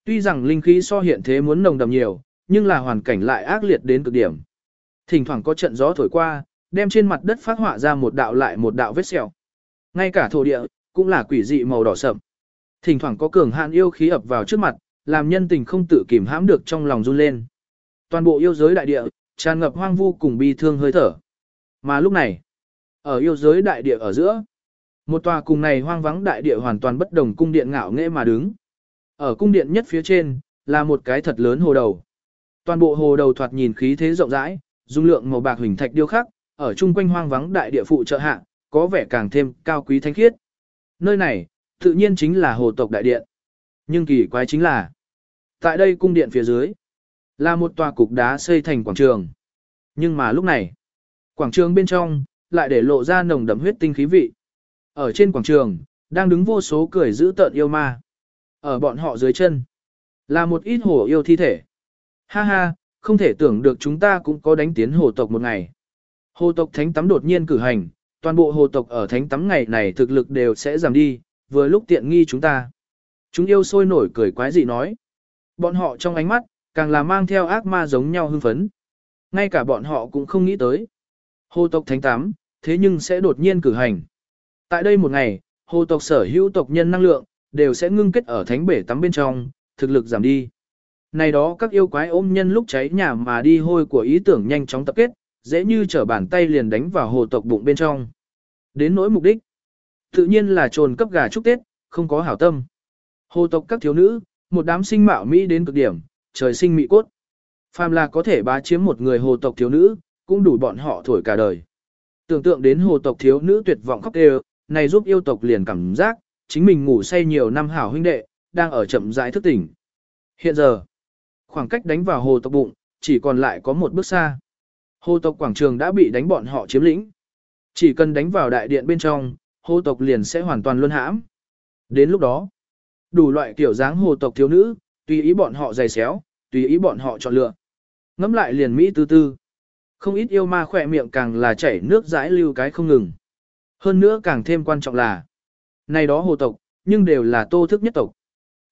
S1: Tuy rằng linh khí so hiện thế muốn nồng đậm nhiều, nhưng là hoàn cảnh lại ác liệt đến cực điểm. Thỉnh thoảng có trận gió thổi qua, đem trên mặt đất phát họa ra một đạo lại một đạo vết sẹo. Ngay cả thổ địa, cũng là quỷ dị màu đỏ sậm. Thỉnh thoảng có cường hạn yêu khí ập vào trước mặt, làm nhân tình không tự kìm hãm được trong lòng run lên. Toàn bộ yêu giới đại địa, tràn ngập hoang vu cùng bi thương hơi thở. Mà lúc này, ở yêu giới đại địa ở giữa, một tòa cùng này hoang vắng đại địa hoàn toàn bất đồng cung điện ngạo nghễ mà đứng. Ở cung điện nhất phía trên, là một cái thật lớn hồ đầu. Toàn bộ hồ đầu thoạt nhìn khí thế rộng rãi, dung lượng màu bạc hình thạch điêu khắc, ở chung quanh hoang vắng đại địa phụ trợ hạ, có vẻ càng thêm cao quý thanh khiết. Nơi này, tự nhiên chính là hồ tộc đại điện. Nhưng kỳ quái chính là, tại đây cung điện phía dưới, là một tòa cục đá xây thành quảng trường. Nhưng mà lúc này, quảng trường bên trong, lại để lộ ra nồng đậm huyết tinh khí vị. Ở trên quảng trường, đang đứng vô số cười giữ tợn yêu ma. Ở bọn họ dưới chân, là một ít hồ yêu thi thể. Ha ha, không thể tưởng được chúng ta cũng có đánh tiến hồ tộc một ngày. Hồ tộc thánh tắm đột nhiên cử hành, toàn bộ hồ tộc ở thánh tắm ngày này thực lực đều sẽ giảm đi, vừa lúc tiện nghi chúng ta. Chúng yêu sôi nổi cười quái dị nói. Bọn họ trong ánh mắt, càng là mang theo ác ma giống nhau hưng phấn. Ngay cả bọn họ cũng không nghĩ tới. Hồ tộc thánh tắm, thế nhưng sẽ đột nhiên cử hành. Tại đây một ngày, hồ tộc sở hữu tộc nhân năng lượng, đều sẽ ngưng kết ở thánh bể tắm bên trong, thực lực giảm đi. Này đó các yêu quái ôm nhân lúc cháy nhà mà đi hôi của ý tưởng nhanh chóng tập kết, dễ như trở bàn tay liền đánh vào hồ tộc bụng bên trong. Đến nỗi mục đích, tự nhiên là trồn cấp gà chúc Tết, không có hảo tâm. Hồ tộc các thiếu nữ, một đám sinh mạo Mỹ đến cực điểm, trời sinh mỹ cốt. Phàm là có thể bá chiếm một người hồ tộc thiếu nữ, cũng đủ bọn họ thổi cả đời. Tưởng tượng đến hồ tộc thiếu nữ tuyệt vọng khóc đều, này giúp yêu tộc liền cảm giác, chính mình ngủ say nhiều năm hảo huynh đệ, đang ở chậm rãi thức tỉnh. Hiện giờ, khoảng cách đánh vào hồ tộc bụng, chỉ còn lại có một bước xa. Hồ tộc quảng trường đã bị đánh bọn họ chiếm lĩnh. Chỉ cần đánh vào đại điện bên trong, hồ tộc liền sẽ hoàn toàn luân hãm. Đến lúc đó, đủ loại kiểu dáng hồ tộc thiếu nữ, tùy ý bọn họ giày xéo, tùy ý bọn họ chọn lựa. Ngắm lại liền Mỹ tư tư. Không ít yêu ma khỏe miệng càng là chảy nước dãi lưu cái không ngừng. Hơn nữa càng thêm quan trọng là, này đó hồ tộc, nhưng đều là tô thức nhất tộc.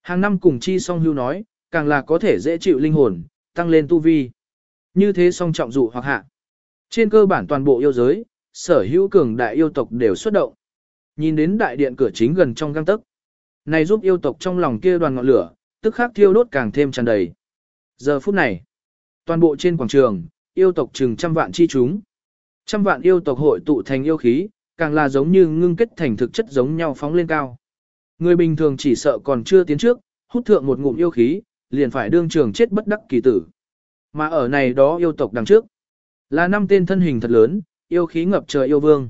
S1: Hàng năm cùng chi song hưu nói, càng là có thể dễ chịu linh hồn, tăng lên tu vi. Như thế song trọng dụ hoặc hạ. Trên cơ bản toàn bộ yêu giới, sở hữu cường đại yêu tộc đều xuất động. Nhìn đến đại điện cửa chính gần trong găng tấc. Này giúp yêu tộc trong lòng kia đoàn ngọn lửa, tức khắc thiêu đốt càng thêm tràn đầy. Giờ phút này, toàn bộ trên quảng trường, yêu tộc chừng trăm vạn chi chúng. Trăm vạn yêu tộc hội tụ thành yêu khí, càng là giống như ngưng kết thành thực chất giống nhau phóng lên cao. Người bình thường chỉ sợ còn chưa tiến trước, hút thượng một ngụm yêu khí, liền phải đương trường chết bất đắc kỳ tử. Mà ở này đó yêu tộc đằng trước, là năm tên thân hình thật lớn, yêu khí ngập trời yêu vương.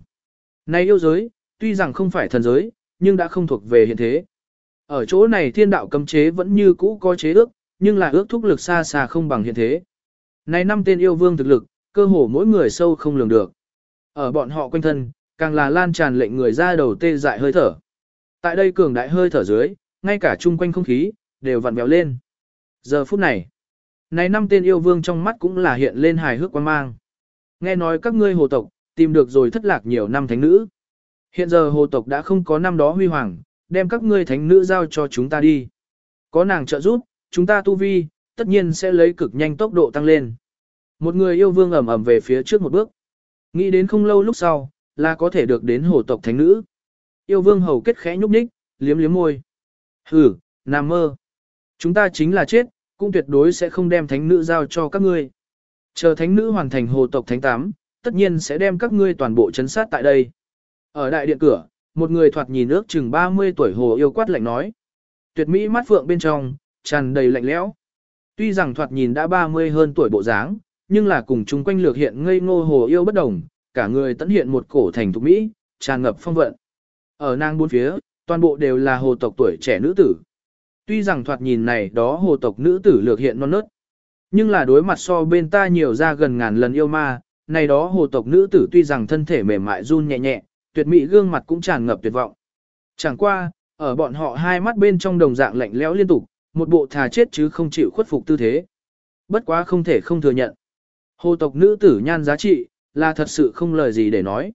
S1: Này yêu giới, tuy rằng không phải thần giới, nhưng đã không thuộc về hiện thế. Ở chỗ này thiên đạo cấm chế vẫn như cũ có chế ước, nhưng là ước thúc lực xa xa không bằng hiện thế. Này năm tên yêu vương thực lực, cơ hồ mỗi người sâu không lường được. Ở bọn họ quanh thân, càng là lan tràn lệnh người ra đầu tê dại hơi thở. Tại đây cường đại hơi thở dưới, ngay cả chung quanh không khí, đều vặn béo lên. Giờ phút này, này năm tên yêu vương trong mắt cũng là hiện lên hài hước quan mang. Nghe nói các ngươi hồ tộc, tìm được rồi thất lạc nhiều năm thánh nữ. Hiện giờ hồ tộc đã không có năm đó huy hoàng, đem các ngươi thánh nữ giao cho chúng ta đi. Có nàng trợ giúp, chúng ta tu vi, tất nhiên sẽ lấy cực nhanh tốc độ tăng lên. Một người yêu vương ẩm ẩm về phía trước một bước. Nghĩ đến không lâu lúc sau, là có thể được đến hồ tộc thánh nữ. Yêu vương hầu kết khẽ nhúc nhích, liếm liếm môi. Hử, nằm mơ. Chúng ta chính là chết, cũng tuyệt đối sẽ không đem thánh nữ giao cho các ngươi. Chờ thánh nữ hoàn thành hồ tộc thánh tám, tất nhiên sẽ đem các ngươi toàn bộ chấn sát tại đây. Ở đại điện cửa, một người thoạt nhìn ước chừng 30 tuổi hồ yêu quát lạnh nói. Tuyệt mỹ mắt phượng bên trong, tràn đầy lạnh lẽo. Tuy rằng thoạt nhìn đã 30 hơn tuổi bộ dáng, nhưng là cùng chung quanh lược hiện ngây ngô hồ yêu bất đồng, cả người tận hiện một cổ thành thục mỹ, tràn ngập phong vận. Ở nang bốn phía, toàn bộ đều là hồ tộc tuổi trẻ nữ tử. Tuy rằng thoạt nhìn này đó hồ tộc nữ tử lược hiện non nớt, nhưng là đối mặt so bên ta nhiều ra gần ngàn lần yêu ma, này đó hồ tộc nữ tử tuy rằng thân thể mềm mại run nhẹ nhẹ, tuyệt mỹ gương mặt cũng tràn ngập tuyệt vọng. Chẳng qua, ở bọn họ hai mắt bên trong đồng dạng lạnh lẽo liên tục, một bộ thà chết chứ không chịu khuất phục tư thế. Bất quá không thể không thừa nhận. Hồ tộc nữ tử nhan giá trị, là thật sự không lời gì để nói.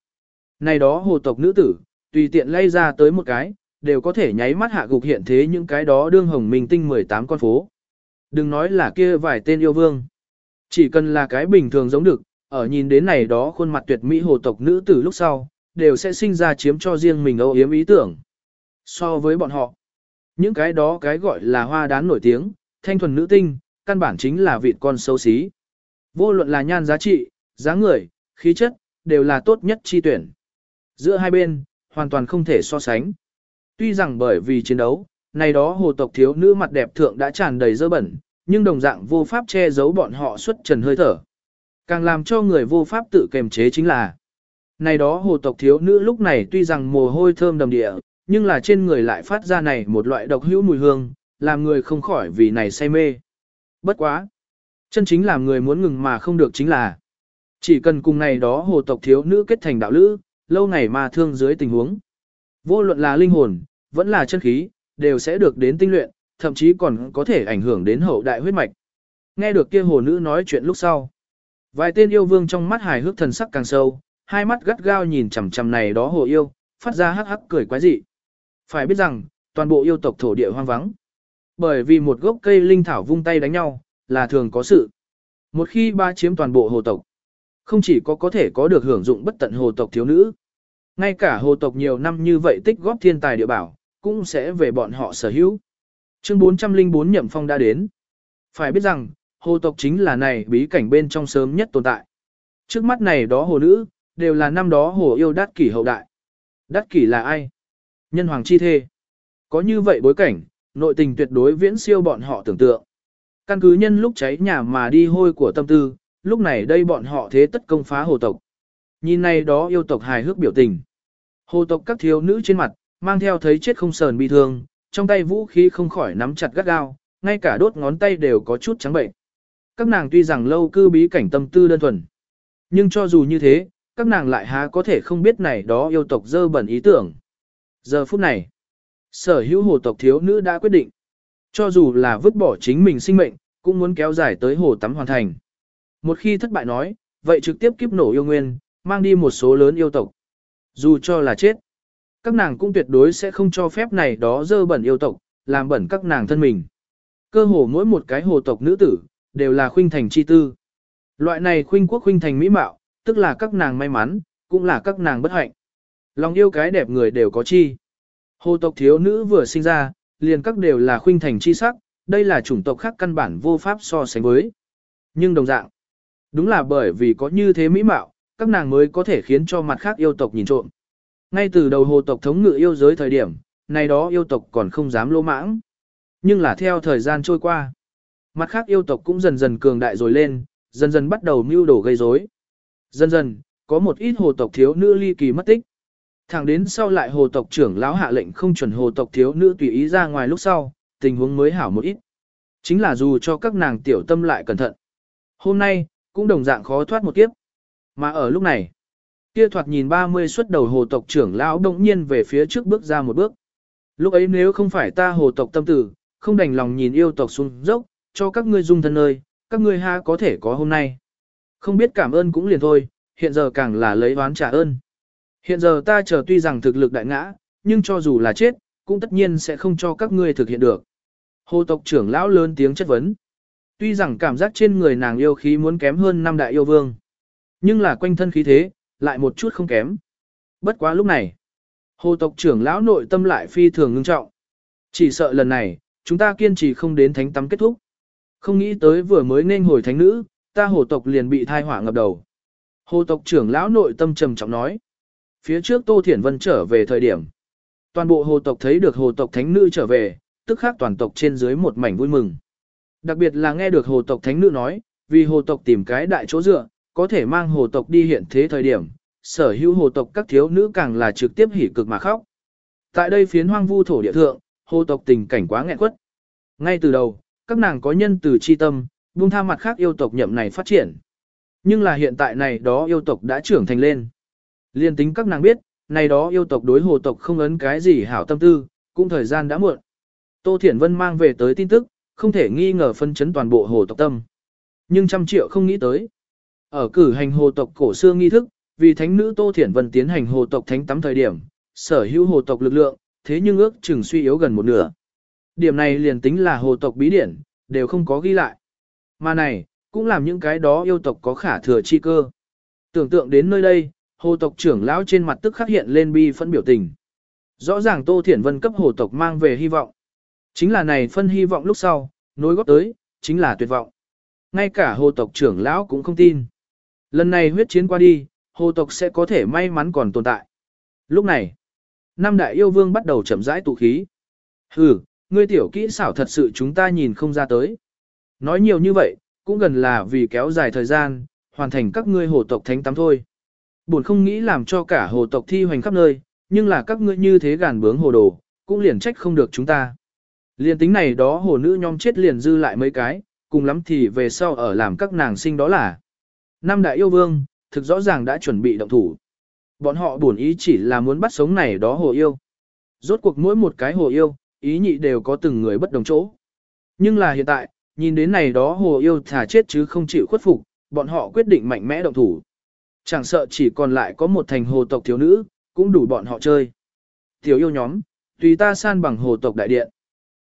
S1: Này đó hồ tộc nữ tử, tùy tiện lay ra tới một cái, đều có thể nháy mắt hạ gục hiện thế những cái đó đương hồng minh tinh 18 con phố. Đừng nói là kia vài tên yêu vương. Chỉ cần là cái bình thường giống được, ở nhìn đến này đó khuôn mặt tuyệt mỹ hồ tộc nữ tử lúc sau, đều sẽ sinh ra chiếm cho riêng mình âu yếm ý tưởng. So với bọn họ, những cái đó cái gọi là hoa đán nổi tiếng, thanh thuần nữ tinh, căn bản chính là vị con xấu xí. Vô luận là nhan giá trị, dáng người, khí chất, đều là tốt nhất chi tuyển. Giữa hai bên, hoàn toàn không thể so sánh. Tuy rằng bởi vì chiến đấu, này đó hồ tộc thiếu nữ mặt đẹp thượng đã tràn đầy dơ bẩn, nhưng đồng dạng vô pháp che giấu bọn họ xuất trần hơi thở. Càng làm cho người vô pháp tự kềm chế chính là này đó hồ tộc thiếu nữ lúc này tuy rằng mồ hôi thơm đầm địa, nhưng là trên người lại phát ra này một loại độc hữu mùi hương, làm người không khỏi vì này say mê. Bất quá. Chân chính làm người muốn ngừng mà không được chính là chỉ cần cùng này đó hồ tộc thiếu nữ kết thành đạo lữ, lâu ngày mà thương dưới tình huống. Vô luận là linh hồn, vẫn là chân khí, đều sẽ được đến tinh luyện, thậm chí còn có thể ảnh hưởng đến hậu đại huyết mạch. Nghe được kia hồ nữ nói chuyện lúc sau. Vài tên yêu vương trong mắt hài hước thần sắc càng sâu, hai mắt gắt gao nhìn chằm chằm này đó hồ yêu, phát ra hắc hắc cười quái dị. Phải biết rằng, toàn bộ yêu tộc thổ địa hoang vắng. Bởi vì một gốc cây linh thảo vung tay đánh nhau, là thường có sự. Một khi ba chiếm toàn bộ hồ tộc, không chỉ có có thể có được hưởng dụng bất tận hồ tộc thiếu nữ, ngay cả hồ tộc nhiều năm như vậy tích góp thiên tài địa bảo, cũng sẽ về bọn họ sở hữu. Chương 404 Nhậm Phong đã đến. Phải biết rằng, hồ tộc chính là này bí cảnh bên trong sớm nhất tồn tại. Trước mắt này đó hồ nữ, đều là năm đó hồ yêu đát kỷ hậu đại. Đát kỷ là ai? Nhân hoàng chi thê. Có như vậy bối cảnh, nội tình tuyệt đối viễn siêu bọn họ tưởng tượng. Căn cứ nhân lúc cháy nhà mà đi hôi của tâm tư, lúc này đây bọn họ thế tất công phá hồ tộc. Nhìn này đó yêu tộc hài hước biểu tình. Hồ tộc các thiếu nữ trên mặt, mang theo thấy chết không sờn bi thương, trong tay vũ khí không khỏi nắm chặt gắt gao, ngay cả đốt ngón tay đều có chút trắng bệnh. Các nàng tuy rằng lâu cư bí cảnh tâm tư đơn thuần, nhưng cho dù như thế, các nàng lại há có thể không biết này đó yêu tộc dơ bẩn ý tưởng. Giờ phút này, sở hữu hồ tộc thiếu nữ đã quyết định. Cho dù là vứt bỏ chính mình sinh mệnh, cũng muốn kéo dài tới hồ tắm hoàn thành. Một khi thất bại nói, vậy trực tiếp kiếp nổ yêu nguyên, mang đi một số lớn yêu tộc. Dù cho là chết, các nàng cũng tuyệt đối sẽ không cho phép này đó dơ bẩn yêu tộc, làm bẩn các nàng thân mình. Cơ hồ mỗi một cái hồ tộc nữ tử, đều là khuynh thành chi tư. Loại này khuynh quốc khuynh thành mỹ mạo, tức là các nàng may mắn, cũng là các nàng bất hạnh. Lòng yêu cái đẹp người đều có chi. Hồ tộc thiếu nữ vừa sinh ra, liền các đều là khuynh thành chi sắc, đây là chủng tộc khác căn bản vô pháp so sánh với. Nhưng đồng dạng, đúng là bởi vì có như thế mỹ mạo, các nàng mới có thể khiến cho mặt khác yêu tộc nhìn trộm. Ngay từ đầu hồ tộc thống ngự yêu giới thời điểm, này đó yêu tộc còn không dám lô mãng. Nhưng là theo thời gian trôi qua, mặt khác yêu tộc cũng dần dần cường đại rồi lên, dần dần bắt đầu mưu đồ gây rối. Dần dần, có một ít hồ tộc thiếu nữ ly kỳ mất tích. Thẳng đến sau lại hồ tộc trưởng lão hạ lệnh không chuẩn hồ tộc thiếu nữ tùy ý ra ngoài lúc sau, tình huống mới hảo một ít. Chính là dù cho các nàng tiểu tâm lại cẩn thận. Hôm nay, cũng đồng dạng khó thoát một kiếp. Mà ở lúc này, kia thoạt nhìn 30 xuất đầu hồ tộc trưởng lão động nhiên về phía trước bước ra một bước. Lúc ấy nếu không phải ta hồ tộc tâm tử, không đành lòng nhìn yêu tộc xuống dốc, cho các ngươi dung thân ơi, các ngươi ha có thể có hôm nay. Không biết cảm ơn cũng liền thôi, hiện giờ càng là lấy oán trả ơn. Hiện giờ ta chờ tuy rằng thực lực đại ngã, nhưng cho dù là chết, cũng tất nhiên sẽ không cho các ngươi thực hiện được. Hồ tộc trưởng lão lớn tiếng chất vấn. Tuy rằng cảm giác trên người nàng yêu khí muốn kém hơn năm đại yêu vương, nhưng là quanh thân khí thế, lại một chút không kém. Bất quá lúc này, hồ tộc trưởng lão nội tâm lại phi thường ngưng trọng. Chỉ sợ lần này, chúng ta kiên trì không đến thánh tắm kết thúc. Không nghĩ tới vừa mới nên hồi thánh nữ, ta hồ tộc liền bị thai hỏa ngập đầu. Hồ tộc trưởng lão nội tâm trầm trọng nói. Phía trước Tô Thiển Vân trở về thời điểm. Toàn bộ hồ tộc thấy được hồ tộc thánh nữ trở về, tức khác toàn tộc trên dưới một mảnh vui mừng. Đặc biệt là nghe được hồ tộc thánh nữ nói, vì hồ tộc tìm cái đại chỗ dựa, có thể mang hồ tộc đi hiện thế thời điểm, sở hữu hồ tộc các thiếu nữ càng là trực tiếp hỉ cực mà khóc. Tại đây phiến hoang vu thổ địa thượng, hồ tộc tình cảnh quá nghẹn quất. Ngay từ đầu, các nàng có nhân từ chi tâm, buông tha mặt khác yêu tộc nhậm này phát triển. Nhưng là hiện tại này đó yêu tộc đã trưởng thành lên. Liên tính các nàng biết, này đó yêu tộc đối hồ tộc không ấn cái gì hảo tâm tư, cũng thời gian đã muộn. Tô Thiển Vân mang về tới tin tức, không thể nghi ngờ phân chấn toàn bộ hồ tộc tâm. Nhưng trăm triệu không nghĩ tới. Ở cử hành hồ tộc cổ xưa nghi thức, vì thánh nữ Tô Thiển Vân tiến hành hồ tộc thánh tắm thời điểm, sở hữu hồ tộc lực lượng, thế nhưng ước chừng suy yếu gần một nửa. Điểm này liền tính là hồ tộc bí điển, đều không có ghi lại. Mà này, cũng làm những cái đó yêu tộc có khả thừa chi cơ. Tưởng tượng đến nơi đây, hồ tộc trưởng lão trên mặt tức khắc hiện lên bi phẫn biểu tình. Rõ ràng Tô Thiển Vân cấp hồ tộc mang về hy vọng. Chính là này phân hy vọng lúc sau, nối góp tới, chính là tuyệt vọng. Ngay cả hồ tộc trưởng lão cũng không tin. Lần này huyết chiến qua đi, hồ tộc sẽ có thể may mắn còn tồn tại. Lúc này, năm đại yêu vương bắt đầu chậm rãi tụ khí. Hừ, ngươi tiểu kỹ xảo thật sự chúng ta nhìn không ra tới. Nói nhiều như vậy, cũng gần là vì kéo dài thời gian, hoàn thành các ngươi hồ tộc thánh tắm thôi. Buồn không nghĩ làm cho cả hồ tộc thi hoành khắp nơi, nhưng là các ngươi như thế gàn bướng hồ đồ, cũng liền trách không được chúng ta. Liên tính này đó hồ nữ nhóm chết liền dư lại mấy cái, cùng lắm thì về sau ở làm các nàng sinh đó là. Năm đại yêu vương, thực rõ ràng đã chuẩn bị động thủ. Bọn họ buồn ý chỉ là muốn bắt sống này đó hồ yêu. Rốt cuộc mỗi một cái hồ yêu, ý nhị đều có từng người bất đồng chỗ. Nhưng là hiện tại, nhìn đến này đó hồ yêu thả chết chứ không chịu khuất phục, bọn họ quyết định mạnh mẽ động thủ. Chẳng sợ chỉ còn lại có một thành hồ tộc thiếu nữ, cũng đủ bọn họ chơi. Tiểu yêu nhóm, tùy ta san bằng hồ tộc đại điện.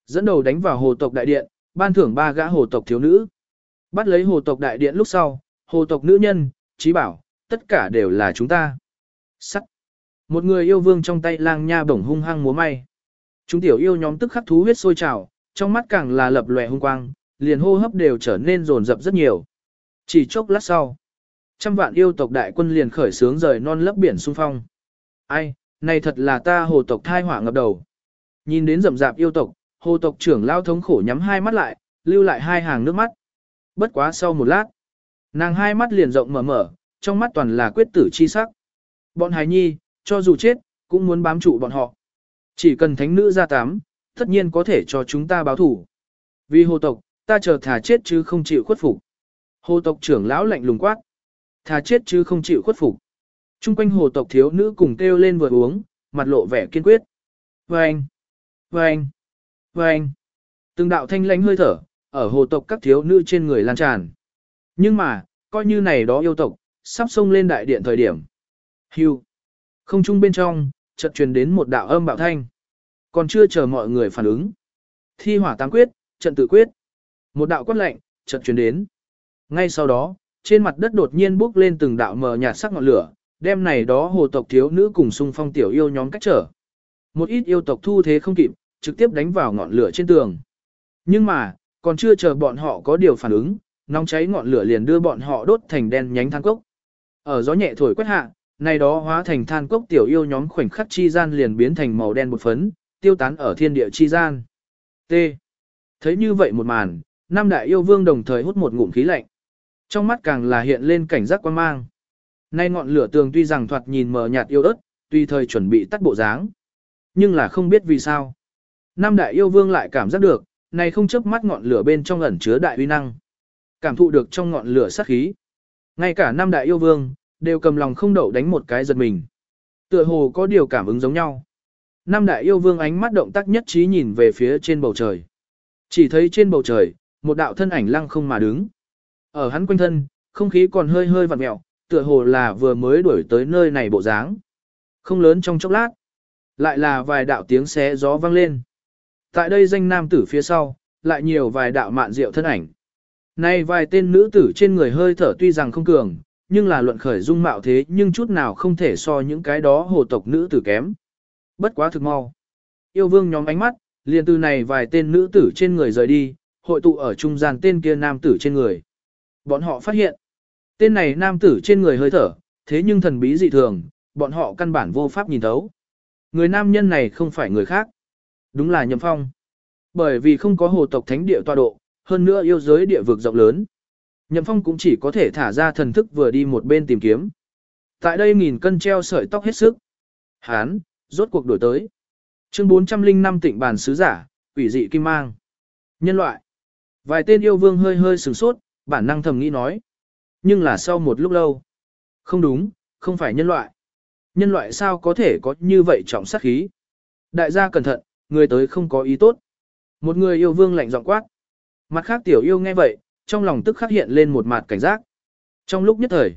S1: Dẫn đầu đánh vào hồ tộc đại điện, ban thưởng ba gã hồ tộc thiếu nữ. Bắt lấy hồ tộc đại điện lúc sau, hồ tộc nữ nhân, trí bảo, tất cả đều là chúng ta. Sắc. Một người yêu vương trong tay lang nha bổng hung hăng múa may. Chúng tiểu yêu nhóm tức khắc thú huyết sôi trào, trong mắt càng là lập lòe hung quang, liền hô hấp đều trở nên rồn rập rất nhiều. Chỉ chốc lát sau, trăm vạn yêu tộc đại quân liền khởi sướng rời non lấp biển xung phong. Ai, này thật là ta hồ tộc thai hỏa ngập đầu. Nhìn đến rậm rạp yêu tộc, hồ tộc trưởng lao thống khổ nhắm hai mắt lại, lưu lại hai hàng nước mắt. Bất quá sau một lát, nàng hai mắt liền rộng mở mở, trong mắt toàn là quyết tử chi sắc. Bọn hài nhi, cho dù chết, cũng muốn bám trụ bọn họ. Chỉ cần thánh nữ ra tám, tất nhiên có thể cho chúng ta báo thủ. Vì hồ tộc, ta chờ thả chết chứ không chịu khuất phục. Hồ tộc trưởng lão lạnh lùng quát. Thà chết chứ không chịu khuất phục. Trung quanh hồ tộc thiếu nữ cùng kêu lên vừa uống, mặt lộ vẻ kiên quyết. Vâng! Vâng! Vâng! Từng đạo thanh lãnh hơi thở, ở hồ tộc các thiếu nữ trên người lan tràn. Nhưng mà, coi như này đó yêu tộc, sắp xông lên đại điện thời điểm. Hưu! Không trung bên trong, chợt truyền đến một đạo âm bạo thanh. Còn chưa chờ mọi người phản ứng. Thi hỏa tám quyết, trận tự quyết. Một đạo quát lạnh chợt truyền đến. Ngay sau đó, trên mặt đất đột nhiên bốc lên từng đạo mờ nhạt sắc ngọn lửa, đem này đó hồ tộc thiếu nữ cùng xung phong tiểu yêu nhóm cách trở. Một ít yêu tộc thu thế không kịp, trực tiếp đánh vào ngọn lửa trên tường. Nhưng mà, còn chưa chờ bọn họ có điều phản ứng, nóng cháy ngọn lửa liền đưa bọn họ đốt thành đen nhánh than cốc. Ở gió nhẹ thổi quét hạ, này đó hóa thành than cốc tiểu yêu nhóm khoảnh khắc chi gian liền biến thành màu đen một phấn, tiêu tán ở thiên địa chi gian. T. Thấy như vậy một màn, năm đại yêu vương đồng thời hút một ngụm khí lạnh. Trong mắt càng là hiện lên cảnh giác quan mang. Nay ngọn lửa tường tuy rằng thoạt nhìn mờ nhạt yêu ớt, tuy thời chuẩn bị tắt bộ dáng. Nhưng là không biết vì sao. Năm đại yêu vương lại cảm giác được, này không chớp mắt ngọn lửa bên trong ẩn chứa đại uy năng. Cảm thụ được trong ngọn lửa sát khí. Ngay cả năm đại yêu vương, đều cầm lòng không đậu đánh một cái giật mình. Tựa hồ có điều cảm ứng giống nhau. Năm đại yêu vương ánh mắt động tác nhất trí nhìn về phía trên bầu trời. Chỉ thấy trên bầu trời, một đạo thân ảnh lăng không mà đứng. Ở hắn quanh thân, không khí còn hơi hơi vặn mẹo, tựa hồ là vừa mới đuổi tới nơi này bộ dáng. Không lớn trong chốc lát, lại là vài đạo tiếng xé gió vang lên. Tại đây danh nam tử phía sau, lại nhiều vài đạo mạn diệu thân ảnh. Nay vài tên nữ tử trên người hơi thở tuy rằng không cường, nhưng là luận khởi dung mạo thế nhưng chút nào không thể so những cái đó hồ tộc nữ tử kém. Bất quá thực mau. Yêu vương nhóm ánh mắt, liền từ này vài tên nữ tử trên người rời đi, hội tụ ở trung gian tên kia nam tử trên người. Bọn họ phát hiện, tên này nam tử trên người hơi thở, thế nhưng thần bí dị thường, bọn họ căn bản vô pháp nhìn thấu. Người nam nhân này không phải người khác. Đúng là Nhậm Phong. Bởi vì không có hồ tộc thánh địa tọa độ, hơn nữa yêu giới địa vực rộng lớn. Nhậm Phong cũng chỉ có thể thả ra thần thức vừa đi một bên tìm kiếm. Tại đây nghìn cân treo sợi tóc hết sức. Hán, rốt cuộc đổi tới. Chương 405 tịnh bàn sứ giả, quỷ dị kim mang. Nhân loại. Vài tên yêu vương hơi hơi sửng sốt, bản năng thầm nghĩ nói. Nhưng là sau một lúc lâu. Không đúng, không phải nhân loại. Nhân loại sao có thể có như vậy trọng sát khí. Đại gia cẩn thận, người tới không có ý tốt. Một người yêu vương lạnh giọng quát. Mặt khác tiểu yêu nghe vậy, trong lòng tức khắc hiện lên một mặt cảnh giác. Trong lúc nhất thời,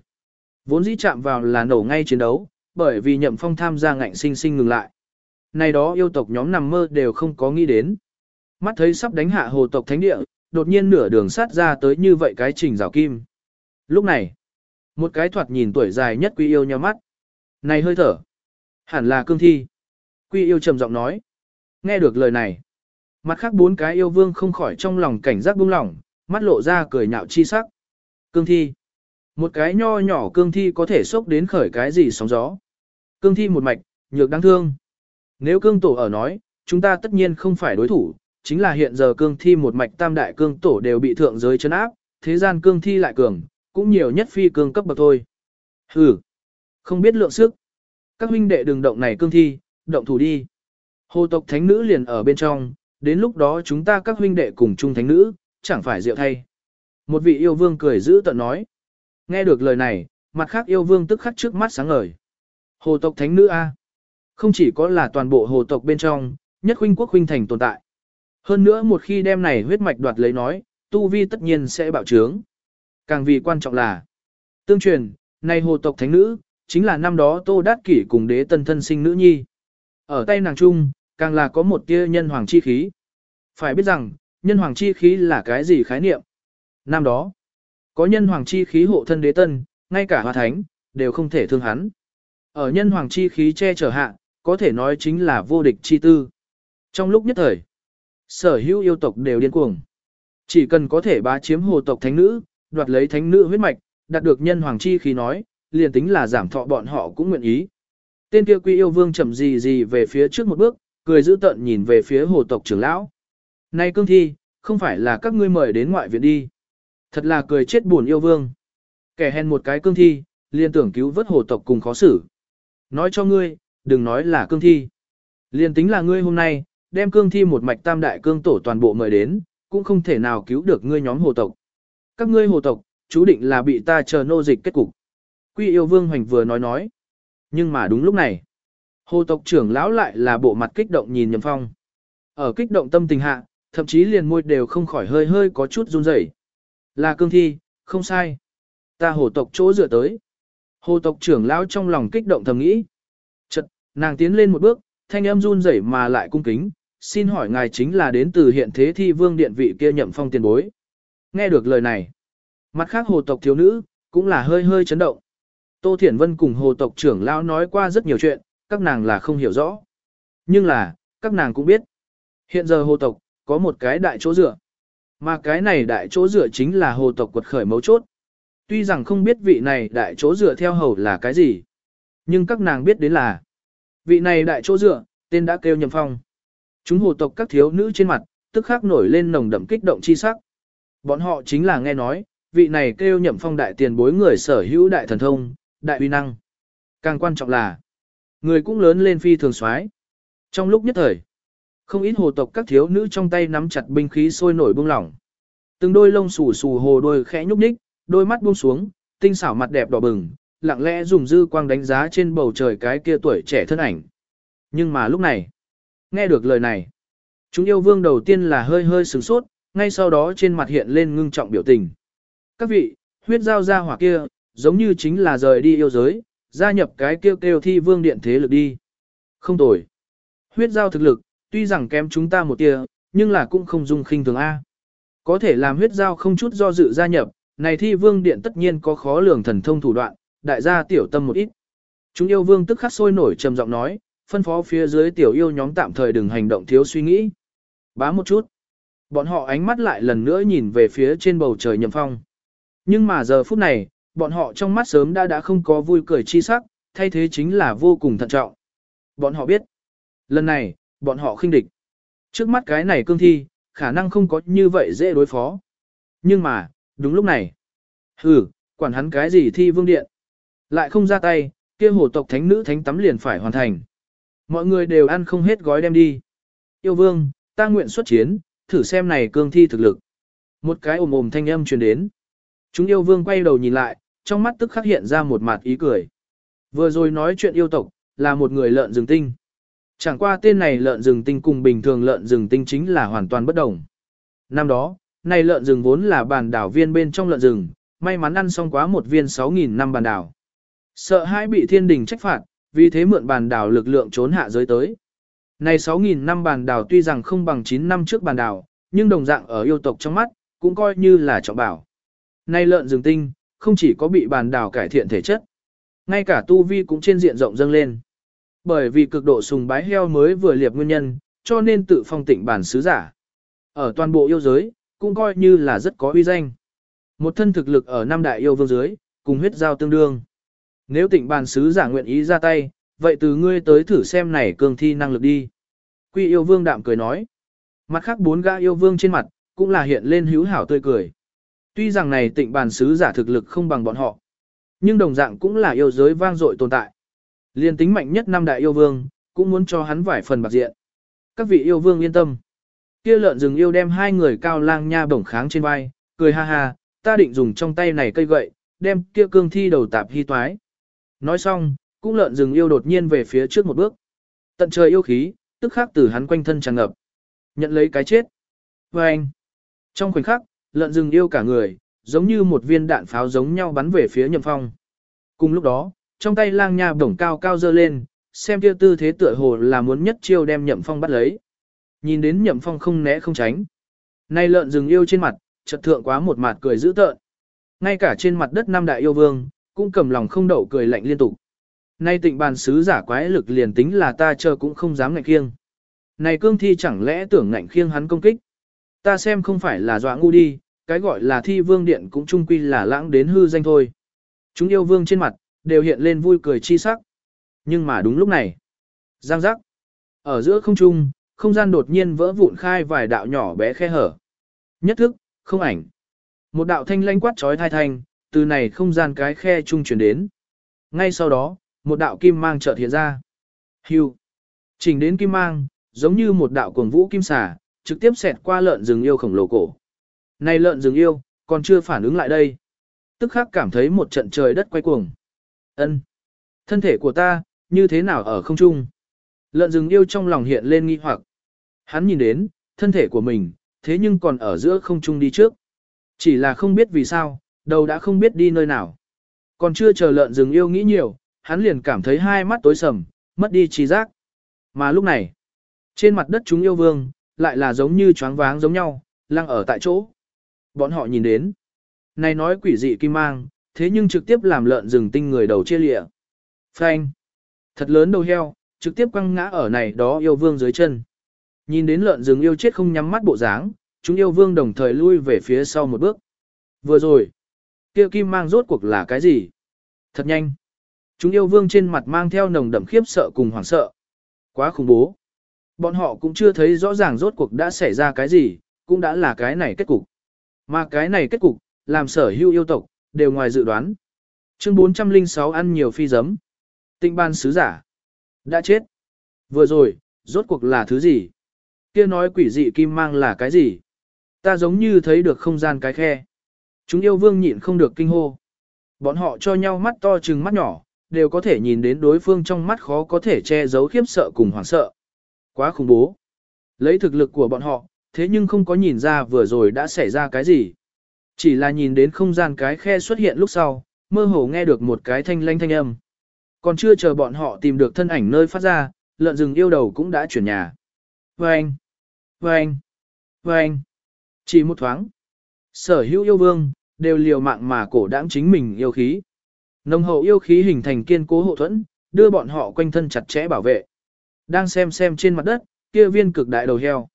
S1: vốn dĩ chạm vào là nổ ngay chiến đấu, bởi vì nhậm phong tham gia ngạnh sinh sinh ngừng lại. Này đó yêu tộc nhóm nằm mơ đều không có nghĩ đến. Mắt thấy sắp đánh hạ hồ tộc thánh địa, đột nhiên nửa đường sát ra tới như vậy cái trình rào kim. Lúc này, một cái thoạt nhìn tuổi dài nhất quy yêu nhau mắt. Này hơi thở, hẳn là cương thi. Quy yêu trầm giọng nói. Nghe được lời này, mặt khác bốn cái yêu vương không khỏi trong lòng cảnh giác buông lỏng, mắt lộ ra cười nhạo chi sắc. Cương thi. Một cái nho nhỏ cương thi có thể sốc đến khởi cái gì sóng gió. Cương thi một mạch, nhược đáng thương. Nếu cương tổ ở nói, chúng ta tất nhiên không phải đối thủ, chính là hiện giờ cương thi một mạch tam đại cương tổ đều bị thượng giới chấn áp, thế gian cương thi lại cường, cũng nhiều nhất phi cương cấp bậc thôi. Hừ, không biết lượng sức. Các huynh đệ đừng động này cương thi, động thủ đi. Hồ tộc thánh nữ liền ở bên trong, đến lúc đó chúng ta các huynh đệ cùng chung thánh nữ, chẳng phải rượu thay. Một vị yêu vương cười giữ tận nói. Nghe được lời này, mặt khác yêu vương tức khắc trước mắt sáng ngời. Hồ tộc thánh nữ A. Không chỉ có là toàn bộ hồ tộc bên trong, nhất huynh quốc huynh thành tồn tại. Hơn nữa một khi đem này huyết mạch đoạt lấy nói, tu vi tất nhiên sẽ bạo trướng. Càng vì quan trọng là, tương truyền, này hồ tộc thánh nữ, chính là năm đó Tô Đát Kỷ cùng đế tân thân sinh nữ nhi. Ở tay nàng trung, càng là có một tia nhân hoàng chi khí. Phải biết rằng, nhân hoàng chi khí là cái gì khái niệm? Năm đó, có nhân hoàng chi khí hộ thân đế tân, ngay cả hòa thánh, đều không thể thương hắn. Ở nhân hoàng chi khí che chở hạ, có thể nói chính là vô địch chi tư. Trong lúc nhất thời, sở hữu yêu tộc đều điên cuồng. Chỉ cần có thể bá chiếm hồ tộc thánh nữ, đoạt lấy thánh nữ huyết mạch, đạt được nhân hoàng chi khí nói, liền tính là giảm thọ bọn họ cũng nguyện ý. Tên kia quy yêu vương chậm gì gì về phía trước một bước, cười giữ tận nhìn về phía hồ tộc trưởng lão. Này cương thi, không phải là các ngươi mời đến ngoại viện đi. Thật là cười chết buồn yêu vương. Kẻ hèn một cái cương thi, liền tưởng cứu vớt hồ tộc cùng khó xử. Nói cho ngươi, đừng nói là cương thi. Liền tính là ngươi hôm nay, đem cương thi một mạch tam đại cương tổ toàn bộ mời đến, cũng không thể nào cứu được ngươi nhóm hồ tộc. Các ngươi hồ tộc, chú định là bị ta chờ nô dịch kết cục. Quy yêu vương hoành vừa nói nói. Nhưng mà đúng lúc này, hồ tộc trưởng lão lại là bộ mặt kích động nhìn Nhậm phong. Ở kích động tâm tình hạ, thậm chí liền môi đều không khỏi hơi hơi có chút run rẩy. Là cương thi, không sai. Ta hồ tộc chỗ dựa tới. Hồ tộc trưởng lão trong lòng kích động thầm nghĩ. Chật, nàng tiến lên một bước, thanh âm run rẩy mà lại cung kính, xin hỏi ngài chính là đến từ hiện thế thi vương điện vị kia nhậm phong tiền bối. Nghe được lời này, mặt khác hồ tộc thiếu nữ, cũng là hơi hơi chấn động. Tô Thiển Vân cùng hồ tộc trưởng lão nói qua rất nhiều chuyện, các nàng là không hiểu rõ. Nhưng là, các nàng cũng biết. Hiện giờ hồ tộc, có một cái đại chỗ dựa. Mà cái này đại chỗ dựa chính là hồ tộc quật khởi mấu chốt. Tuy rằng không biết vị này đại chỗ dựa theo hầu là cái gì. Nhưng các nàng biết đến là, vị này đại chỗ dựa, tên đã kêu nhầm phong. Chúng hồ tộc các thiếu nữ trên mặt, tức khắc nổi lên nồng đậm kích động chi sắc. Bọn họ chính là nghe nói, vị này kêu nhậm phong đại tiền bối người sở hữu đại thần thông, đại uy năng. Càng quan trọng là, người cũng lớn lên phi thường soái. Trong lúc nhất thời, không ít hồ tộc các thiếu nữ trong tay nắm chặt binh khí sôi nổi buông lỏng. Từng đôi lông xù xù hồ đôi khẽ nhúc nhích, đôi mắt buông xuống, tinh xảo mặt đẹp đỏ bừng, lặng lẽ dùng dư quang đánh giá trên bầu trời cái kia tuổi trẻ thân ảnh. Nhưng mà lúc này, nghe được lời này, chúng yêu vương đầu tiên là hơi hơi sửng sốt, ngay sau đó trên mặt hiện lên ngưng trọng biểu tình. Các vị, huyết giao ra hỏa kia, giống như chính là rời đi yêu giới, gia nhập cái kêu kêu thi vương điện thế lực đi. Không tồi. Huyết giao thực lực, tuy rằng kém chúng ta một tia, nhưng là cũng không dung khinh thường A. Có thể làm huyết giao không chút do dự gia nhập, này thi vương điện tất nhiên có khó lường thần thông thủ đoạn, đại gia tiểu tâm một ít. Chúng yêu vương tức khắc sôi nổi trầm giọng nói, phân phó phía dưới tiểu yêu nhóm tạm thời đừng hành động thiếu suy nghĩ. Bá một chút. Bọn họ ánh mắt lại lần nữa nhìn về phía trên bầu trời nhậm phong. Nhưng mà giờ phút này, bọn họ trong mắt sớm đã đã không có vui cười chi sắc, thay thế chính là vô cùng thận trọng. Bọn họ biết, lần này, bọn họ khinh địch. Trước mắt cái này cương thi, khả năng không có như vậy dễ đối phó. Nhưng mà, đúng lúc này, hừ, quản hắn cái gì thi vương điện. Lại không ra tay, kia hổ tộc thánh nữ thánh tắm liền phải hoàn thành. Mọi người đều ăn không hết gói đem đi. Yêu vương, ta nguyện xuất chiến, thử xem này cương thi thực lực. Một cái ồm ồm thanh âm truyền đến. Chúng yêu vương quay đầu nhìn lại, trong mắt tức khắc hiện ra một mặt ý cười. Vừa rồi nói chuyện yêu tộc, là một người lợn rừng tinh. Chẳng qua tên này lợn rừng tinh cùng bình thường lợn rừng tinh chính là hoàn toàn bất đồng. Năm đó, này lợn rừng vốn là bàn đảo viên bên trong lợn rừng, may mắn ăn xong quá một viên 6.000 năm bàn đảo. Sợ hãi bị thiên đình trách phạt, vì thế mượn bàn đảo lực lượng trốn hạ giới tới. Này 6.000 năm bàn đảo tuy rằng không bằng 9 năm trước bàn đảo, nhưng đồng dạng ở yêu tộc trong mắt, cũng coi như là trọng bảo. này lợn rừng tinh, không chỉ có bị bàn đảo cải thiện thể chất, ngay cả tu vi cũng trên diện rộng dâng lên. Bởi vì cực độ sùng bái heo mới vừa liệp nguyên nhân, cho nên tự phong tịnh bản sứ giả. Ở toàn bộ yêu giới, cũng coi như là rất có uy danh. Một thân thực lực ở năm đại yêu vương dưới, cùng huyết giao tương đương. Nếu tịnh bản sứ giả nguyện ý ra tay, vậy từ ngươi tới thử xem này cường thi năng lực đi. Quy yêu vương đạm cười nói. Mặt khác bốn gã yêu vương trên mặt, cũng là hiện lên hữu hảo tươi cười. Tuy rằng này tịnh bàn sứ giả thực lực không bằng bọn họ, nhưng đồng dạng cũng là yêu giới vang dội tồn tại. Liên tính mạnh nhất năm đại yêu vương, cũng muốn cho hắn vải phần bạc diện. Các vị yêu vương yên tâm. Kia lợn rừng yêu đem hai người cao lang nha bổng kháng trên vai, cười ha ha, ta định dùng trong tay này cây gậy, đem kia cương thi đầu tạp hy toái. Nói xong, cũng lợn rừng yêu đột nhiên về phía trước một bước. Tận trời yêu khí, tức khắc từ hắn quanh thân tràn ngập. Nhận lấy cái chết. Và anh. Trong khoảnh khắc, lợn rừng yêu cả người, giống như một viên đạn pháo giống nhau bắn về phía nhậm phong. Cùng lúc đó, trong tay lang nha bổng cao cao dơ lên, xem kia tư thế tựa hồ là muốn nhất chiêu đem nhậm phong bắt lấy. Nhìn đến nhậm phong không né không tránh. Nay lợn rừng yêu trên mặt, chợt thượng quá một mặt cười dữ tợn. Ngay cả trên mặt đất năm đại yêu vương, cũng cầm lòng không đậu cười lạnh liên tục. Nay tịnh bàn sứ giả quái lực liền tính là ta chờ cũng không dám ngạnh khiêng. Này cương thi chẳng lẽ tưởng ngạnh khiêng hắn công kích. Ta xem không phải là dọa ngu đi, cái gọi là thi vương điện cũng chung quy là lãng đến hư danh thôi. Chúng yêu vương trên mặt, đều hiện lên vui cười chi sắc. Nhưng mà đúng lúc này, giang giác, ở giữa không trung, không gian đột nhiên vỡ vụn khai vài đạo nhỏ bé khe hở. Nhất thức, không ảnh. Một đạo thanh lanh quát trói thai thanh, từ này không gian cái khe trung chuyển đến. Ngay sau đó, một đạo kim mang chợt hiện ra. Hưu. Chỉnh đến kim mang, giống như một đạo cuồng vũ kim xà, trực tiếp xẹt qua lợn rừng yêu khổng lồ cổ. Này lợn rừng yêu, còn chưa phản ứng lại đây. Tức khắc cảm thấy một trận trời đất quay cuồng. Ân, Thân thể của ta, như thế nào ở không trung? Lợn rừng yêu trong lòng hiện lên nghi hoặc. Hắn nhìn đến, thân thể của mình, thế nhưng còn ở giữa không trung đi trước. Chỉ là không biết vì sao, đầu đã không biết đi nơi nào. Còn chưa chờ lợn rừng yêu nghĩ nhiều, hắn liền cảm thấy hai mắt tối sầm, mất đi trí giác. Mà lúc này, trên mặt đất chúng yêu vương, lại là giống như choáng váng giống nhau, lăng ở tại chỗ. Bọn họ nhìn đến, này nói quỷ dị kim mang, thế nhưng trực tiếp làm lợn rừng tinh người đầu chia lịa. Phanh. Thật lớn đầu heo, trực tiếp quăng ngã ở này đó yêu vương dưới chân. Nhìn đến lợn rừng yêu chết không nhắm mắt bộ dáng, chúng yêu vương đồng thời lui về phía sau một bước. Vừa rồi, kia kim mang rốt cuộc là cái gì? Thật nhanh. Chúng yêu vương trên mặt mang theo nồng đậm khiếp sợ cùng hoảng sợ. Quá khủng bố. Bọn họ cũng chưa thấy rõ ràng rốt cuộc đã xảy ra cái gì, cũng đã là cái này kết cục. Mà cái này kết cục, làm sở hữu yêu tộc, đều ngoài dự đoán. Chương 406 ăn nhiều phi giấm. Tinh ban sứ giả. Đã chết. Vừa rồi, rốt cuộc là thứ gì? Kia nói quỷ dị kim mang là cái gì? Ta giống như thấy được không gian cái khe. Chúng yêu vương nhịn không được kinh hô. Bọn họ cho nhau mắt to chừng mắt nhỏ, đều có thể nhìn đến đối phương trong mắt khó có thể che giấu khiếp sợ cùng hoảng sợ. Quá khủng bố. Lấy thực lực của bọn họ, thế nhưng không có nhìn ra vừa rồi đã xảy ra cái gì. Chỉ là nhìn đến không gian cái khe xuất hiện lúc sau, mơ hồ nghe được một cái thanh lanh thanh âm. Còn chưa chờ bọn họ tìm được thân ảnh nơi phát ra, lợn rừng yêu đầu cũng đã chuyển nhà. Vâng! Vâng! Vâng! Chỉ một thoáng. Sở hữu yêu vương, đều liều mạng mà cổ đáng chính mình yêu khí. Nồng hậu yêu khí hình thành kiên cố hộ thuẫn, đưa bọn họ quanh thân chặt chẽ bảo vệ. Đang xem xem trên mặt đất, kia viên cực đại đầu heo.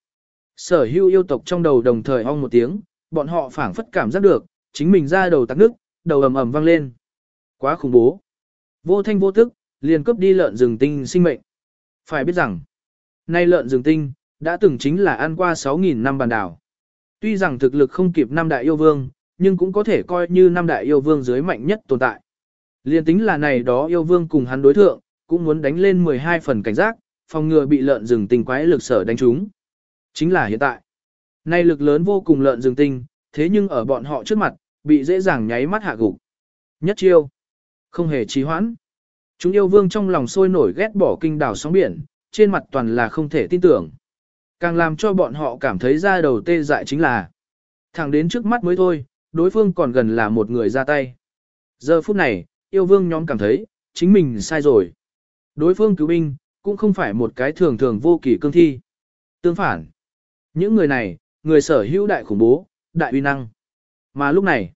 S1: Sở hữu yêu tộc trong đầu đồng thời ong một tiếng, bọn họ phảng phất cảm giác được, chính mình ra đầu tắc nước, đầu ầm ầm vang lên. Quá khủng bố. Vô thanh vô tức, liền cướp đi lợn rừng tinh sinh mệnh. Phải biết rằng, nay lợn rừng tinh, đã từng chính là ăn qua 6.000 năm bàn đảo. Tuy rằng thực lực không kịp năm đại yêu vương, nhưng cũng có thể coi như năm đại yêu vương dưới mạnh nhất tồn tại. Liên tính là này đó yêu vương cùng hắn đối thượng, cũng muốn đánh lên 12 phần cảnh giác, phòng ngừa bị lợn rừng tinh quái lực sở đánh trúng. Chính là hiện tại. Nay lực lớn vô cùng lợn rừng tinh, thế nhưng ở bọn họ trước mặt, bị dễ dàng nháy mắt hạ gục. Nhất chiêu. Không hề trì hoãn. Chúng yêu vương trong lòng sôi nổi ghét bỏ kinh đảo sóng biển, trên mặt toàn là không thể tin tưởng. Càng làm cho bọn họ cảm thấy ra đầu tê dại chính là thẳng đến trước mắt mới thôi, đối phương còn gần là một người ra tay. Giờ phút này, yêu vương nhóm cảm thấy, chính mình sai rồi. Đối phương cứu binh, cũng không phải một cái thường thường vô kỳ cương thi. Tương phản, những người này, người sở hữu đại khủng bố, đại uy năng. Mà lúc này,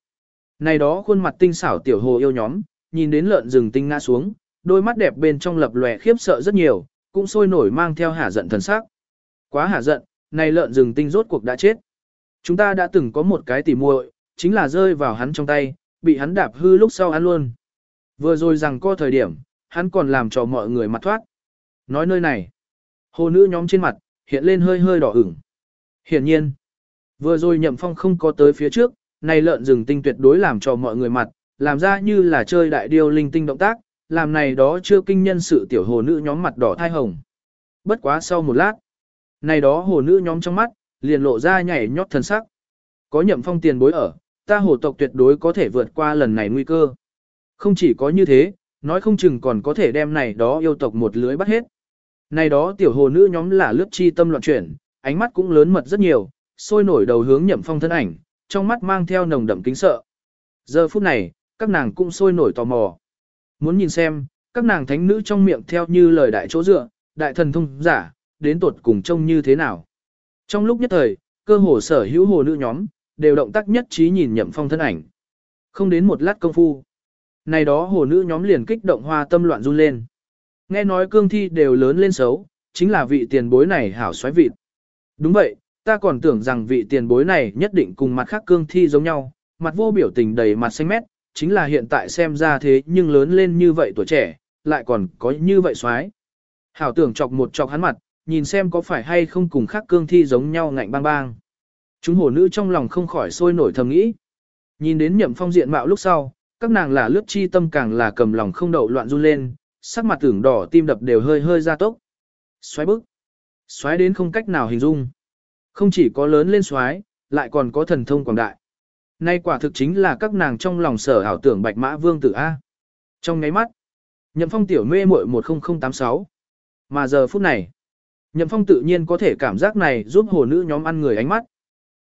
S1: này đó khuôn mặt tinh xảo tiểu hồ yêu nhóm, nhìn đến lợn rừng tinh ngã xuống, đôi mắt đẹp bên trong lập lòe khiếp sợ rất nhiều, cũng sôi nổi mang theo hả giận thần sắc. Quá hả giận, này lợn rừng tinh rốt cuộc đã chết. Chúng ta đã từng có một cái tỉ muội, chính là rơi vào hắn trong tay, bị hắn đạp hư lúc sau ăn luôn. Vừa rồi rằng có thời điểm, hắn còn làm cho mọi người mặt thoát. Nói nơi này, hồ nữ nhóm trên mặt, hiện lên hơi hơi đỏ ửng. Hiển nhiên, vừa rồi nhậm phong không có tới phía trước, này lợn rừng tinh tuyệt đối làm cho mọi người mặt, làm ra như là chơi đại điêu linh tinh động tác, làm này đó chưa kinh nhân sự tiểu hồ nữ nhóm mặt đỏ thai hồng. Bất quá sau một lát, này đó hồ nữ nhóm trong mắt, liền lộ ra nhảy nhót thần sắc. Có nhậm phong tiền bối ở, ta hồ tộc tuyệt đối có thể vượt qua lần này nguy cơ. Không chỉ có như thế, nói không chừng còn có thể đem này đó yêu tộc một lưới bắt hết. Này đó tiểu hồ nữ nhóm là lướt chi tâm loạn chuyển, ánh mắt cũng lớn mật rất nhiều, sôi nổi đầu hướng nhậm phong thân ảnh, trong mắt mang theo nồng đậm kính sợ. Giờ phút này, các nàng cũng sôi nổi tò mò. Muốn nhìn xem, các nàng thánh nữ trong miệng theo như lời đại chỗ dựa, đại thần thông giả, đến tuột cùng trông như thế nào. Trong lúc nhất thời, cơ hồ sở hữu hồ nữ nhóm, đều động tác nhất trí nhìn nhậm phong thân ảnh. Không đến một lát công phu. Này đó hồ nữ nhóm liền kích động hoa tâm loạn run lên. Nghe nói cương thi đều lớn lên xấu, chính là vị tiền bối này hảo xoáy vịt. Đúng vậy, ta còn tưởng rằng vị tiền bối này nhất định cùng mặt khác cương thi giống nhau, mặt vô biểu tình đầy mặt xanh mét, chính là hiện tại xem ra thế nhưng lớn lên như vậy tuổi trẻ, lại còn có như vậy xoáy. Hảo tưởng chọc một chọc hắn mặt, nhìn xem có phải hay không cùng khác cương thi giống nhau ngạnh bang bang. Chúng hồ nữ trong lòng không khỏi sôi nổi thầm nghĩ. Nhìn đến nhậm phong diện mạo lúc sau, các nàng là lướt chi tâm càng là cầm lòng không đậu loạn run lên, sắc mặt tưởng đỏ tim đập đều hơi hơi ra tốc. Xoáy bức. Xoáy đến không cách nào hình dung. Không chỉ có lớn lên xoáy, lại còn có thần thông quảng đại. Nay quả thực chính là các nàng trong lòng sở ảo tưởng bạch mã vương tử A. Trong ngáy mắt, nhậm phong tiểu mê muội 10086. Mà giờ phút này, nhậm phong tự nhiên có thể cảm giác này giúp hồ nữ nhóm ăn người ánh mắt.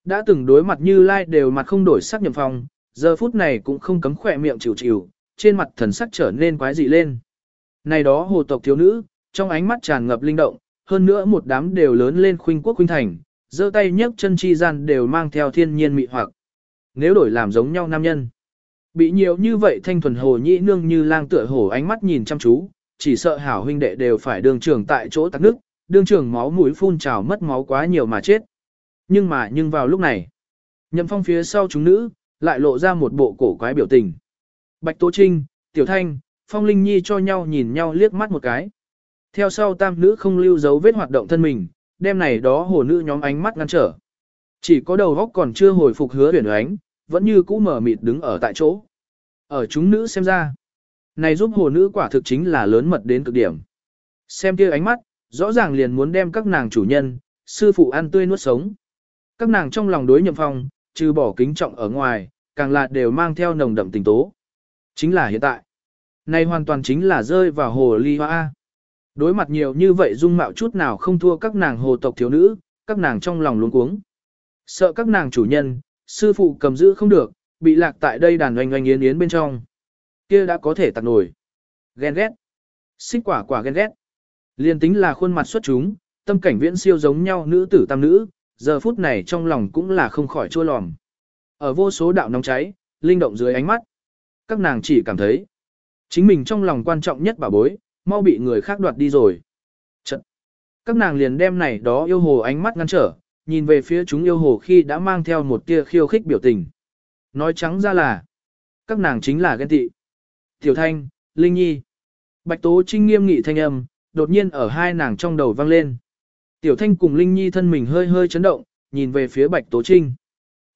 S1: Đã từng đối mặt như lai đều mặt không đổi sắc nhậm phong, giờ phút này cũng không cấm khỏe miệng chịu chịu, trên mặt thần sắc trở nên quái dị lên. Này đó hồ tộc thiếu nữ, trong ánh mắt tràn ngập linh động, hơn nữa một đám đều lớn lên khuynh quốc khuynh thành, giơ tay nhấc chân chi gian đều mang theo thiên nhiên mị hoặc. Nếu đổi làm giống nhau nam nhân, Bị nhiều như vậy thanh thuần hồ nhĩ nương như lang tựa hổ ánh mắt nhìn chăm chú, chỉ sợ hảo huynh đệ đều phải đường trường tại chỗ tắc nước, đường trường máu mũi phun trào mất máu quá nhiều mà chết. Nhưng mà nhưng vào lúc này, nhậm phong phía sau chúng nữ, lại lộ ra một bộ cổ quái biểu tình. Bạch Tố Trinh, Tiểu Thanh, Phong Linh Nhi cho nhau nhìn nhau liếc mắt một cái. Theo sau tam nữ không lưu dấu vết hoạt động thân mình, đêm này đó hồ nữ nhóm ánh mắt ngăn trở. Chỉ có đầu góc còn chưa hồi phục hứa huyền ánh, vẫn như cũ mở mịt đứng ở tại chỗ. Ở chúng nữ xem ra, này giúp hồ nữ quả thực chính là lớn mật đến cực điểm. Xem kia ánh mắt, rõ ràng liền muốn đem các nàng chủ nhân, sư phụ ăn tươi nuốt sống. Các nàng trong lòng đối nhậm phong, trừ bỏ kính trọng ở ngoài, càng là đều mang theo nồng đậm tình tố. Chính là hiện tại. Này hoàn toàn chính là rơi vào hồ ly hoa. Đối mặt nhiều như vậy dung mạo chút nào không thua các nàng hồ tộc thiếu nữ, các nàng trong lòng luống cuống. Sợ các nàng chủ nhân, sư phụ cầm giữ không được, bị lạc tại đây đàn oanh oanh yến yến bên trong. kia đã có thể tặc nổi. Ghen ghét. Xích quả quả ghen ghét. Liên tính là khuôn mặt xuất chúng, tâm cảnh viễn siêu giống nhau nữ tử tam nữ, giờ phút này trong lòng cũng là không khỏi chua lòm. Ở vô số đạo nóng cháy, linh động dưới ánh mắt. Các nàng chỉ cảm thấy, chính mình trong lòng quan trọng nhất bà bối, mau bị người khác đoạt đi rồi. Chật! Các nàng liền đem này đó yêu hồ ánh mắt ngăn trở, nhìn về phía chúng yêu hồ khi đã mang theo một tia khiêu khích biểu tình. Nói trắng ra là, các nàng chính là ghen tị. Tiểu Thanh, Linh Nhi. Bạch Tố Trinh nghiêm nghị thanh âm, đột nhiên ở hai nàng trong đầu vang lên. Tiểu Thanh cùng Linh Nhi thân mình hơi hơi chấn động, nhìn về phía Bạch Tố Trinh.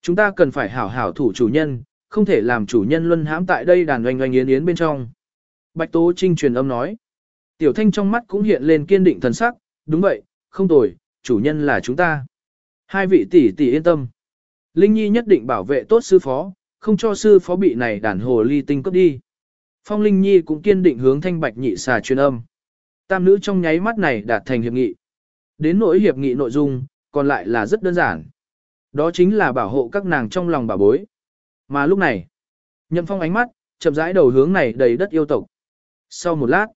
S1: Chúng ta cần phải hảo hảo thủ chủ nhân, không thể làm chủ nhân luân hãm tại đây đàn oanh oanh yến yến bên trong. Bạch Tố Trinh truyền âm nói. Tiểu Thanh trong mắt cũng hiện lên kiên định thần sắc, đúng vậy, không tồi, chủ nhân là chúng ta. Hai vị tỷ tỷ yên tâm. Linh Nhi nhất định bảo vệ tốt sư phó, không cho sư phó bị này đàn hồ ly tinh cướp đi. Phong Linh Nhi cũng kiên định hướng thanh bạch nhị xà truyền âm. Tam nữ trong nháy mắt này đạt thành hiệp nghị. Đến nỗi hiệp nghị nội dung, còn lại là rất đơn giản. Đó chính là bảo hộ các nàng trong lòng bà bối. Mà lúc này, nhậm phong ánh mắt, chậm rãi đầu hướng này đầy đất yêu tộc. Sau một lát,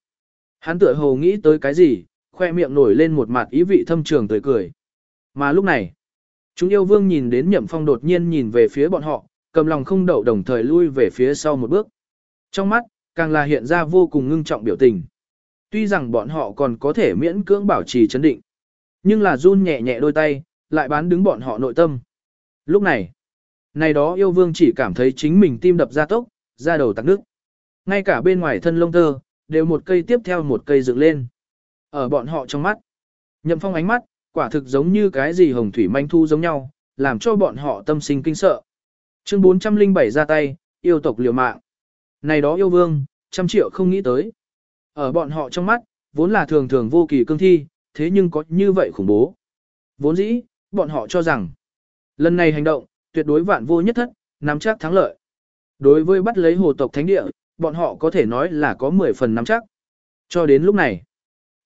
S1: hắn tựa hồ nghĩ tới cái gì, khoe miệng nổi lên một mặt ý vị thâm trường tươi cười. Mà lúc này, chúng yêu vương nhìn đến nhậm phong đột nhiên nhìn về phía bọn họ, cầm lòng không đậu đồng thời lui về phía sau một bước. Trong mắt, càng là hiện ra vô cùng ngưng trọng biểu tình. Tuy rằng bọn họ còn có thể miễn cưỡng bảo trì chấn định, nhưng là run nhẹ nhẹ đôi tay, lại bán đứng bọn họ nội tâm. Lúc này, này đó yêu vương chỉ cảm thấy chính mình tim đập ra tốc, ra đầu tắc nước. Ngay cả bên ngoài thân lông tơ, đều một cây tiếp theo một cây dựng lên. Ở bọn họ trong mắt, nhậm phong ánh mắt, quả thực giống như cái gì hồng thủy manh thu giống nhau, làm cho bọn họ tâm sinh kinh sợ. Chương 407 ra tay, yêu tộc liều mạng. Này đó yêu vương, trăm triệu không nghĩ tới. Ở bọn họ trong mắt, vốn là thường thường vô kỳ cương thi, thế nhưng có như vậy khủng bố. Vốn dĩ, bọn họ cho rằng, lần này hành động, tuyệt đối vạn vô nhất thất, nắm chắc thắng lợi. Đối với bắt lấy hồ tộc thánh địa, bọn họ có thể nói là có 10 phần nắm chắc. Cho đến lúc này,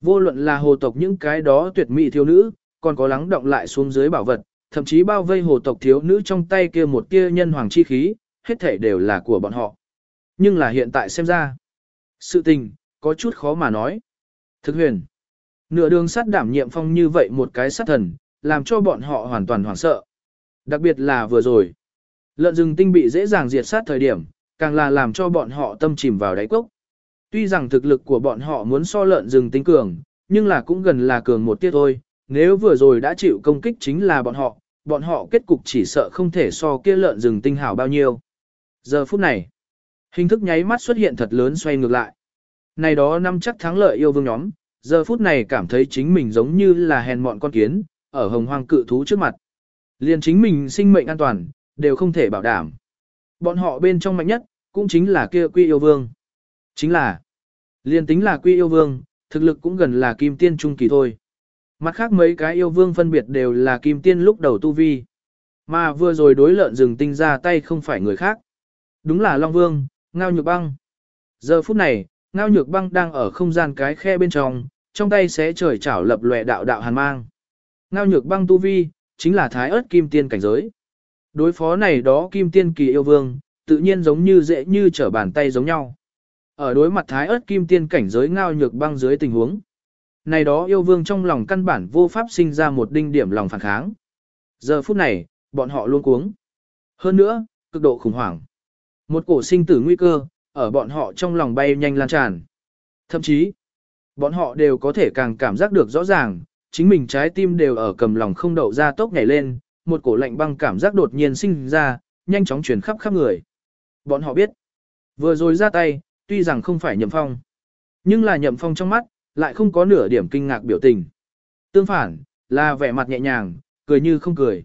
S1: vô luận là hồ tộc những cái đó tuyệt mỹ thiếu nữ, còn có lắng động lại xuống dưới bảo vật, thậm chí bao vây hồ tộc thiếu nữ trong tay kia một tia nhân hoàng chi khí, hết thể đều là của bọn họ. Nhưng là hiện tại xem ra, sự tình, có chút khó mà nói. Thực huyền, nửa đường sát đảm nhiệm phong như vậy một cái sát thần, làm cho bọn họ hoàn toàn hoảng sợ. Đặc biệt là vừa rồi, lợn rừng tinh bị dễ dàng diệt sát thời điểm, càng là làm cho bọn họ tâm chìm vào đáy cốc. Tuy rằng thực lực của bọn họ muốn so lợn rừng tinh cường, nhưng là cũng gần là cường một tiết thôi, nếu vừa rồi đã chịu công kích chính là bọn họ, bọn họ kết cục chỉ sợ không thể so kia lợn rừng tinh hảo bao nhiêu. Giờ phút này, hình thức nháy mắt xuất hiện thật lớn xoay ngược lại. Này đó năm chắc thắng lợi yêu vương nhóm, giờ phút này cảm thấy chính mình giống như là hèn mọn con kiến, ở hồng hoang cự thú trước mặt. Liền chính mình sinh mệnh an toàn, đều không thể bảo đảm. Bọn họ bên trong mạnh nhất, cũng chính là kia quy yêu vương. Chính là, liền tính là quy yêu vương, thực lực cũng gần là kim tiên trung kỳ thôi. Mặt khác mấy cái yêu vương phân biệt đều là kim tiên lúc đầu tu vi. Mà vừa rồi đối lợn rừng tinh ra tay không phải người khác. Đúng là Long Vương, Ngao Nhược Băng. Giờ phút này, Ngao Nhược Băng đang ở không gian cái khe bên trong, trong tay sẽ trời chảo lập lòe đạo đạo hàn mang. Ngao Nhược Băng tu vi, chính là thái ớt kim tiên cảnh giới. Đối phó này đó kim tiên kỳ yêu vương, tự nhiên giống như dễ như trở bàn tay giống nhau. Ở đối mặt thái ớt kim tiên cảnh giới Ngao Nhược Băng dưới tình huống, này đó yêu vương trong lòng căn bản vô pháp sinh ra một đinh điểm lòng phản kháng. Giờ phút này, bọn họ luôn cuống. Hơn nữa, cực độ khủng hoảng. Một cổ sinh tử nguy cơ, ở bọn họ trong lòng bay nhanh lan tràn. Thậm chí, bọn họ đều có thể càng cảm giác được rõ ràng, chính mình trái tim đều ở cầm lòng không đậu ra tốc nhảy lên, một cổ lạnh băng cảm giác đột nhiên sinh ra, nhanh chóng truyền khắp khắp người. Bọn họ biết, vừa rồi ra tay, tuy rằng không phải nhậm phong, nhưng là nhậm phong trong mắt, lại không có nửa điểm kinh ngạc biểu tình. Tương phản, là vẻ mặt nhẹ nhàng, cười như không cười.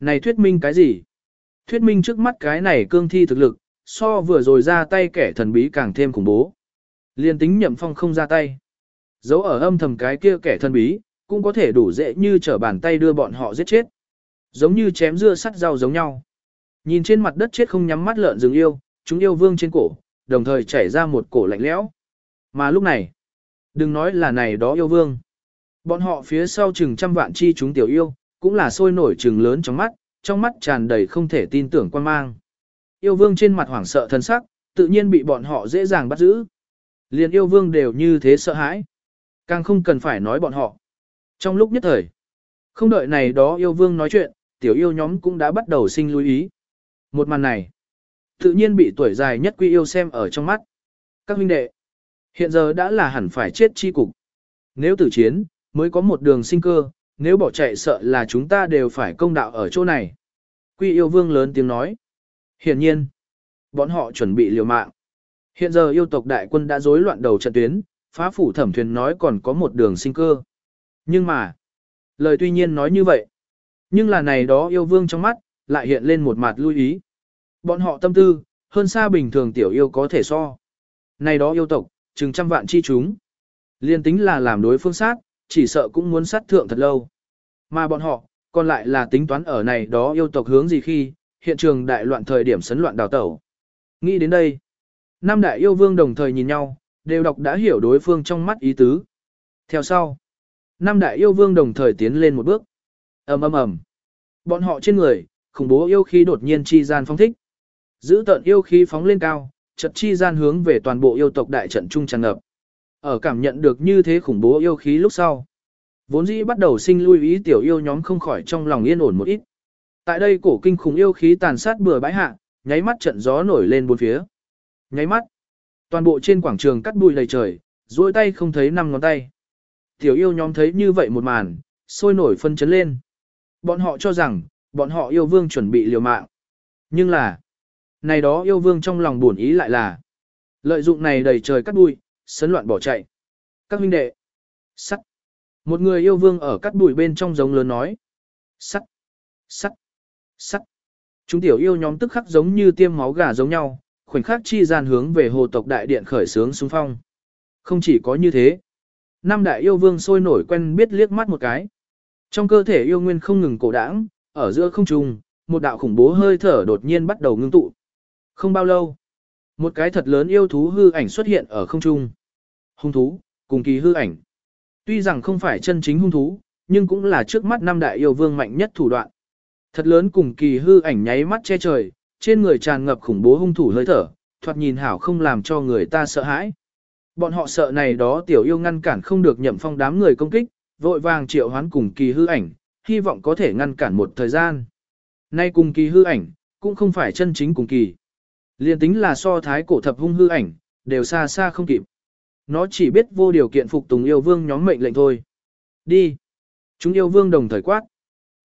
S1: Này thuyết minh cái gì? Thuyết minh trước mắt cái này cương thi thực lực, so vừa rồi ra tay kẻ thần bí càng thêm khủng bố. Liên tính nhậm phong không ra tay. Dấu ở âm thầm cái kia kẻ thần bí, cũng có thể đủ dễ như trở bàn tay đưa bọn họ giết chết. Giống như chém dưa sắt rau giống nhau. Nhìn trên mặt đất chết không nhắm mắt lợn rừng yêu, chúng yêu vương trên cổ, đồng thời chảy ra một cổ lạnh lẽo. Mà lúc này, đừng nói là này đó yêu vương. Bọn họ phía sau chừng trăm vạn chi chúng tiểu yêu, cũng là sôi nổi chừng lớn trong mắt, trong mắt tràn đầy không thể tin tưởng quan mang. Yêu vương trên mặt hoảng sợ thân sắc, tự nhiên bị bọn họ dễ dàng bắt giữ. Liền yêu vương đều như thế sợ hãi. Càng không cần phải nói bọn họ. Trong lúc nhất thời, không đợi này đó yêu vương nói chuyện, tiểu yêu nhóm cũng đã bắt đầu sinh lưu ý. Một màn này, tự nhiên bị tuổi dài nhất quy yêu xem ở trong mắt. Các huynh đệ, hiện giờ đã là hẳn phải chết chi cục. Nếu tử chiến, mới có một đường sinh cơ, nếu bỏ chạy sợ là chúng ta đều phải công đạo ở chỗ này. Quy yêu vương lớn tiếng nói. Hiển nhiên, bọn họ chuẩn bị liều mạng. Hiện giờ yêu tộc đại quân đã rối loạn đầu trận tuyến, phá phủ thẩm thuyền nói còn có một đường sinh cơ. Nhưng mà, lời tuy nhiên nói như vậy. Nhưng là này đó yêu vương trong mắt, lại hiện lên một mặt lưu ý. Bọn họ tâm tư, hơn xa bình thường tiểu yêu có thể so. Này đó yêu tộc, chừng trăm vạn chi chúng. Liên tính là làm đối phương sát, chỉ sợ cũng muốn sát thượng thật lâu. Mà bọn họ, còn lại là tính toán ở này đó yêu tộc hướng gì khi, hiện trường đại loạn thời điểm sấn loạn đào tẩu. Nghĩ đến đây, năm đại yêu vương đồng thời nhìn nhau, đều đọc đã hiểu đối phương trong mắt ý tứ. Theo sau, năm đại yêu vương đồng thời tiến lên một bước ầm ầm ầm, bọn họ trên người, khủng bố yêu khí đột nhiên chi gian phóng thích. Giữ tận yêu khí phóng lên cao, chật chi gian hướng về toàn bộ yêu tộc đại trận trung tràn ngập. Ở cảm nhận được như thế khủng bố yêu khí lúc sau. Vốn dĩ bắt đầu sinh lui ý tiểu yêu nhóm không khỏi trong lòng yên ổn một ít. Tại đây cổ kinh khủng yêu khí tàn sát bừa bãi hạ, nháy mắt trận gió nổi lên bốn phía. Nháy mắt, toàn bộ trên quảng trường cắt bụi đầy trời, duỗi tay không thấy năm ngón tay. Tiểu yêu nhóm thấy như vậy một màn, sôi nổi phân chấn lên. Bọn họ cho rằng, bọn họ yêu vương chuẩn bị liều mạng. Nhưng là, này đó yêu vương trong lòng buồn ý lại là, lợi dụng này đầy trời cắt bụi, sấn loạn bỏ chạy. Các huynh đệ, sắt. Một người yêu vương ở cắt bụi bên trong giống lớn nói. Sắt, sắt, sắt. Chúng tiểu yêu nhóm tức khắc giống như tiêm máu gà giống nhau, khoảnh khắc chi gian hướng về hồ tộc đại điện khởi sướng xung phong. Không chỉ có như thế. Năm đại yêu vương sôi nổi quen biết liếc mắt một cái. Trong cơ thể yêu nguyên không ngừng cổ đãng, ở giữa không trung, một đạo khủng bố hơi thở đột nhiên bắt đầu ngưng tụ. Không bao lâu, một cái thật lớn yêu thú hư ảnh xuất hiện ở không trung. Hung thú, cùng kỳ hư ảnh. Tuy rằng không phải chân chính hung thú, nhưng cũng là trước mắt năm đại yêu vương mạnh nhất thủ đoạn. Thật lớn cùng kỳ hư ảnh nháy mắt che trời, trên người tràn ngập khủng bố hung thủ hơi thở, thoạt nhìn hảo không làm cho người ta sợ hãi. Bọn họ sợ này đó tiểu yêu ngăn cản không được nhậm phong đám người công kích, vội vàng triệu hoán cùng kỳ hư ảnh, hy vọng có thể ngăn cản một thời gian. Nay cùng kỳ hư ảnh, cũng không phải chân chính cùng kỳ. Liên tính là so thái cổ thập hung hư ảnh, đều xa xa không kịp. Nó chỉ biết vô điều kiện phục tùng yêu vương nhóm mệnh lệnh thôi. Đi. Chúng yêu vương đồng thời quát.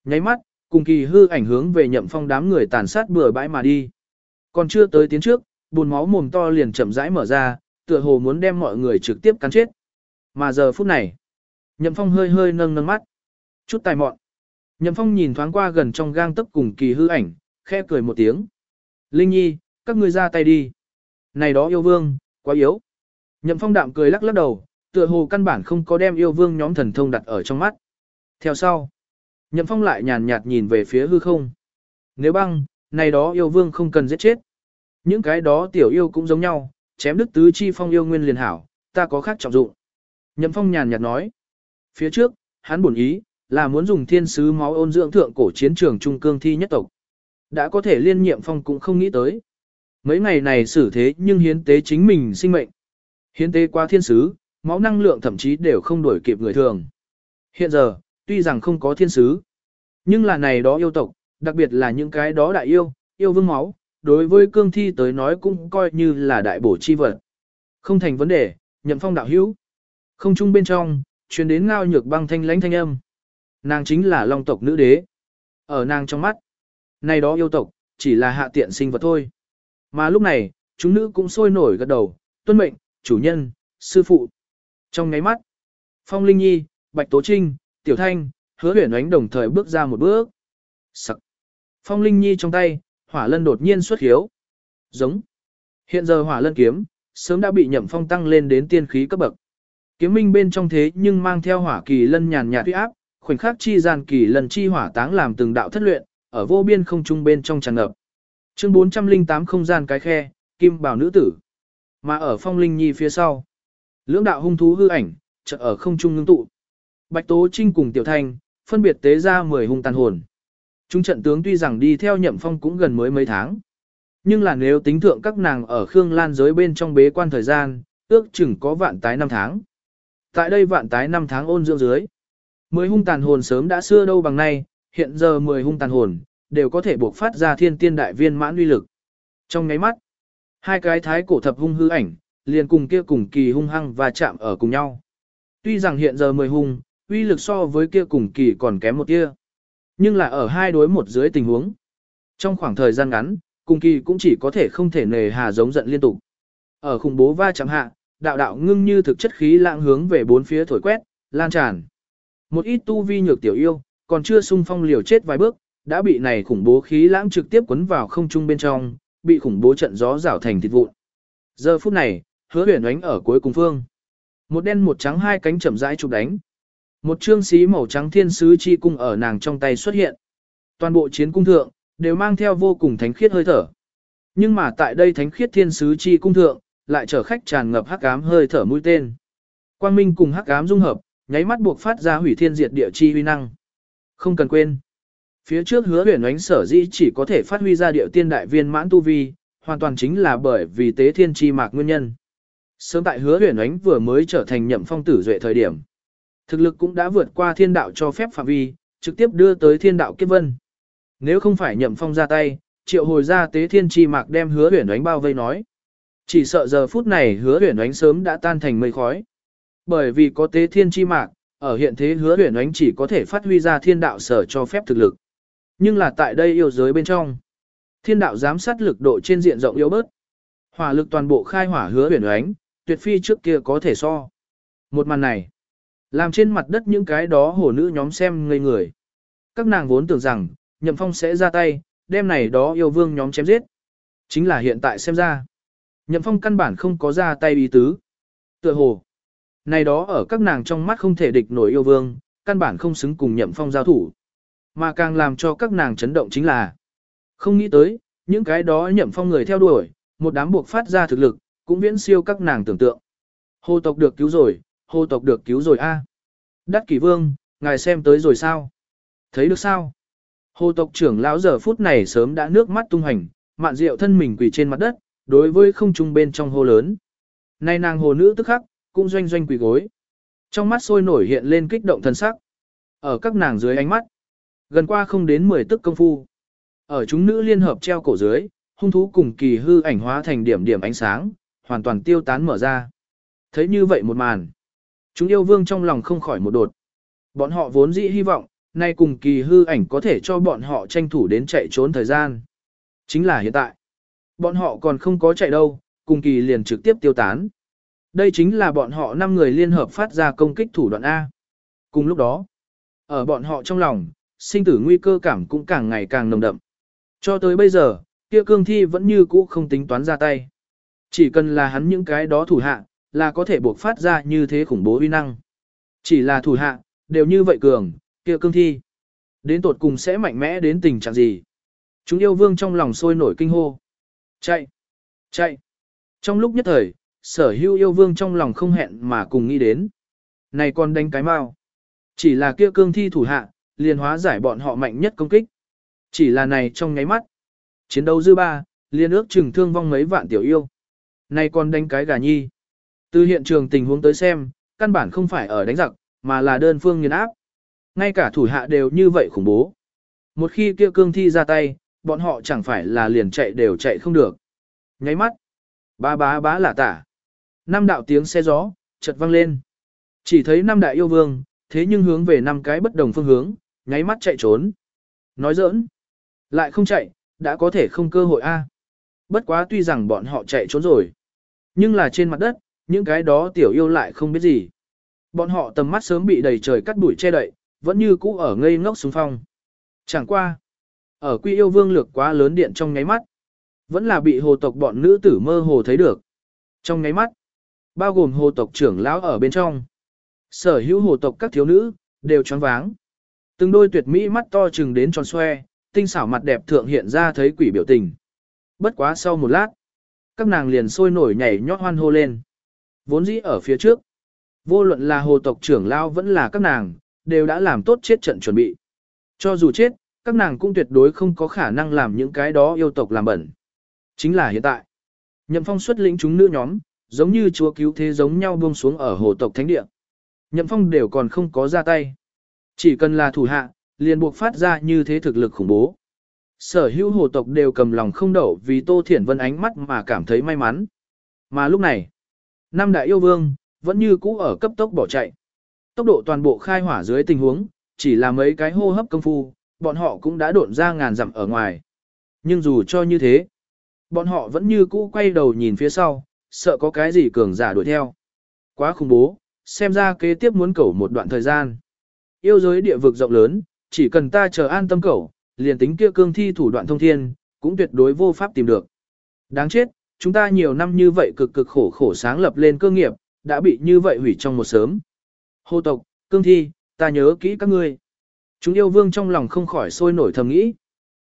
S1: Nháy mắt, cùng kỳ hư ảnh hướng về nhậm phong đám người tàn sát bừa bãi mà đi. Còn chưa tới tiến trước, buồn máu mồm to liền chậm rãi mở ra, tựa hồ muốn đem mọi người trực tiếp cắn chết. Mà giờ phút này, nhậm phong hơi hơi nâng nâng mắt. Chút tài mọn. Nhậm phong nhìn thoáng qua gần trong gang tấc cùng kỳ hư ảnh, khẽ cười một tiếng. Linh nhi, các ngươi ra tay đi. Này đó yêu vương, quá yếu. Nhậm phong đạm cười lắc lắc đầu, tựa hồ căn bản không có đem yêu vương nhóm thần thông đặt ở trong mắt. Theo sau, nhậm phong lại nhàn nhạt nhìn về phía hư không. Nếu băng, này đó yêu vương không cần giết chết. Những cái đó tiểu yêu cũng giống nhau, chém đức tứ chi phong yêu nguyên liền hảo, ta có khác trọng dụng. Nhậm phong nhàn nhạt nói. Phía trước, hắn buồn ý, là muốn dùng thiên sứ máu ôn dưỡng thượng cổ chiến trường trung cương thi nhất tộc. Đã có thể liên nhiệm phong cũng không nghĩ tới. Mấy ngày này xử thế nhưng hiến tế chính mình sinh mệnh. Hiến tế qua thiên sứ, máu năng lượng thậm chí đều không đổi kịp người thường. Hiện giờ, tuy rằng không có thiên sứ, nhưng là này đó yêu tộc, đặc biệt là những cái đó đại yêu, yêu vương máu, đối với cương thi tới nói cũng coi như là đại bổ chi vật. Không thành vấn đề, nhậm phong đạo hữu. Không chung bên trong, truyền đến ngao nhược băng thanh lãnh thanh âm. Nàng chính là long tộc nữ đế. Ở nàng trong mắt, này đó yêu tộc, chỉ là hạ tiện sinh vật thôi. Mà lúc này, chúng nữ cũng sôi nổi gật đầu, tuân mệnh, chủ nhân, sư phụ. Trong ngáy mắt, Phong Linh Nhi, Bạch Tố Trinh, Tiểu Thanh, hứa huyển ánh đồng thời bước ra một bước. Sặc. Phong Linh Nhi trong tay, hỏa lân đột nhiên xuất hiếu. Giống. Hiện giờ hỏa lân kiếm, sớm đã bị nhậm phong tăng lên đến tiên khí cấp bậc. Kiếm minh bên trong thế nhưng mang theo hỏa kỳ lân nhàn nhạt uy áp, khoảnh khắc chi gian kỳ lân chi hỏa táng làm từng đạo thất luyện, ở vô biên không trung bên trong tràn ngập. Chương 408 không gian cái khe, kim bảo nữ tử. Mà ở phong linh nhi phía sau, lưỡng đạo hung thú hư ảnh, chợt ở không trung ngưng tụ. Bạch Tố Trinh cùng Tiểu Thanh, phân biệt tế ra 10 hung tàn hồn. Trung trận tướng tuy rằng đi theo nhậm phong cũng gần mới mấy tháng. Nhưng là nếu tính thượng các nàng ở Khương Lan giới bên trong bế quan thời gian, ước chừng có vạn tái năm tháng. Tại đây vạn tái năm tháng ôn dưỡng dưới. Mười hung tàn hồn sớm đã xưa đâu bằng nay, hiện giờ mười hung tàn hồn, đều có thể buộc phát ra thiên tiên đại viên mãn uy lực. Trong ngáy mắt, hai cái thái cổ thập hung hư ảnh, liền cùng kia cùng kỳ hung hăng và chạm ở cùng nhau. Tuy rằng hiện giờ mười hung, uy lực so với kia cùng kỳ còn kém một tia. Nhưng là ở hai đối một dưới tình huống. Trong khoảng thời gian ngắn, cùng kỳ cũng chỉ có thể không thể nề hà giống giận liên tục. Ở khủng bố va chạm hạ, đạo đạo ngưng như thực chất khí lãng hướng về bốn phía thổi quét, lan tràn. Một ít tu vi nhược tiểu yêu, còn chưa sung phong liều chết vài bước, đã bị này khủng bố khí lãng trực tiếp quấn vào không trung bên trong, bị khủng bố trận gió rảo thành thịt vụn. Giờ phút này, hứa huyền ánh ở cuối cùng phương. Một đen một trắng hai cánh chậm rãi chụp đánh. Một trương xí màu trắng thiên sứ chi cung ở nàng trong tay xuất hiện. Toàn bộ chiến cung thượng, đều mang theo vô cùng thánh khiết hơi thở. Nhưng mà tại đây thánh khiết thiên sứ chi cung thượng, lại chở khách tràn ngập hắc ám hơi thở mũi tên. Quang minh cùng hắc ám dung hợp, nháy mắt buộc phát ra hủy thiên diệt địa chi uy năng. Không cần quên, phía trước hứa huyền ánh sở dĩ chỉ có thể phát huy ra điệu tiên đại viên mãn tu vi, hoàn toàn chính là bởi vì tế thiên chi mạc nguyên nhân. Sớm tại hứa huyền ánh vừa mới trở thành nhậm phong tử duệ thời điểm. Thực lực cũng đã vượt qua thiên đạo cho phép phạm vi, trực tiếp đưa tới thiên đạo kiếp vân. Nếu không phải nhậm phong ra tay, triệu hồi ra tế thiên chi mạc đem hứa huyền ánh bao vây nói. Chỉ sợ giờ phút này hứa huyển ánh sớm đã tan thành mây khói. Bởi vì có tế thiên chi mạc, ở hiện thế hứa huyển ánh chỉ có thể phát huy ra thiên đạo sở cho phép thực lực. Nhưng là tại đây yêu giới bên trong. Thiên đạo giám sát lực độ trên diện rộng yếu bớt. Hỏa lực toàn bộ khai hỏa hứa huyển ánh, tuyệt phi trước kia có thể so. Một màn này, làm trên mặt đất những cái đó hổ nữ nhóm xem ngây người. Các nàng vốn tưởng rằng, Nhậm Phong sẽ ra tay, đem này đó yêu vương nhóm chém giết. Chính là hiện tại xem ra. Nhậm Phong căn bản không có ra tay ý tứ. Tựa hồ. Này đó ở các nàng trong mắt không thể địch nổi yêu vương, căn bản không xứng cùng Nhậm Phong giao thủ. Mà càng làm cho các nàng chấn động chính là. Không nghĩ tới, những cái đó Nhậm Phong người theo đuổi, một đám buộc phát ra thực lực, cũng viễn siêu các nàng tưởng tượng. Hồ tộc được cứu rồi, hồ tộc được cứu rồi a. Đắc kỷ vương, ngài xem tới rồi sao? Thấy được sao? Hồ tộc trưởng lão giờ phút này sớm đã nước mắt tung hành, mạn rượu thân mình quỳ trên mặt đất, đối với không trung bên trong hồ lớn. Nay nàng hồ nữ tức khắc, cũng doanh doanh quỳ gối. Trong mắt sôi nổi hiện lên kích động thân sắc. Ở các nàng dưới ánh mắt, gần qua không đến 10 tức công phu. Ở chúng nữ liên hợp treo cổ dưới, hung thú cùng kỳ hư ảnh hóa thành điểm điểm ánh sáng, hoàn toàn tiêu tán mở ra. Thấy như vậy một màn, chúng yêu vương trong lòng không khỏi một đột. Bọn họ vốn dĩ hy vọng, nay cùng kỳ hư ảnh có thể cho bọn họ tranh thủ đến chạy trốn thời gian. Chính là hiện tại. Bọn họ còn không có chạy đâu, cùng kỳ liền trực tiếp tiêu tán. Đây chính là bọn họ 5 người liên hợp phát ra công kích thủ đoạn A. Cùng lúc đó, ở bọn họ trong lòng, sinh tử nguy cơ cảm cũng càng ngày càng nồng đậm. Cho tới bây giờ, kia cương thi vẫn như cũ không tính toán ra tay. Chỉ cần là hắn những cái đó thủ hạ, là có thể buộc phát ra như thế khủng bố uy năng. Chỉ là thủ hạ, đều như vậy cường, kia cương thi. Đến tột cùng sẽ mạnh mẽ đến tình trạng gì? Chúng yêu vương trong lòng sôi nổi kinh hô. Chạy! Chạy! Trong lúc nhất thời, sở hữu yêu vương trong lòng không hẹn mà cùng nghĩ đến. Này còn đánh cái mau. Chỉ là kia cương thi thủ hạ, liền hóa giải bọn họ mạnh nhất công kích. Chỉ là này trong nháy mắt. Chiến đấu dư ba, liên ước chừng thương vong mấy vạn tiểu yêu. Này còn đánh cái gà nhi. Từ hiện trường tình huống tới xem, căn bản không phải ở đánh giặc, mà là đơn phương nghiền áp. Ngay cả thủ hạ đều như vậy khủng bố. Một khi kia cương thi ra tay, bọn họ chẳng phải là liền chạy đều chạy không được. Nháy mắt, bá bá bá lả tả. Năm đạo tiếng xe gió, chợt vang lên. Chỉ thấy năm đại yêu vương, thế nhưng hướng về năm cái bất đồng phương hướng, nháy mắt chạy trốn. Nói giỡn, lại không chạy, đã có thể không cơ hội a. Bất quá tuy rằng bọn họ chạy trốn rồi, nhưng là trên mặt đất, những cái đó tiểu yêu lại không biết gì. Bọn họ tầm mắt sớm bị đầy trời cắt đuổi che đậy, vẫn như cũ ở ngây ngốc xuống phong. Chẳng qua, ở quy yêu vương lược quá lớn điện trong nháy mắt, vẫn là bị hồ tộc bọn nữ tử mơ hồ thấy được. Trong nháy mắt, bao gồm hồ tộc trưởng lão ở bên trong. Sở hữu hồ tộc các thiếu nữ, đều choáng váng. Từng đôi tuyệt mỹ mắt to trừng đến tròn xoe, tinh xảo mặt đẹp thượng hiện ra thấy quỷ biểu tình. Bất quá sau một lát, các nàng liền sôi nổi nhảy nhót hoan hô lên. Vốn dĩ ở phía trước, vô luận là hồ tộc trưởng lão vẫn là các nàng, đều đã làm tốt chết trận chuẩn bị. Cho dù chết, các nàng cũng tuyệt đối không có khả năng làm những cái đó yêu tộc làm bẩn. Chính là hiện tại. Nhậm phong xuất lĩnh chúng nữ nhóm, giống như chúa cứu thế giống nhau buông xuống ở hồ tộc thánh địa. Nhậm phong đều còn không có ra tay. Chỉ cần là thủ hạ, liền buộc phát ra như thế thực lực khủng bố. Sở hữu hồ tộc đều cầm lòng không đậu vì Tô Thiển Vân ánh mắt mà cảm thấy may mắn. Mà lúc này, năm đại yêu vương, vẫn như cũ ở cấp tốc bỏ chạy. Tốc độ toàn bộ khai hỏa dưới tình huống, chỉ là mấy cái hô hấp công phu, bọn họ cũng đã độn ra ngàn dặm ở ngoài. Nhưng dù cho như thế, bọn họ vẫn như cũ quay đầu nhìn phía sau, sợ có cái gì cường giả đuổi theo. Quá khủng bố, xem ra kế tiếp muốn cẩu một đoạn thời gian. Yêu giới địa vực rộng lớn, chỉ cần ta chờ an tâm cẩu, liền tính kia cương thi thủ đoạn thông thiên, cũng tuyệt đối vô pháp tìm được. Đáng chết, chúng ta nhiều năm như vậy cực cực khổ khổ sáng lập lên cơ nghiệp, đã bị như vậy hủy trong một sớm. Hô tộc, cương thi, ta nhớ kỹ các ngươi. Chúng yêu vương trong lòng không khỏi sôi nổi thầm nghĩ.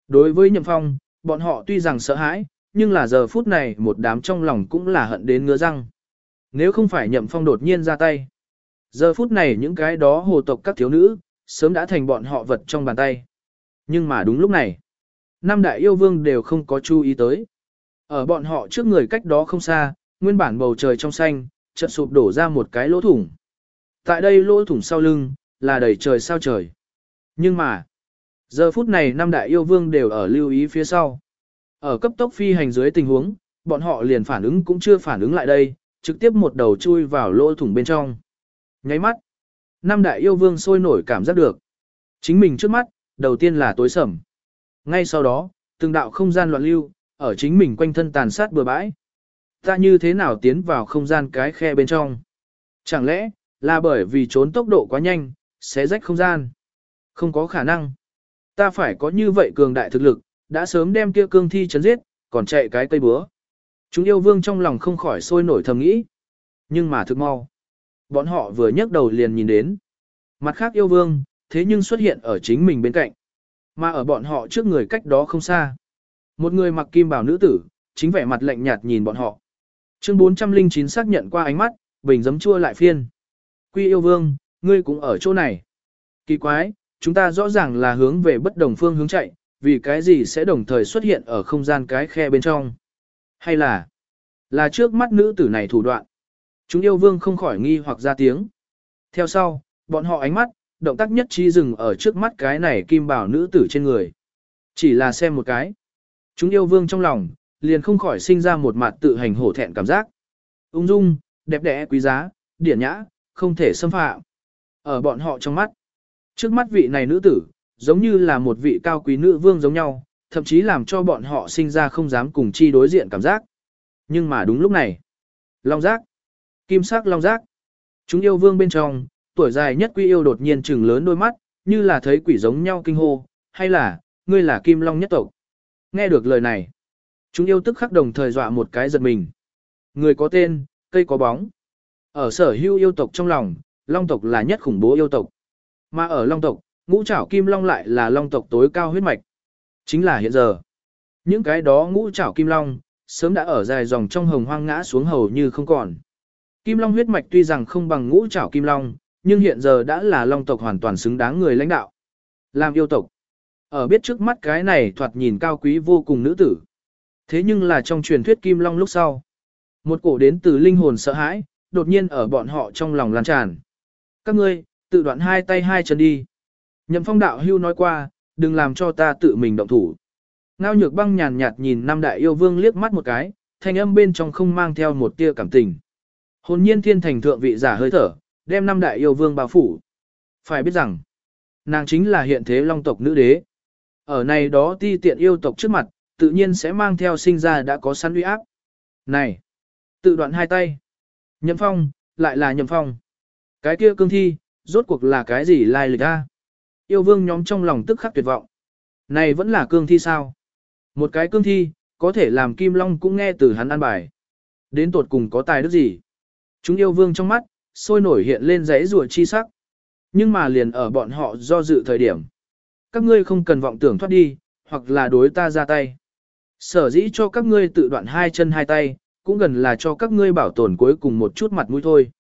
S1: Đối với nhậm phong, bọn họ tuy rằng sợ hãi, nhưng là giờ phút này một đám trong lòng cũng là hận đến ngứa răng. Nếu không phải nhậm phong đột nhiên ra tay. Giờ phút này những cái đó hồ tộc các thiếu nữ, sớm đã thành bọn họ vật trong bàn tay. Nhưng mà đúng lúc này, năm đại yêu vương đều không có chú ý tới. Ở bọn họ trước người cách đó không xa, nguyên bản bầu trời trong xanh, chợt sụp đổ ra một cái lỗ thủng. Tại đây lỗ thủng sau lưng, là đầy trời sao trời. Nhưng mà, giờ phút này năm đại yêu vương đều ở lưu ý phía sau. Ở cấp tốc phi hành dưới tình huống, bọn họ liền phản ứng cũng chưa phản ứng lại đây, trực tiếp một đầu chui vào lỗ thủng bên trong. Nháy mắt, năm đại yêu vương sôi nổi cảm giác được. Chính mình trước mắt, đầu tiên là tối sầm. Ngay sau đó, từng đạo không gian loạn lưu, ở chính mình quanh thân tàn sát bừa bãi. Ta như thế nào tiến vào không gian cái khe bên trong? Chẳng lẽ, là bởi vì trốn tốc độ quá nhanh, sẽ rách không gian? Không có khả năng. Ta phải có như vậy cường đại thực lực, đã sớm đem kia cương thi chấn giết, còn chạy cái cây búa. Chúng yêu vương trong lòng không khỏi sôi nổi thầm nghĩ. Nhưng mà thực mau. Bọn họ vừa nhấc đầu liền nhìn đến. Mặt khác yêu vương, thế nhưng xuất hiện ở chính mình bên cạnh. Mà ở bọn họ trước người cách đó không xa. Một người mặc kim bào nữ tử, chính vẻ mặt lạnh nhạt nhìn bọn họ. Chương 409 xác nhận qua ánh mắt, bình giấm chua lại phiên. Quy yêu vương, ngươi cũng ở chỗ này. Kỳ quái, chúng ta rõ ràng là hướng về bất đồng phương hướng chạy, vì cái gì sẽ đồng thời xuất hiện ở không gian cái khe bên trong. Hay là, là trước mắt nữ tử này thủ đoạn. Chúng yêu vương không khỏi nghi hoặc ra tiếng. Theo sau, bọn họ ánh mắt, động tác nhất trí dừng ở trước mắt cái này kim bảo nữ tử trên người. Chỉ là xem một cái. Chúng yêu vương trong lòng, liền không khỏi sinh ra một mặt tự hành hổ thẹn cảm giác. Ung dung, đẹp đẽ quý giá, điển nhã, không thể xâm phạm. Ở bọn họ trong mắt, trước mắt vị này nữ tử, giống như là một vị cao quý nữ vương giống nhau, thậm chí làm cho bọn họ sinh ra không dám cùng chi đối diện cảm giác. Nhưng mà đúng lúc này, long giác, kim sắc long giác, chúng yêu vương bên trong, tuổi dài nhất quy yêu đột nhiên trừng lớn đôi mắt, như là thấy quỷ giống nhau kinh hô, hay là, ngươi là kim long nhất tộc. Nghe được lời này, chúng yêu tức khắc đồng thời dọa một cái giật mình. Người có tên, cây có bóng. Ở sở hữu yêu tộc trong lòng, long tộc là nhất khủng bố yêu tộc. Mà ở long tộc, ngũ trảo kim long lại là long tộc tối cao huyết mạch. Chính là hiện giờ. Những cái đó ngũ trảo kim long, sớm đã ở dài dòng trong hồng hoang ngã xuống hầu như không còn. Kim long huyết mạch tuy rằng không bằng ngũ trảo kim long, nhưng hiện giờ đã là long tộc hoàn toàn xứng đáng người lãnh đạo. Làm yêu tộc. Ở biết trước mắt cái này thoạt nhìn cao quý vô cùng nữ tử. Thế nhưng là trong truyền thuyết kim long lúc sau. Một cổ đến từ linh hồn sợ hãi, đột nhiên ở bọn họ trong lòng lan tràn. Các ngươi, tự đoạn hai tay hai chân đi. Nhậm phong đạo hưu nói qua, đừng làm cho ta tự mình động thủ. Ngao nhược băng nhàn nhạt nhìn năm đại yêu vương liếc mắt một cái, thanh âm bên trong không mang theo một tia cảm tình. Hồn nhiên thiên thành thượng vị giả hơi thở, đem năm đại yêu vương bao phủ. Phải biết rằng, nàng chính là hiện thế long tộc nữ đế. Ở này đó ti tiện yêu tộc trước mặt, tự nhiên sẽ mang theo sinh ra đã có sẵn uy áp. Này, tự đoạn hai tay. Nhậm phong, lại là nhậm phong. Cái kia cương thi, rốt cuộc là cái gì lai lịch a? Yêu vương nhóm trong lòng tức khắc tuyệt vọng. Này vẫn là cương thi sao? Một cái cương thi, có thể làm Kim Long cũng nghe từ hắn ăn bài. Đến tột cùng có tài đức gì? Chúng yêu vương trong mắt, sôi nổi hiện lên giấy rùa chi sắc. Nhưng mà liền ở bọn họ do dự thời điểm. Các ngươi không cần vọng tưởng thoát đi, hoặc là đối ta ra tay. Sở dĩ cho các ngươi tự đoạn hai chân hai tay, cũng gần là cho các ngươi bảo tồn cuối cùng một chút mặt mũi thôi.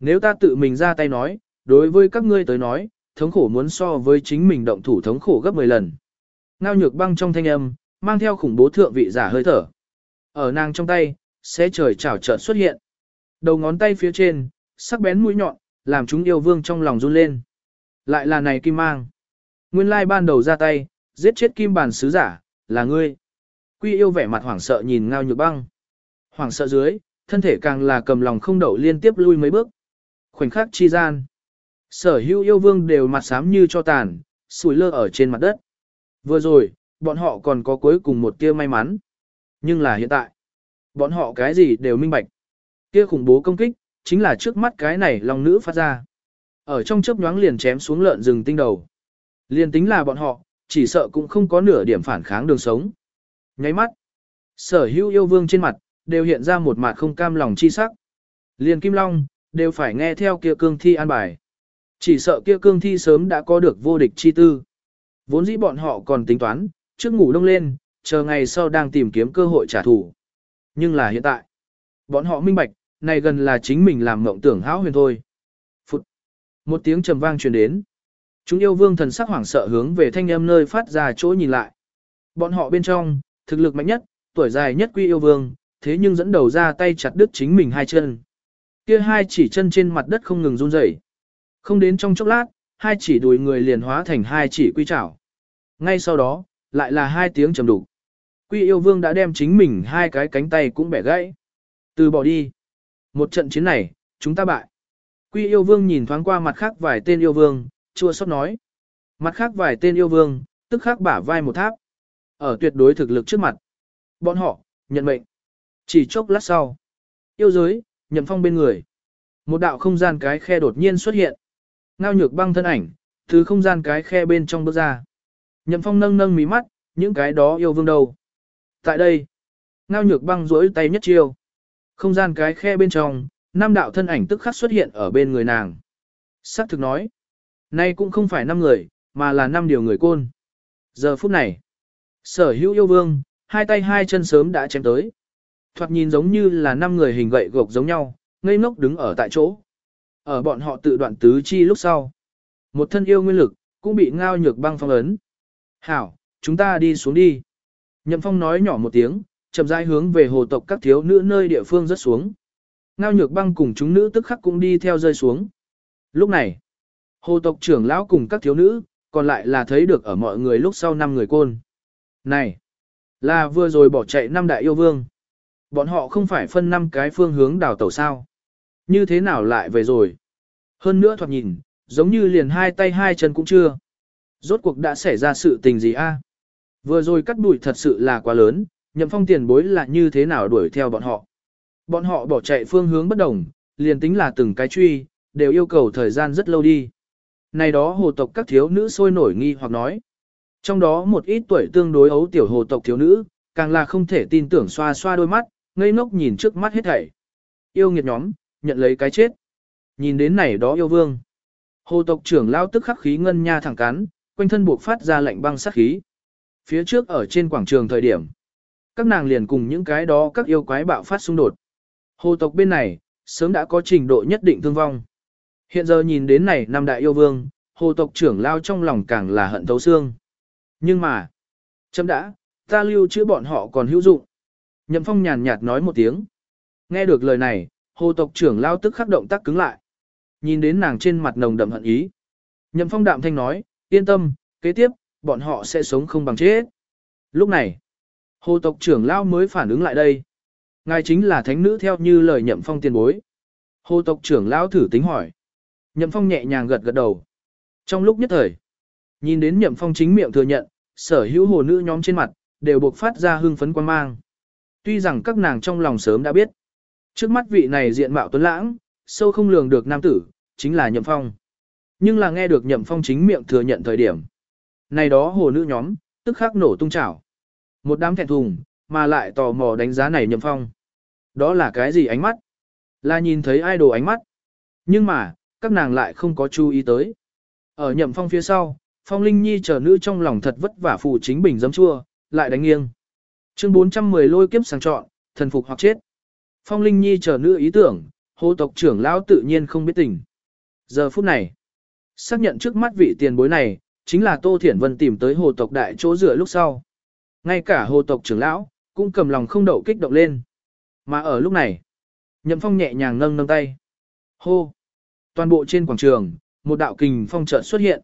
S1: Nếu ta tự mình ra tay nói, đối với các ngươi tới nói, thống khổ muốn so với chính mình động thủ thống khổ gấp 10 lần. Ngao nhược băng trong thanh âm, mang theo khủng bố thượng vị giả hơi thở. Ở nàng trong tay, sẽ trời chảo trợn xuất hiện. Đầu ngón tay phía trên, sắc bén mũi nhọn, làm chúng yêu vương trong lòng run lên. Lại là này kim mang. Nguyên lai ban đầu ra tay, giết chết kim bản sứ giả, là ngươi. Quy yêu vẻ mặt hoảng sợ nhìn ngao nhược băng. Hoảng sợ dưới, thân thể càng là cầm lòng không đậu liên tiếp lui mấy bước. Khoảnh khắc chi gian. Sở hữu yêu vương đều mặt xám như cho tàn, sủi lơ ở trên mặt đất. Vừa rồi, bọn họ còn có cuối cùng một tia may mắn. Nhưng là hiện tại, bọn họ cái gì đều minh bạch. Kia khủng bố công kích, chính là trước mắt cái này lòng nữ phát ra. Ở trong chớp nhoáng liền chém xuống lợn rừng tinh đầu. Liền tính là bọn họ, chỉ sợ cũng không có nửa điểm phản kháng đường sống. Nháy mắt, sở hữu yêu vương trên mặt, đều hiện ra một mặt không cam lòng chi sắc. Liền Kim Long, đều phải nghe theo kia cương thi an bài. Chỉ sợ kia cương thi sớm đã có được vô địch chi tư. Vốn dĩ bọn họ còn tính toán, trước ngủ đông lên, chờ ngày sau đang tìm kiếm cơ hội trả thù. Nhưng là hiện tại, bọn họ minh bạch, này gần là chính mình làm mộng tưởng hão huyền thôi. Phụt. Một tiếng trầm vang truyền đến. Chúng yêu vương thần sắc hoảng sợ hướng về thanh âm nơi phát ra chỗ nhìn lại. Bọn họ bên trong, thực lực mạnh nhất, tuổi dài nhất quy yêu vương, thế nhưng dẫn đầu ra tay chặt đứt chính mình hai chân. Kia hai chỉ chân trên mặt đất không ngừng run rẩy. Không đến trong chốc lát, hai chỉ đùi người liền hóa thành hai chỉ quy chảo. Ngay sau đó, lại là hai tiếng trầm đục. Quy yêu vương đã đem chính mình hai cái cánh tay cũng bẻ gãy. Từ bỏ đi. Một trận chiến này, chúng ta bại. Quy yêu vương nhìn thoáng qua mặt khác vài tên yêu vương, chua xót nói. Mặt khác vài tên yêu vương, tức khắc bả vai một tháp. Ở tuyệt đối thực lực trước mặt. Bọn họ, nhận mệnh. Chỉ chốc lát sau. Yêu giới, nhậm phong bên người. Một đạo không gian cái khe đột nhiên xuất hiện. Ngao nhược băng thân ảnh, từ không gian cái khe bên trong bước ra. Nhậm phong nâng nâng mí mắt, những cái đó yêu vương đầu. Tại đây, ngao nhược băng rỗi tay nhất chiêu. Không gian cái khe bên trong, năm đạo thân ảnh tức khắc xuất hiện ở bên người nàng. Sắc thực nói, nay cũng không phải năm người, mà là năm điều người côn. Giờ phút này, sở hữu yêu vương, hai tay hai chân sớm đã chém tới. Thoạt nhìn giống như là năm người hình gậy gộc giống nhau, ngây ngốc đứng ở tại chỗ. Ở bọn họ tự đoạn tứ chi lúc sau. Một thân yêu nguyên lực, cũng bị ngao nhược băng phong ấn. Hảo, chúng ta đi xuống đi. Nhậm phong nói nhỏ một tiếng, chậm rãi hướng về hồ tộc các thiếu nữ nơi địa phương rất xuống. Ngao nhược băng cùng chúng nữ tức khắc cũng đi theo rơi xuống. Lúc này, hồ tộc trưởng lão cùng các thiếu nữ, còn lại là thấy được ở mọi người lúc sau năm người côn. Này, là vừa rồi bỏ chạy năm đại yêu vương. Bọn họ không phải phân năm cái phương hướng đào tẩu sao. Như thế nào lại về rồi? Hơn nữa thoạt nhìn, giống như liền hai tay hai chân cũng chưa. Rốt cuộc đã xảy ra sự tình gì a? Vừa rồi cắt đuổi thật sự là quá lớn, nhậm phong tiền bối là như thế nào đuổi theo bọn họ. Bọn họ bỏ chạy phương hướng bất đồng, liền tính là từng cái truy, đều yêu cầu thời gian rất lâu đi. Này đó hồ tộc các thiếu nữ sôi nổi nghi hoặc nói. Trong đó một ít tuổi tương đối ấu tiểu hồ tộc thiếu nữ, càng là không thể tin tưởng xoa xoa đôi mắt, ngây ngốc nhìn trước mắt hết thảy. Yêu nghiệt nhóm, nhận lấy cái chết. Nhìn đến này đó yêu vương. Hồ tộc trưởng lao tức khắc khí ngân nha thẳng cắn, quanh thân buộc phát ra lạnh băng sát khí. Phía trước ở trên quảng trường thời điểm, các nàng liền cùng những cái đó các yêu quái bạo phát xung đột. Hồ tộc bên này, sớm đã có trình độ nhất định thương vong. Hiện giờ nhìn đến này năm đại yêu vương, hồ tộc trưởng lao trong lòng càng là hận thấu xương. Nhưng mà, chấm đã, ta lưu chữa bọn họ còn hữu dụng. Nhậm phong nhàn nhạt nói một tiếng. Nghe được lời này, hồ tộc trưởng lao tức khắc động tác cứng lại. Nhìn đến nàng trên mặt nồng đậm hận ý. Nhậm phong đạm thanh nói, yên tâm, kế tiếp, bọn họ sẽ sống không bằng chết. Lúc này, hồ tộc trưởng lao mới phản ứng lại đây. Ngài chính là thánh nữ theo như lời nhậm phong tiền bối. Hồ tộc trưởng lao thử tính hỏi. Nhậm phong nhẹ nhàng gật gật đầu. Trong lúc nhất thời, nhìn đến nhậm phong chính miệng thừa nhận, sở hữu hồ nữ nhóm trên mặt, đều buộc phát ra hưng phấn quan mang. Tuy rằng các nàng trong lòng sớm đã biết. Trước mắt vị này diện mạo tuấn lãng, sâu không lường được nam tử, chính là nhậm phong. Nhưng là nghe được nhậm phong chính miệng thừa nhận thời điểm. Này đó hồ nữ nhóm, tức khắc nổ tung chảo. Một đám thẹn thùng, mà lại tò mò đánh giá này nhậm phong. Đó là cái gì ánh mắt? Là nhìn thấy idol ánh mắt. Nhưng mà, các nàng lại không có chú ý tới. Ở nhậm phong phía sau, phong linh nhi chờ nữ trong lòng thật vất vả phụ chính bình giấm chua, lại đánh nghiêng. Chương 410 lôi kiếp sang chọn, thần phục hoặc chết. Phong linh nhi chờ nữ ý tưởng, hô tộc trưởng lão tự nhiên không biết tình. Giờ phút này, xác nhận trước mắt vị tiền bối này, chính là Tô Thiển Vân tìm tới hồ tộc đại chỗ rửa lúc sau. Ngay cả hồ tộc trưởng lão, cũng cầm lòng không đậu kích động lên. Mà ở lúc này, Nhậm Phong nhẹ nhàng nâng nâng tay. Hô! Toàn bộ trên quảng trường, một đạo kình phong chợt xuất hiện.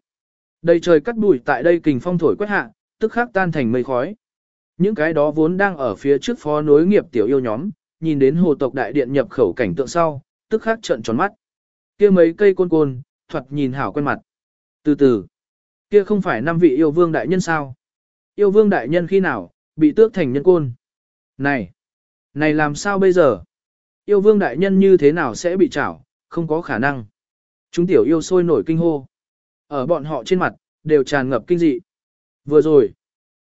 S1: Đầy trời cắt bụi tại đây kình phong thổi quét hạ, tức khắc tan thành mây khói. Những cái đó vốn đang ở phía trước phó nối nghiệp tiểu yêu nhóm, nhìn đến hồ tộc đại điện nhập khẩu cảnh tượng sau, tức khắc trợn tròn mắt. Kia mấy cây côn côn, thoạt nhìn hảo quen mặt. Từ từ, kia không phải năm vị yêu vương đại nhân sao? Yêu vương đại nhân khi nào, bị tước thành nhân côn? Này, này làm sao bây giờ? Yêu vương đại nhân như thế nào sẽ bị trảo, không có khả năng. Chúng tiểu yêu sôi nổi kinh hô. Ở bọn họ trên mặt, đều tràn ngập kinh dị. Vừa rồi,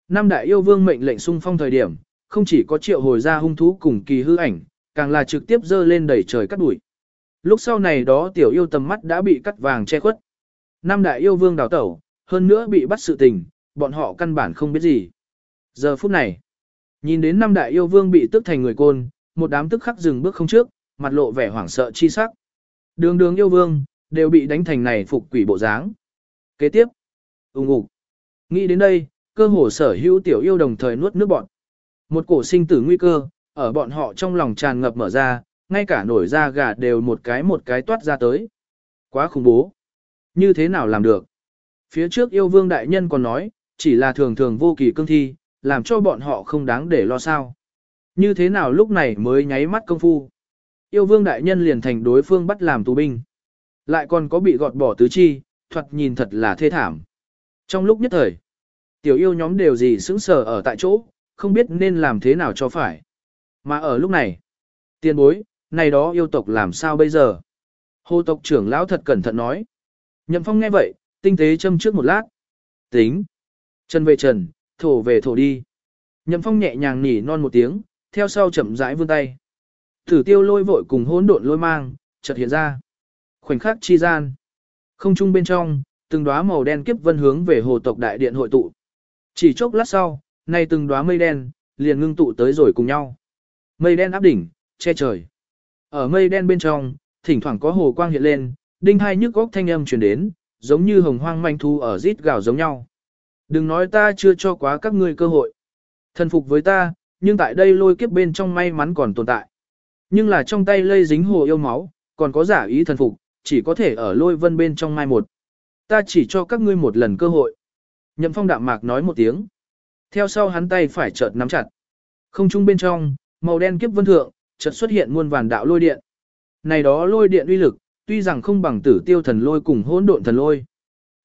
S1: năm đại yêu vương mệnh lệnh xung phong thời điểm, không chỉ có triệu hồi ra hung thú cùng kỳ hư ảnh, càng là trực tiếp dơ lên đẩy trời cắt đuổi. Lúc sau này đó tiểu yêu tầm mắt đã bị cắt vàng che khuất. Năm đại yêu vương đào tẩu, hơn nữa bị bắt sự tình, bọn họ căn bản không biết gì. Giờ phút này, nhìn đến năm đại yêu vương bị tức thành người côn, một đám tức khắc dừng bước không trước, mặt lộ vẻ hoảng sợ chi sắc. Đường đường yêu vương, đều bị đánh thành này phục quỷ bộ dáng. Kế tiếp, ung ục. Nghĩ đến đây, cơ hồ sở hữu tiểu yêu đồng thời nuốt nước bọn. Một cổ sinh tử nguy cơ, ở bọn họ trong lòng tràn ngập mở ra, ngay cả nổi da gà đều một cái một cái toát ra tới. Quá khủng bố. Như thế nào làm được? Phía trước yêu vương đại nhân còn nói, chỉ là thường thường vô kỳ cương thi, làm cho bọn họ không đáng để lo sao. Như thế nào lúc này mới nháy mắt công phu. Yêu vương đại nhân liền thành đối phương bắt làm tù binh. Lại còn có bị gọt bỏ tứ chi, thuật nhìn thật là thê thảm. Trong lúc nhất thời, tiểu yêu nhóm đều gì sững sờ ở tại chỗ, không biết nên làm thế nào cho phải. Mà ở lúc này, tiền bối, này đó yêu tộc làm sao bây giờ? Hồ tộc trưởng lão thật cẩn thận nói. Nhậm phong nghe vậy, tinh tế châm trước một lát. Tính. Chân về trần, thổ về thổ đi. Nhậm phong nhẹ nhàng nỉ non một tiếng, theo sau chậm rãi vươn tay. Thử tiêu lôi vội cùng hỗn độn lôi mang, chợt hiện ra. Khoảnh khắc chi gian. Không trung bên trong, từng đóa màu đen kiếp vân hướng về hồ tộc đại điện hội tụ. Chỉ chốc lát sau, nay từng đóa mây đen, liền ngưng tụ tới rồi cùng nhau. Mây đen áp đỉnh, che trời. Ở mây đen bên trong, thỉnh thoảng có hồ quang hiện lên, đinh hai nhức góc thanh âm truyền đến, giống như hồng hoang manh thu ở rít gào giống nhau. Đừng nói ta chưa cho quá các ngươi cơ hội. Thần phục với ta, nhưng tại đây lôi kiếp bên trong may mắn còn tồn tại. Nhưng là trong tay lây dính hồ yêu máu, còn có giả ý thần phục, chỉ có thể ở lôi vân bên trong mai một. Ta chỉ cho các ngươi một lần cơ hội. Nhậm phong đạm mạc nói một tiếng. Theo sau hắn tay phải chợt nắm chặt. Không trung bên trong, màu đen kiếp vân thượng, chợt xuất hiện muôn vàn đạo lôi điện. Này đó lôi điện uy lực, tuy rằng không bằng tử tiêu thần lôi cùng hỗn độn thần lôi.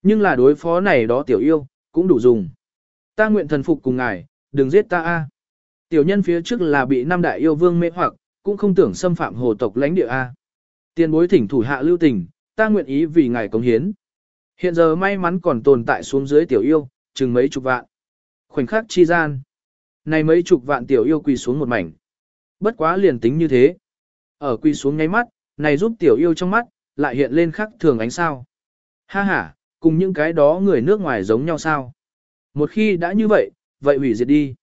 S1: Nhưng là đối phó này đó tiểu yêu, cũng đủ dùng. Ta nguyện thần phục cùng ngài, đừng giết ta a. Tiểu nhân phía trước là bị năm đại yêu vương mê hoặc, cũng không tưởng xâm phạm hồ tộc lãnh địa A. Tiền bối thỉnh thủ hạ lưu tình, ta nguyện ý vì ngài cống hiến. Hiện giờ may mắn còn tồn tại xuống dưới tiểu yêu, chừng mấy chục vạn. Khoảnh khắc chi gian. Này mấy chục vạn tiểu yêu quỳ xuống một mảnh. Bất quá liền tính như thế. Ở quỳ xuống nháy mắt, này giúp tiểu yêu trong mắt, lại hiện lên khắc thường ánh sao. Ha ha, cùng những cái đó người nước ngoài giống nhau sao. Một khi đã như vậy, vậy hủy diệt đi.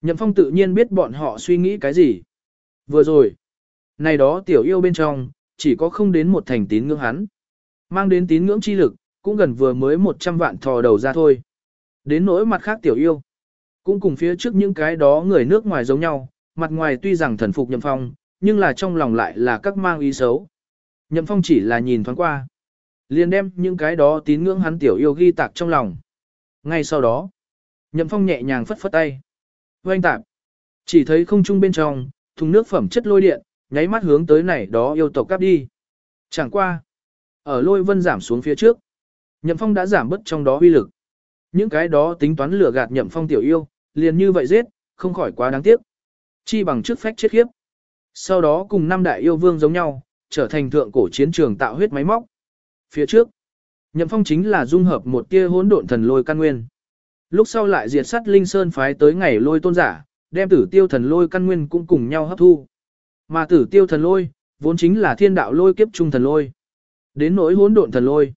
S1: Nhậm phong tự nhiên biết bọn họ suy nghĩ cái gì. Vừa rồi, này đó tiểu yêu bên trong, chỉ có không đến một thành tín ngưỡng hắn. Mang đến tín ngưỡng chi lực, cũng gần vừa mới 100 vạn thò đầu ra thôi. Đến nỗi mặt khác tiểu yêu, cũng cùng phía trước những cái đó người nước ngoài giống nhau, mặt ngoài tuy rằng thần phục nhậm phong, nhưng là trong lòng lại là các mang ý xấu. Nhậm phong chỉ là nhìn thoáng qua. liền đem những cái đó tín ngưỡng hắn tiểu yêu ghi tạc trong lòng. Ngay sau đó, nhậm phong nhẹ nhàng phất phất tay. Oanh tạp. Chỉ thấy không trung bên trong, thùng nước phẩm chất lôi điện, nháy mắt hướng tới này đó yêu tộc cắp đi. Chẳng qua. Ở lôi vân giảm xuống phía trước. Nhậm phong đã giảm bớt trong đó uy lực. Những cái đó tính toán lừa gạt nhậm phong tiểu yêu, liền như vậy giết, không khỏi quá đáng tiếc. Chi bằng trước phách chết khiếp. Sau đó cùng năm đại yêu vương giống nhau, trở thành thượng cổ chiến trường tạo huyết máy móc. Phía trước, Nhậm Phong chính là dung hợp một tia hỗn độn thần lôi căn nguyên. Lúc sau lại diệt sát Linh Sơn phái tới ngày lôi tôn giả, đem tử tiêu thần lôi căn nguyên cũng cùng nhau hấp thu. Mà tử tiêu thần lôi, vốn chính là thiên đạo lôi kiếp trung thần lôi. Đến nỗi hỗn độn thần lôi,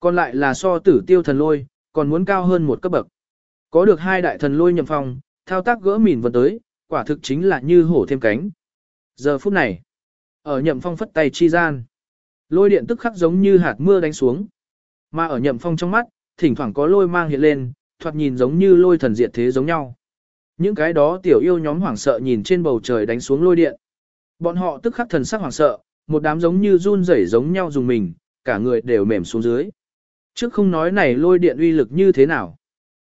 S1: còn lại là so tử tiêu thần lôi, còn muốn cao hơn một cấp bậc. Có được hai đại thần lôi nhậm phong, thao tác gỡ mìn vân tới, quả thực chính là như hổ thêm cánh. Giờ phút này, ở nhậm phong phất tay chi gian, lôi điện tức khắc giống như hạt mưa đánh xuống. Mà ở nhậm phong trong mắt, thỉnh thoảng có lôi mang hiện lên, thoạt nhìn giống như lôi thần diệt thế giống nhau. Những cái đó tiểu yêu nhóm hoảng sợ nhìn trên bầu trời đánh xuống lôi điện. Bọn họ tức khắc thần sắc hoảng sợ, một đám giống như run rẩy giống nhau dùng mình, cả người đều mềm xuống dưới. Trước không nói này lôi điện uy lực như thế nào.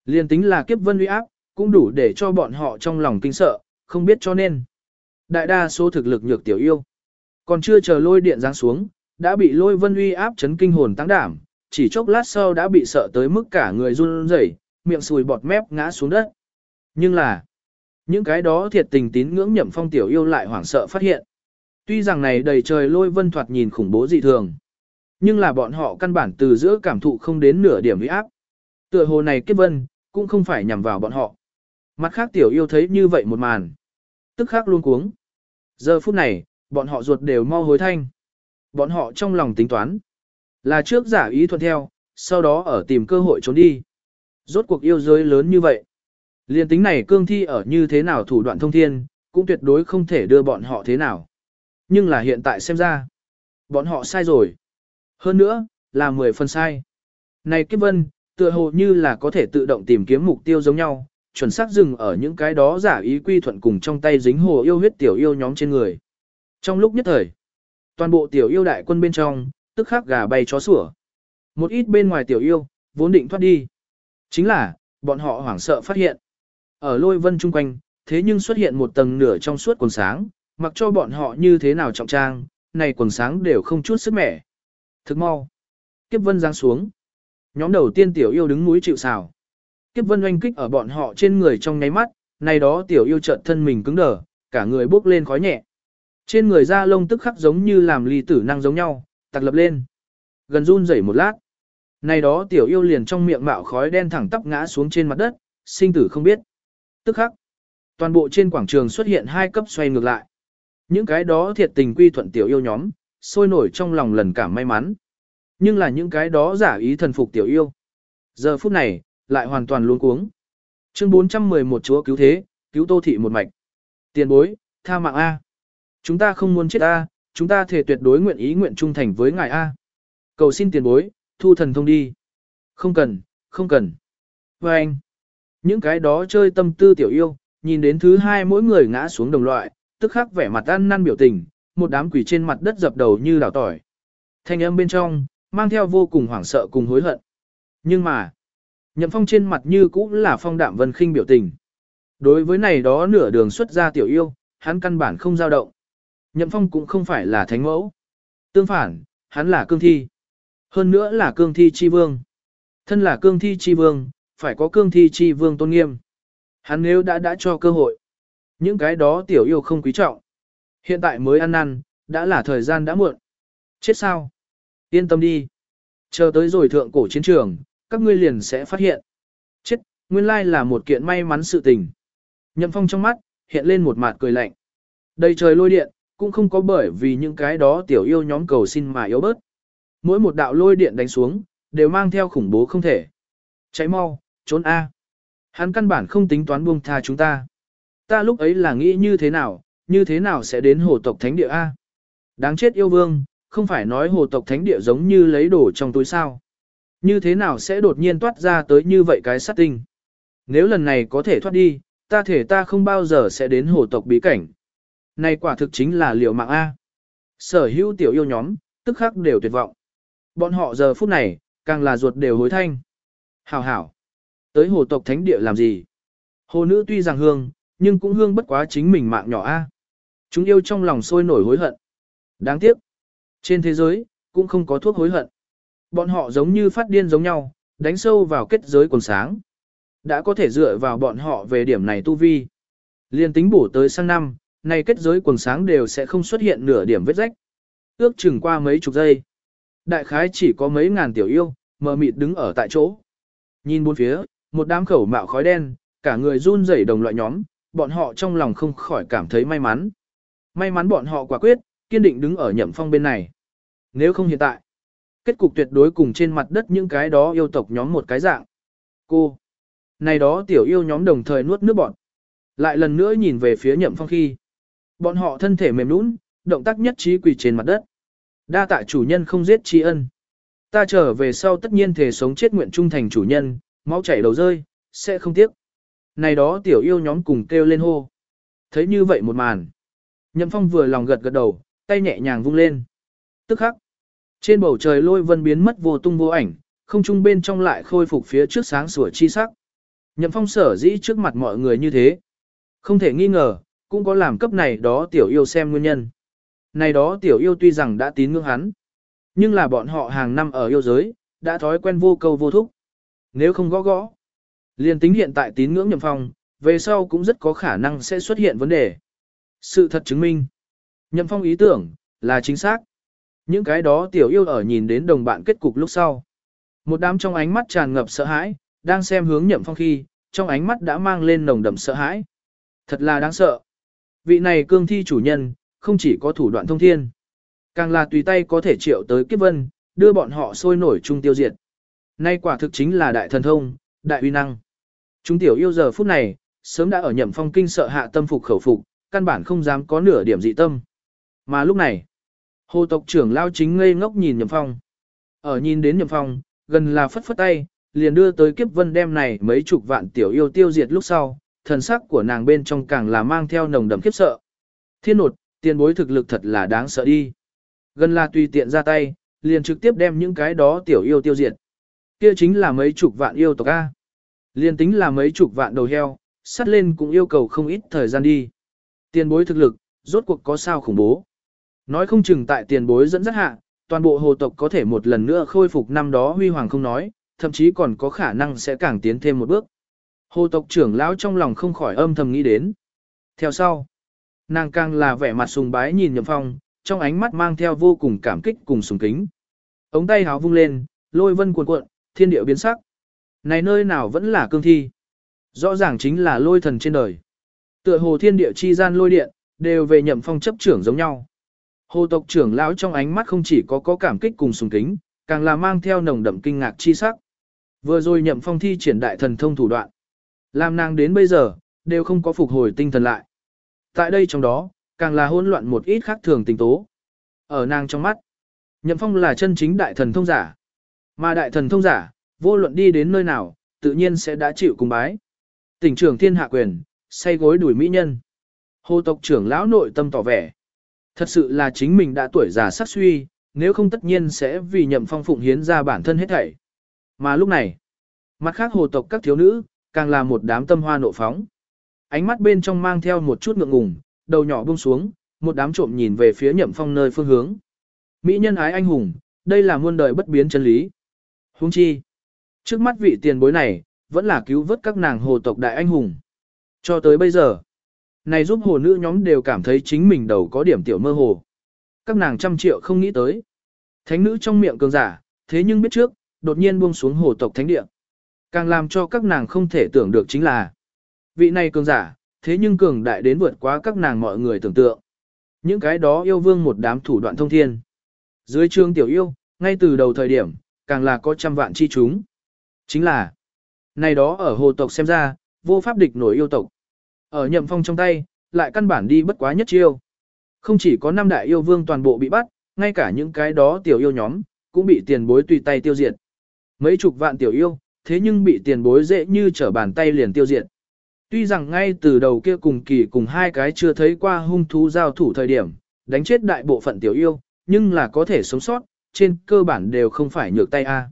S1: Liên tính là kiếp vân uy áp, cũng đủ để cho bọn họ trong lòng kinh sợ, không biết cho nên. Đại đa số thực lực nhược tiểu yêu. Còn chưa chờ lôi điện giáng xuống, đã bị lôi vân uy áp chấn kinh hồn tăng đảm, chỉ chốc lát sau đã bị sợ tới mức cả người run rẩy, miệng sùi bọt mép ngã xuống đất. Nhưng là, những cái đó thiệt tình tín ngưỡng nhậm phong tiểu yêu lại hoảng sợ phát hiện. Tuy rằng này đầy trời lôi vân thoạt nhìn khủng bố dị thường, nhưng là bọn họ căn bản từ giữa cảm thụ không đến nửa điểm uy áp. Tựa hồ này kết vân, cũng không phải nhằm vào bọn họ. Mặt khác tiểu yêu thấy như vậy một màn. Tức khác luôn cuống. Giờ phút này, bọn họ ruột đều mau hối thanh. Bọn họ trong lòng tính toán. Là trước giả ý thuận theo, sau đó ở tìm cơ hội trốn đi. Rốt cuộc yêu giới lớn như vậy. Liên tính này cương thi ở như thế nào thủ đoạn thông thiên, cũng tuyệt đối không thể đưa bọn họ thế nào. Nhưng là hiện tại xem ra, bọn họ sai rồi. Hơn nữa, là 10 phần sai. Này kiếp vân, tựa hồ như là có thể tự động tìm kiếm mục tiêu giống nhau, chuẩn xác dừng ở những cái đó giả ý quy thuận cùng trong tay dính hồ yêu huyết tiểu yêu nhóm trên người. Trong lúc nhất thời, toàn bộ tiểu yêu đại quân bên trong, tức khắc gà bay chó sủa. Một ít bên ngoài tiểu yêu, vốn định thoát đi. Chính là, bọn họ hoảng sợ phát hiện. Ở lôi vân chung quanh, thế nhưng xuất hiện một tầng nửa trong suốt quần sáng, mặc cho bọn họ như thế nào trọng trang, này quần sáng đều không chút sức mẻ. Thức mau. Kiếp vân giáng xuống. Nhóm đầu tiên tiểu yêu đứng núi chịu xào. Kiếp vân oanh kích ở bọn họ trên người trong nháy mắt, này đó tiểu yêu chợt thân mình cứng đờ, cả người bốc lên khói nhẹ. Trên người da lông tức khắc giống như làm ly tử năng giống nhau, tặc lập lên. Gần run rẩy một lát. Này đó tiểu yêu liền trong miệng mạo khói đen thẳng tắp ngã xuống trên mặt đất, sinh tử không biết. Tức khắc. Toàn bộ trên quảng trường xuất hiện hai cấp xoay ngược lại. Những cái đó thiệt tình quy thuận tiểu yêu nhóm, sôi nổi trong lòng lần cảm may mắn. Nhưng là những cái đó giả ý thần phục tiểu yêu. Giờ phút này, lại hoàn toàn luống cuống. Chương 411 chúa cứu thế, cứu tô thị một mạch. Tiền bối, tha mạng A. Chúng ta không muốn chết A, chúng ta thể tuyệt đối nguyện ý nguyện trung thành với ngài A. Cầu xin tiền bối, thu thần thông đi. Không cần, không cần. Và anh, những cái đó chơi tâm tư tiểu yêu, nhìn đến thứ hai mỗi người ngã xuống đồng loại, tức khắc vẻ mặt ăn năn biểu tình, một đám quỷ trên mặt đất dập đầu như đảo tỏi. Thanh âm bên trong, mang theo vô cùng hoảng sợ cùng hối hận. Nhưng mà, nhậm phong trên mặt như cũng là phong đạm vân khinh biểu tình. Đối với này đó nửa đường xuất ra tiểu yêu, hắn căn bản không dao động. Nhậm phong cũng không phải là thánh mẫu. Tương phản, hắn là cương thi. Hơn nữa là cương thi chi vương. Thân là cương thi chi vương, phải có cương thi chi vương tôn nghiêm. Hắn nếu đã đã cho cơ hội, những cái đó tiểu yêu không quý trọng. Hiện tại mới ăn năn, đã là thời gian đã muộn. Chết sao? Yên tâm đi. Chờ tới rồi thượng cổ chiến trường, các ngươi liền sẽ phát hiện. Chết, nguyên lai là một kiện may mắn sự tình. Nhậm phong trong mắt, hiện lên một mặt cười lạnh. Đầy trời lôi điện, cũng không có bởi vì những cái đó tiểu yêu nhóm cầu xin mà yếu bớt. Mỗi một đạo lôi điện đánh xuống, đều mang theo khủng bố không thể. Cháy mau, trốn A. Hắn căn bản không tính toán buông tha chúng ta. Ta lúc ấy là nghĩ như thế nào, như thế nào sẽ đến hồ tộc thánh địa A. Đáng chết yêu vương, không phải nói hồ tộc thánh địa giống như lấy đồ trong túi sao. Như thế nào sẽ đột nhiên toát ra tới như vậy cái sát tinh. Nếu lần này có thể thoát đi, ta thể ta không bao giờ sẽ đến hồ tộc bí cảnh. Này quả thực chính là liều mạng A. Sở hữu tiểu yêu nhóm, tức khắc đều tuyệt vọng. Bọn họ giờ phút này, càng là ruột đều hối thanh. Hảo hảo. Tới hồ tộc thánh địa làm gì? Hồ nữ tuy rằng hương, nhưng cũng hương bất quá chính mình mạng nhỏ a. Chúng yêu trong lòng sôi nổi hối hận. Đáng tiếc, trên thế giới, cũng không có thuốc hối hận. Bọn họ giống như phát điên giống nhau, đánh sâu vào kết giới quần sáng. Đã có thể dựa vào bọn họ về điểm này tu vi. Liên tính bổ tới sang năm, này kết giới quần sáng đều sẽ không xuất hiện nửa điểm vết rách. Ước chừng qua mấy chục giây. Đại khái chỉ có mấy ngàn tiểu yêu, mờ mịt đứng ở tại chỗ. Nhìn bốn phía, một đám khẩu mạo khói đen, cả người run rẩy đồng loại nhóm, bọn họ trong lòng không khỏi cảm thấy may mắn. May mắn bọn họ quả quyết, kiên định đứng ở nhậm phong bên này. Nếu không hiện tại, kết cục tuyệt đối cùng trên mặt đất những cái đó yêu tộc nhóm một cái dạng. Cô, này đó tiểu yêu nhóm đồng thời nuốt nước bọn. Lại lần nữa nhìn về phía nhậm phong khi. Bọn họ thân thể mềm nũng, động tác nhất trí quỳ trên mặt đất. Đa tạ chủ nhân không giết tri ân. Ta trở về sau tất nhiên thể sống chết nguyện trung thành chủ nhân, máu chảy đầu rơi, sẽ không tiếc. Này đó tiểu yêu nhóm cùng kêu lên hô. Thấy như vậy một màn. Nhậm phong vừa lòng gật gật đầu, tay nhẹ nhàng vung lên. Tức khắc. Trên bầu trời lôi vân biến mất vô tung vô ảnh, không trung bên trong lại khôi phục phía trước sáng sủa chi sắc. Nhậm phong sở dĩ trước mặt mọi người như thế. Không thể nghi ngờ, cũng có làm cấp này đó tiểu yêu xem nguyên nhân. Này đó tiểu yêu tuy rằng đã tín ngưỡng hắn, nhưng là bọn họ hàng năm ở yêu giới, đã thói quen vô câu vô thúc. Nếu không gõ gõ, liền tính hiện tại tín ngưỡng nhậm phong, về sau cũng rất có khả năng sẽ xuất hiện vấn đề. Sự thật chứng minh, nhậm phong ý tưởng, là chính xác. Những cái đó tiểu yêu ở nhìn đến đồng bạn kết cục lúc sau. Một đám trong ánh mắt tràn ngập sợ hãi, đang xem hướng nhậm phong khi, trong ánh mắt đã mang lên nồng đậm sợ hãi. Thật là đáng sợ. Vị này cương thi chủ nhân, không chỉ có thủ đoạn thông thiên, càng là tùy tay có thể triệu tới kiếp vân, đưa bọn họ sôi nổi chung tiêu diệt. Nay quả thực chính là đại thần thông, đại uy năng. Chúng tiểu yêu giờ phút này, sớm đã ở nhậm phong kinh sợ hạ tâm phục khẩu phục, căn bản không dám có nửa điểm dị tâm. Mà lúc này, hồ tộc trưởng lao chính ngây ngốc nhìn nhậm phong. Ở nhìn đến nhậm phong, gần là phất phất tay, liền đưa tới kiếp vân đem này mấy chục vạn tiểu yêu tiêu diệt lúc sau, thần sắc của nàng bên trong càng là mang theo nồng đậm khiếp sợ. Thiên nột, tiền bối thực lực thật là đáng sợ đi. Gần là tùy tiện ra tay, liền trực tiếp đem những cái đó tiểu yêu tiêu diệt. Kia chính là mấy chục vạn yêu tộc A. Liền tính là mấy chục vạn đầu heo, sắt lên cũng yêu cầu không ít thời gian đi. Tiền bối thực lực, rốt cuộc có sao khủng bố. Nói không chừng tại tiền bối dẫn dắt hạ, toàn bộ hồ tộc có thể một lần nữa khôi phục năm đó huy hoàng không nói, thậm chí còn có khả năng sẽ càng tiến thêm một bước. Hồ tộc trưởng lão trong lòng không khỏi âm thầm nghĩ đến. Theo sau, nàng càng là vẻ mặt sùng bái nhìn nhậm phong, trong ánh mắt mang theo vô cùng cảm kích cùng sùng kính. Ống tay háo vung lên, lôi vân cuộn cuộn, thiên địa biến sắc. Này nơi nào vẫn là cương thi. Rõ ràng chính là lôi thần trên đời. Tựa hồ thiên địa chi gian lôi điện, đều về nhậm phong chấp trưởng giống nhau. Hồ tộc trưởng lão trong ánh mắt không chỉ có có cảm kích cùng sùng kính, càng là mang theo nồng đậm kinh ngạc chi sắc. Vừa rồi nhậm phong thi triển đại thần thông thủ đoạn. Làm nàng đến bây giờ, đều không có phục hồi tinh thần lại. Tại đây trong đó, càng là hỗn loạn một ít khác thường tình tố. Ở nàng trong mắt, Nhậm Phong là chân chính đại thần thông giả. Mà đại thần thông giả, vô luận đi đến nơi nào, tự nhiên sẽ đã chịu cùng bái. Tỉnh trưởng thiên hạ quyền, say gối đuổi mỹ nhân. Hồ tộc trưởng lão nội tâm tỏ vẻ. Thật sự là chính mình đã tuổi già sắc suy, nếu không tất nhiên sẽ vì nhậm phong phụng hiến ra bản thân hết thảy. Mà lúc này, mặt khác hồ tộc các thiếu nữ, càng là một đám tâm hoa nộ phóng. Ánh mắt bên trong mang theo một chút ngượng ngùng, đầu nhỏ buông xuống, một đám trộm nhìn về phía nhậm phong nơi phương hướng. Mỹ nhân ái anh hùng, đây là muôn đời bất biến chân lý. Huống chi, trước mắt vị tiền bối này, vẫn là cứu vớt các nàng hồ tộc đại anh hùng. Cho tới bây giờ, này giúp hồ nữ nhóm đều cảm thấy chính mình đầu có điểm tiểu mơ hồ. Các nàng trăm triệu không nghĩ tới. Thánh nữ trong miệng cường giả, thế nhưng biết trước, đột nhiên buông xuống hồ tộc thánh địa. Càng làm cho các nàng không thể tưởng được chính là vị này cường giả, thế nhưng cường đại đến vượt quá các nàng mọi người tưởng tượng. Những cái đó yêu vương một đám thủ đoạn thông thiên. Dưới trương tiểu yêu, ngay từ đầu thời điểm, càng là có trăm vạn chi chúng. Chính là, này đó ở hồ tộc xem ra, vô pháp địch nổi yêu tộc. Ở nhậm phong trong tay, lại căn bản đi bất quá nhất chiêu. Không chỉ có năm đại yêu vương toàn bộ bị bắt, ngay cả những cái đó tiểu yêu nhóm, cũng bị tiền bối tùy tay tiêu diệt. Mấy chục vạn tiểu yêu, thế nhưng bị tiền bối dễ như trở bàn tay liền tiêu diệt. Tuy rằng ngay từ đầu kia cùng kỳ cùng hai cái chưa thấy qua hung thú giao thủ thời điểm, đánh chết đại bộ phận tiểu yêu, nhưng là có thể sống sót, trên cơ bản đều không phải nhược tay A.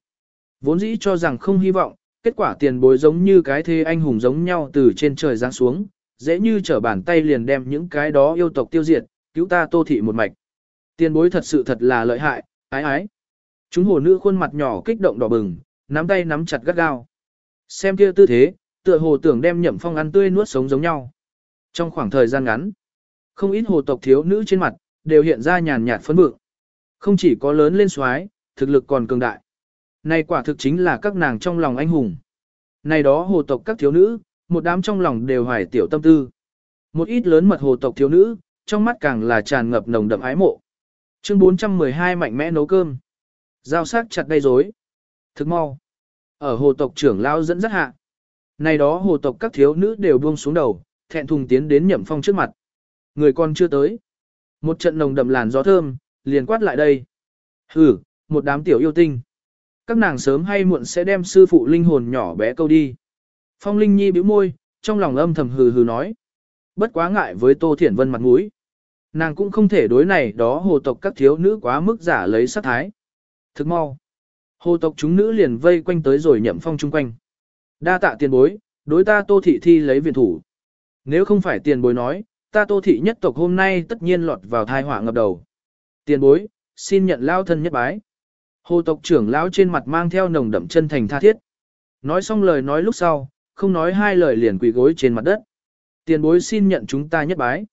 S1: Vốn dĩ cho rằng không hy vọng, kết quả tiền bối giống như cái thê anh hùng giống nhau từ trên trời giáng xuống, dễ như trở bàn tay liền đem những cái đó yêu tộc tiêu diệt, cứu ta tô thị một mạch. Tiền bối thật sự thật là lợi hại, ái ái. Chúng hồ nữ khuôn mặt nhỏ kích động đỏ bừng, nắm tay nắm chặt gắt gao. Xem kia tư thế, tựa hồ tưởng đem nhậm phong ăn tươi nuốt sống giống nhau. Trong khoảng thời gian ngắn, không ít hồ tộc thiếu nữ trên mặt, đều hiện ra nhàn nhạt phấn vượng. Không chỉ có lớn lên xoái, thực lực còn cường đại. Này quả thực chính là các nàng trong lòng anh hùng. Này đó hồ tộc các thiếu nữ, một đám trong lòng đều hoài tiểu tâm tư. Một ít lớn mật hồ tộc thiếu nữ, trong mắt càng là tràn ngập nồng đậm ái mộ. Chương 412 mạnh mẽ nấu cơm. Giao sắc chặt đầy rối. Thức mau. Ở hồ tộc trưởng lao dẫn dắt hạ. Này đó hồ tộc các thiếu nữ đều buông xuống đầu, thẹn thùng tiến đến nhậm phong trước mặt. Người con chưa tới. Một trận nồng đậm làn gió thơm, liền quát lại đây. Hử, một đám tiểu yêu tinh. Các nàng sớm hay muộn sẽ đem sư phụ linh hồn nhỏ bé câu đi. Phong Linh Nhi bĩu môi, trong lòng âm thầm hừ hừ nói. Bất quá ngại với Tô Thiển Vân mặt mũi. Nàng cũng không thể đối này đó hồ tộc các thiếu nữ quá mức giả lấy sát thái. Thức mau. Hồ tộc chúng nữ liền vây quanh tới rồi nhậm phong chung quanh. Đa tạ tiền bối, đối ta Tô Thị thi lấy viện thủ. Nếu không phải tiền bối nói, ta Tô Thị nhất tộc hôm nay tất nhiên lọt vào thai họa ngập đầu. Tiền bối, xin nhận lao thân nhất bái. Hồ tộc trưởng lão trên mặt mang theo nồng đậm chân thành tha thiết. Nói xong lời nói lúc sau, không nói hai lời liền quỳ gối trên mặt đất. Tiền bối xin nhận chúng ta nhất bái.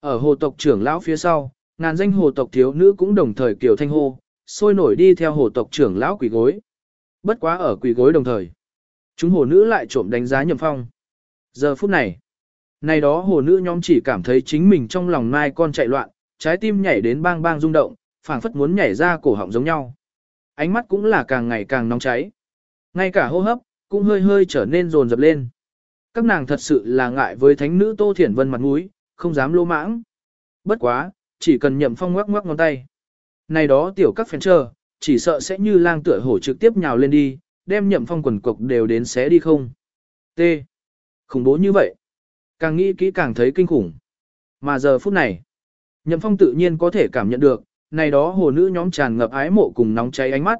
S1: Ở hồ tộc trưởng lão phía sau, ngàn danh hồ tộc thiếu nữ cũng đồng thời kiều thanh hô, sôi nổi đi theo hồ tộc trưởng lão quỳ gối. Bất quá ở quỳ gối đồng thời. Chúng hồ nữ lại trộm đánh giá nhậm phong. Giờ phút này, này đó hồ nữ nhóm chỉ cảm thấy chính mình trong lòng mai con chạy loạn, trái tim nhảy đến bang bang rung động, phảng phất muốn nhảy ra cổ họng giống nhau. Ánh mắt cũng là càng ngày càng nóng cháy. Ngay cả hô hấp, cũng hơi hơi trở nên rồn rập lên. Các nàng thật sự là ngại với thánh nữ Tô Thiển Vân mặt mũi, không dám lô mãng. Bất quá, chỉ cần nhậm phong ngoắc ngoắc ngón tay. Này đó tiểu các phèn chờ chỉ sợ sẽ như lang tựa hổ trực tiếp nhào lên đi, đem nhậm phong quần cục đều đến xé đi không. T. Khủng bố như vậy. Càng nghĩ kỹ càng thấy kinh khủng. Mà giờ phút này, nhậm phong tự nhiên có thể cảm nhận được, này đó hồ nữ nhóm tràn ngập ái mộ cùng nóng cháy ánh mắt.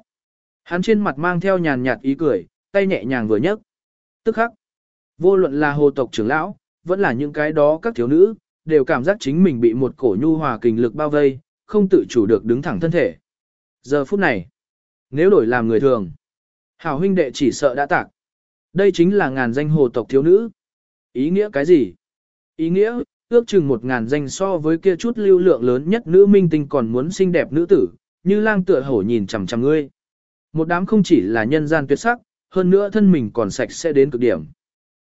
S1: Hắn trên mặt mang theo nhàn nhạt ý cười, tay nhẹ nhàng vừa nhấc. Tức khắc, vô luận là hồ tộc trưởng lão, vẫn là những cái đó các thiếu nữ, đều cảm giác chính mình bị một cổ nhu hòa kình lực bao vây, không tự chủ được đứng thẳng thân thể. Giờ phút này, nếu đổi làm người thường, hảo huynh đệ chỉ sợ đã tạc. Đây chính là ngàn danh hồ tộc thiếu nữ. Ý nghĩa cái gì? Ý nghĩa, ước chừng một ngàn danh so với kia chút lưu lượng lớn nhất nữ minh tinh còn muốn xinh đẹp nữ tử, như lang tựa hổ nhìn chằm chằm ngươi. Một đám không chỉ là nhân gian tuyệt sắc, hơn nữa thân mình còn sạch sẽ đến cực điểm.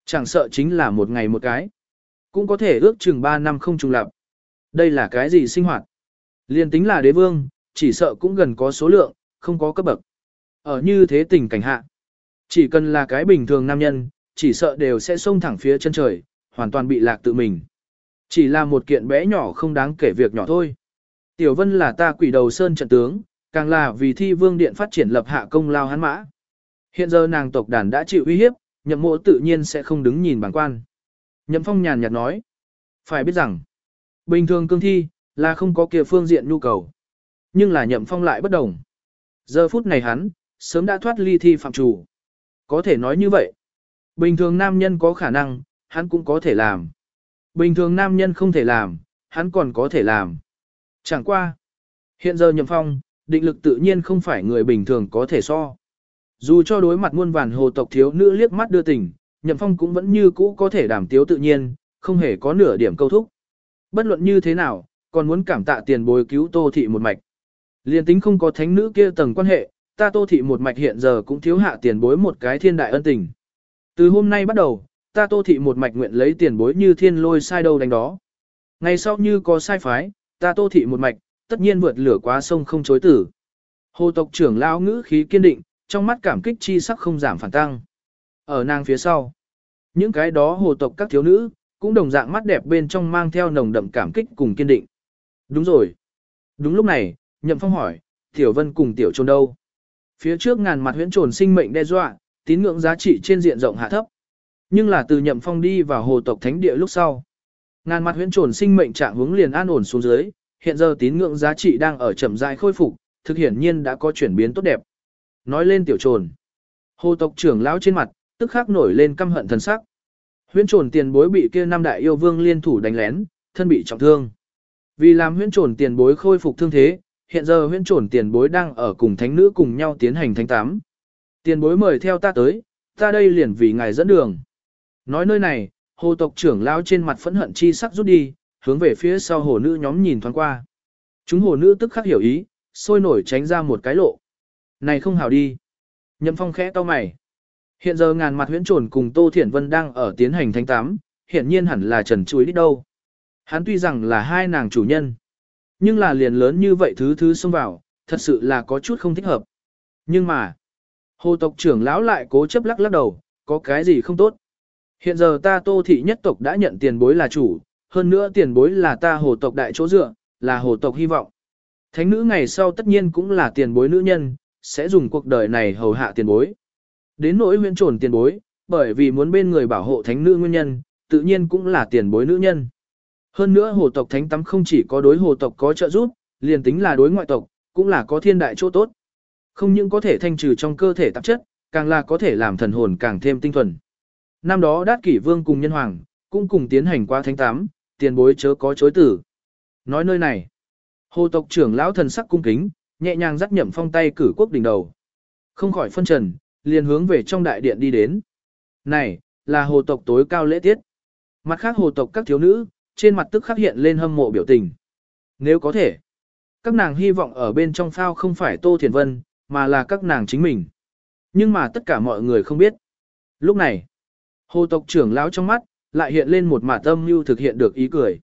S1: Chẳng sợ chính là một ngày một cái. Cũng có thể ước chừng 3 năm không trùng lập. Đây là cái gì sinh hoạt? Liên tính là đế vương, chỉ sợ cũng gần có số lượng, không có cấp bậc. Ở như thế tình cảnh hạ. Chỉ cần là cái bình thường nam nhân, chỉ sợ đều sẽ xông thẳng phía chân trời, hoàn toàn bị lạc tự mình. Chỉ là một kiện bé nhỏ không đáng kể việc nhỏ thôi. Tiểu Vân là ta quỷ đầu sơn trận tướng, càng là vì thi vương điện phát triển lập hạ công lao hắn mã. Hiện giờ nàng tộc đàn đã chịu uy hiếp, nhậm mộ tự nhiên sẽ không đứng nhìn bằng quan. Nhậm phong nhàn nhạt nói. Phải biết rằng, bình thường cương thi, là không có kia phương diện nhu cầu. Nhưng là nhậm phong lại bất đồng. Giờ phút này hắn, sớm đã thoát ly thi phạm chủ. Có thể nói như vậy. Bình thường nam nhân có khả năng, hắn cũng có thể làm. Bình thường nam nhân không thể làm, hắn còn có thể làm. Chẳng qua. Hiện giờ nhậm phong, định lực tự nhiên không phải người bình thường có thể so. Dù cho đối mặt muôn vàn hồ tộc thiếu nữ liếc mắt đưa tình, nhậm phong cũng vẫn như cũ có thể đảm tiếu tự nhiên, không hề có nửa điểm câu thúc. Bất luận như thế nào, còn muốn cảm tạ tiền bối cứu tô thị một mạch. Liên tính không có thánh nữ kia tầng quan hệ, ta tô thị một mạch hiện giờ cũng thiếu hạ tiền bối một cái thiên đại ân tình. Từ hôm nay bắt đầu, ta tô thị một mạch nguyện lấy tiền bối như thiên lôi sai đâu đánh đó. Ngày sau như có sai phái, ta tô thị một mạch, tất nhiên vượt lửa quá sông không chối tử. Hồ tộc trưởng lao ngữ khí kiên định, trong mắt cảm kích chi sắc không giảm phản tăng. Ở nàng phía sau, những cái đó hồ tộc các thiếu nữ, cũng đồng dạng mắt đẹp bên trong mang theo nồng đậm cảm kích cùng kiên định. Đúng rồi. Đúng lúc này, Nhậm Phong hỏi, Tiểu Vân cùng Tiểu Trôn đâu? Phía trước ngàn mặt huyễn trồn sinh mệnh đe dọa, tín ngưỡng giá trị trên diện rộng hạ thấp. Nhưng là từ Nhậm Phong đi vào hồ tộc thánh địa lúc sau. Ngàn mặt huyễn trồn sinh mệnh trạng hướng liền an ổn xuống dưới, hiện giờ tín ngưỡng giá trị đang ở chậm rãi khôi phục, thực hiển nhiên đã có chuyển biến tốt đẹp. Nói lên tiểu trồn. Hồ tộc trưởng lão trên mặt, tức khắc nổi lên căm hận thần sắc. Huyễn trồn tiền bối bị kia năm đại yêu vương liên thủ đánh lén, thân bị trọng thương. Vì làm huyễn trồn tiền bối khôi phục thương thế, hiện giờ huyễn trồn tiền bối đang ở cùng thánh nữ cùng nhau tiến hành thánh tám. Tiền bối mời theo ta tới, ta đây liền vì ngài dẫn đường. Nói nơi này, hồ tộc trưởng lao trên mặt phẫn hận chi sắc rút đi, hướng về phía sau hồ nữ nhóm nhìn thoáng qua. Chúng hồ nữ tức khắc hiểu ý, sôi nổi tránh ra một cái lộ. Này không hảo đi. Nhậm phong khẽ to mày. Hiện giờ ngàn mặt huyễn trồn cùng Tô Thiển Vân đang ở tiến hành thánh tám, hiện nhiên hẳn là trần chuối đi đâu. Hắn tuy rằng là hai nàng chủ nhân, nhưng là liền lớn như vậy thứ thứ xông vào, thật sự là có chút không thích hợp. Nhưng mà, hồ tộc trưởng lão lại cố chấp lắc lắc đầu, có cái gì không tốt. Hiện giờ ta tô thị nhất tộc đã nhận tiền bối là chủ, hơn nữa tiền bối là ta hồ tộc đại chỗ dựa, là hồ tộc hy vọng. Thánh nữ ngày sau tất nhiên cũng là tiền bối nữ nhân, sẽ dùng cuộc đời này hầu hạ tiền bối. Đến nỗi huyện trồn tiền bối, bởi vì muốn bên người bảo hộ thánh nữ nguyên nhân, tự nhiên cũng là tiền bối nữ nhân. Hơn nữa hồ tộc thánh tắm không chỉ có đối hồ tộc có trợ giúp, liền tính là đối ngoại tộc, cũng là có thiên đại chỗ tốt. Không những có thể thanh trừ trong cơ thể tạp chất, càng là có thể làm thần hồn càng thêm tinh thuần. Năm đó đát kỷ vương cùng nhân hoàng, cũng cùng tiến hành qua thánh tám, tiền bối chớ có chối tử. Nói nơi này, hồ tộc trưởng lão thần sắc cung kính, nhẹ nhàng dắt nhậm phong tay cử quốc đỉnh đầu. Không khỏi phân trần, liền hướng về trong đại điện đi đến. Này, là hồ tộc tối cao lễ tiết. Mặt khác hồ tộc các thiếu nữ, trên mặt tức khắc hiện lên hâm mộ biểu tình. Nếu có thể, các nàng hy vọng ở bên trong phao không phải Tô Thiền Vân, mà là các nàng chính mình. Nhưng mà tất cả mọi người không biết. Lúc này, hồ tộc trưởng lão trong mắt, lại hiện lên một mả tâm như thực hiện được ý cười.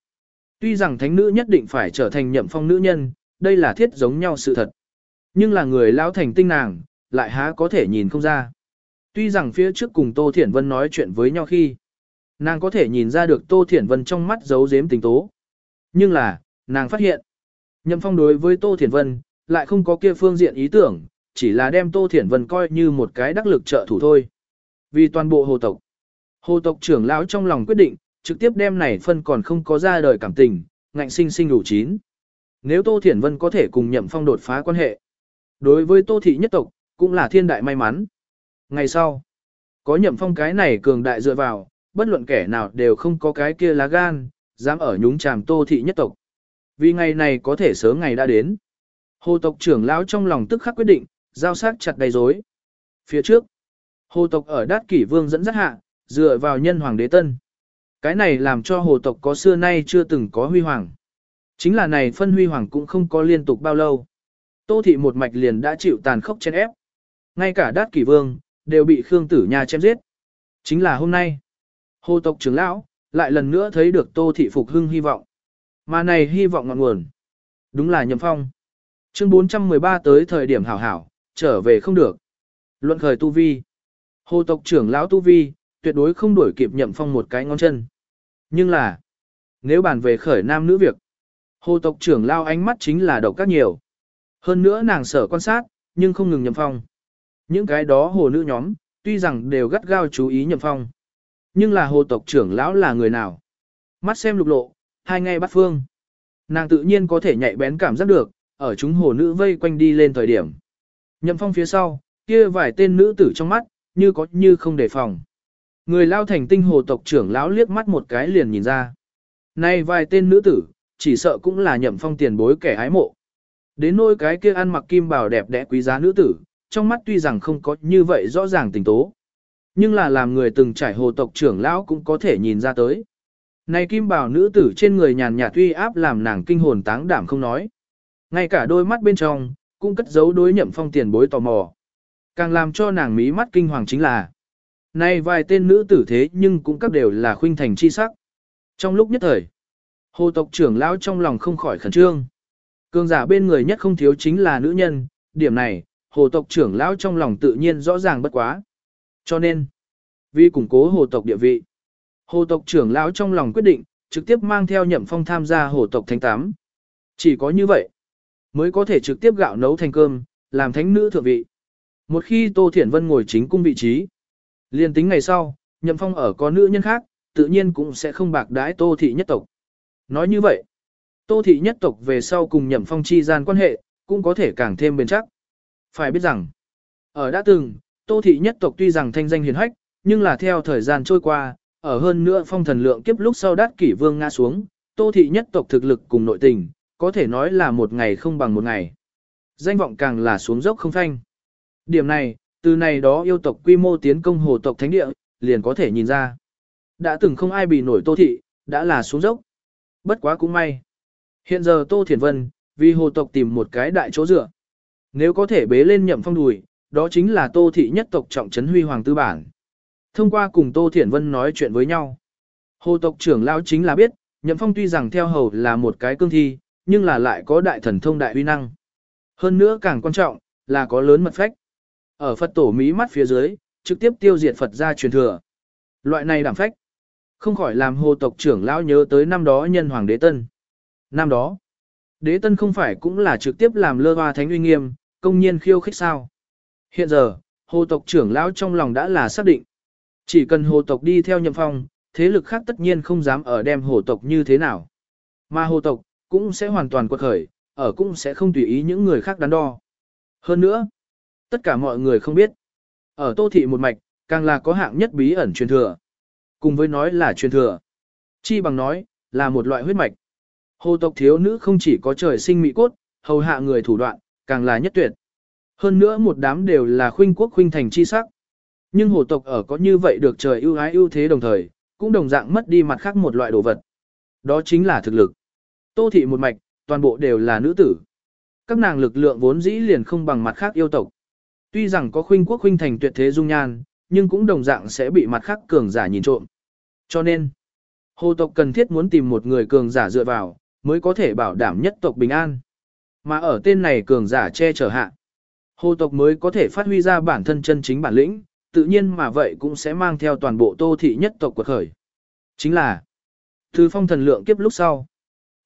S1: Tuy rằng thánh nữ nhất định phải trở thành nhậm phong nữ nhân, đây là thiết giống nhau sự thật. Nhưng là người lão thành tinh nàng, lại há có thể nhìn không ra. Tuy rằng phía trước cùng Tô Thiển Vân nói chuyện với nhau khi, nàng có thể nhìn ra được Tô Thiển Vân trong mắt giấu giếm tình tố. Nhưng là, nàng phát hiện, nhậm phong đối với Tô Thiển Vân, lại không có kia phương diện ý tưởng, chỉ là đem Tô Thiển Vân coi như một cái đắc lực trợ thủ thôi. Vì toàn bộ hồ tộc, hồ tộc trưởng lão trong lòng quyết định, trực tiếp đem này phân còn không có ra đời cảm tình, ngạnh sinh sinh đủ chín. Nếu Tô Thiển Vân có thể cùng nhậm phong đột phá quan hệ, đối với Tô Thị nhất tộc, cũng là thiên đại may mắn. Ngày sau, có nhậm phong cái này cường đại dựa vào, bất luận kẻ nào đều không có cái kia lá gan, dám ở nhúng chàm tô thị nhất tộc. Vì ngày này có thể sớm ngày đã đến. Hồ tộc trưởng lão trong lòng tức khắc quyết định, giao sát chặt đầy rối. Phía trước, hồ tộc ở đát kỷ vương dẫn dắt hạ, dựa vào nhân hoàng đế tân. Cái này làm cho hồ tộc có xưa nay chưa từng có huy hoàng. Chính là này phân huy hoàng cũng không có liên tục bao lâu. Tô thị một mạch liền đã chịu tàn khốc chen ép. Ngay cả đát kỷ vương, đều bị Khương Tử Nha chém giết. Chính là hôm nay, hồ tộc trưởng lão, lại lần nữa thấy được Tô Thị Phục Hưng hy vọng. Mà này hy vọng ngọn nguồn. Đúng là nhậm phong. Chương 413 tới thời điểm hảo hảo, trở về không được. Luận khởi tu vi. Hồ tộc trưởng lão tu vi, tuyệt đối không đuổi kịp nhậm phong một cái ngón chân. Nhưng là, nếu bàn về khởi nam nữ việc, hồ tộc trưởng lao ánh mắt chính là độc các nhiều. Hơn nữa nàng sở quan sát, nhưng không ngừng nhậm phong. Những cái đó hồ nữ nhóm, tuy rằng đều gắt gao chú ý nhậm phong. Nhưng là hồ tộc trưởng lão là người nào? Mắt xem lục lộ, hai ngay bắt phương. Nàng tự nhiên có thể nhạy bén cảm giác được, ở chúng hồ nữ vây quanh đi lên thời điểm. Nhậm phong phía sau, kia vài tên nữ tử trong mắt, như có như không đề phòng. Người lao thành tinh hồ tộc trưởng lão liếc mắt một cái liền nhìn ra. Này vài tên nữ tử, chỉ sợ cũng là nhậm phong tiền bối kẻ hái mộ. Đến nôi cái kia ăn mặc kim bào đẹp đẽ quý giá nữ tử, trong mắt tuy rằng không có như vậy rõ ràng tình tố. Nhưng là làm người từng trải hồ tộc trưởng lão cũng có thể nhìn ra tới. Này kim bảo nữ tử trên người nhàn nhạt tuy áp làm nàng kinh hồn táng đảm không nói. Ngay cả đôi mắt bên trong, cũng cất giấu đối nhậm phong tiền bối tò mò. Càng làm cho nàng mí mắt kinh hoàng chính là. Này vài tên nữ tử thế nhưng cũng các đều là khuynh thành chi sắc. Trong lúc nhất thời, hồ tộc trưởng lão trong lòng không khỏi khẩn trương. Cường giả bên người nhất không thiếu chính là nữ nhân, điểm này, hồ tộc trưởng lão trong lòng tự nhiên rõ ràng bất quá. Cho nên, vì củng cố hồ tộc địa vị, hồ tộc trưởng lão trong lòng quyết định, trực tiếp mang theo nhậm phong tham gia hồ tộc thánh tám. Chỉ có như vậy, mới có thể trực tiếp gạo nấu thành cơm, làm thánh nữ thượng vị. Một khi Tô Thiển Vân ngồi chính cung vị trí, liền tính ngày sau, nhậm phong ở có nữ nhân khác, tự nhiên cũng sẽ không bạc đái Tô Thị nhất tộc. Nói như vậy, Tô Thị nhất tộc về sau cùng nhậm phong chi gian quan hệ, cũng có thể càng thêm bền chắc. Phải biết rằng, ở đã từng, Tô Thị nhất tộc tuy rằng thanh danh hiền hách, nhưng là theo thời gian trôi qua, ở hơn nữa phong thần lượng kiếp lúc sau đát kỷ vương ngã xuống, tô thị nhất tộc thực lực cùng nội tình, có thể nói là một ngày không bằng một ngày. Danh vọng càng là xuống dốc không thanh. Điểm này, từ này đó yêu tộc quy mô tiến công hồ tộc thánh địa, liền có thể nhìn ra. Đã từng không ai bị nổi tô thị, đã là xuống dốc. Bất quá cũng may. Hiện giờ Tô Thiền Vân, vì hồ tộc tìm một cái đại chỗ dựa. Nếu có thể bế lên nhậm phong đùi, đó chính là Tô Thị nhất tộc trọng trấn huy hoàng tư bản. Thông qua cùng Tô Thiển Vân nói chuyện với nhau. Hồ tộc trưởng lao chính là biết, nhậm phong tuy rằng theo hầu là một cái cương thi, nhưng là lại có đại thần thông đại uy năng. Hơn nữa càng quan trọng, là có lớn mật phách. Ở Phật tổ Mỹ mắt phía dưới, trực tiếp tiêu diệt Phật gia truyền thừa. Loại này đảm phách. Không khỏi làm hồ tộc trưởng lão nhớ tới năm đó nhân hoàng đế tân. Năm đó, đế tân không phải cũng là trực tiếp làm lơ hoa thánh uy nghiêm, công nhiên khiêu khích sao. Hiện giờ, hồ tộc trưởng lão trong lòng đã là xác định. Chỉ cần hồ tộc đi theo nhậm phong, thế lực khác tất nhiên không dám ở đem hồ tộc như thế nào. Mà hồ tộc, cũng sẽ hoàn toàn quật khởi, ở cũng sẽ không tùy ý những người khác đắn đo. Hơn nữa, tất cả mọi người không biết. Ở tô thị một mạch, càng là có hạng nhất bí ẩn truyền thừa. Cùng với nói là truyền thừa. Chi bằng nói, là một loại huyết mạch. Hồ tộc thiếu nữ không chỉ có trời sinh mỹ cốt, hầu hạ người thủ đoạn, càng là nhất tuyệt. Hơn nữa một đám đều là khuynh quốc khuynh thành chi sắc. Nhưng hồ tộc ở có như vậy được trời ưu ái ưu thế đồng thời, cũng đồng dạng mất đi mặt khác một loại đồ vật. Đó chính là thực lực. Tô thị một mạch, toàn bộ đều là nữ tử. Các nàng lực lượng vốn dĩ liền không bằng mặt khác yêu tộc. Tuy rằng có khuynh quốc khuynh thành tuyệt thế dung nhan, nhưng cũng đồng dạng sẽ bị mặt khác cường giả nhìn trộm. Cho nên, hồ tộc cần thiết muốn tìm một người cường giả dựa vào, mới có thể bảo đảm nhất tộc bình an. Mà ở tên này cường giả che chở hạ, hồ tộc mới có thể phát huy ra bản thân chân chính bản lĩnh, tự nhiên mà vậy cũng sẽ mang theo toàn bộ tô thị nhất tộc quật khởi. Chính là, từ phong thần lượng kiếp lúc sau,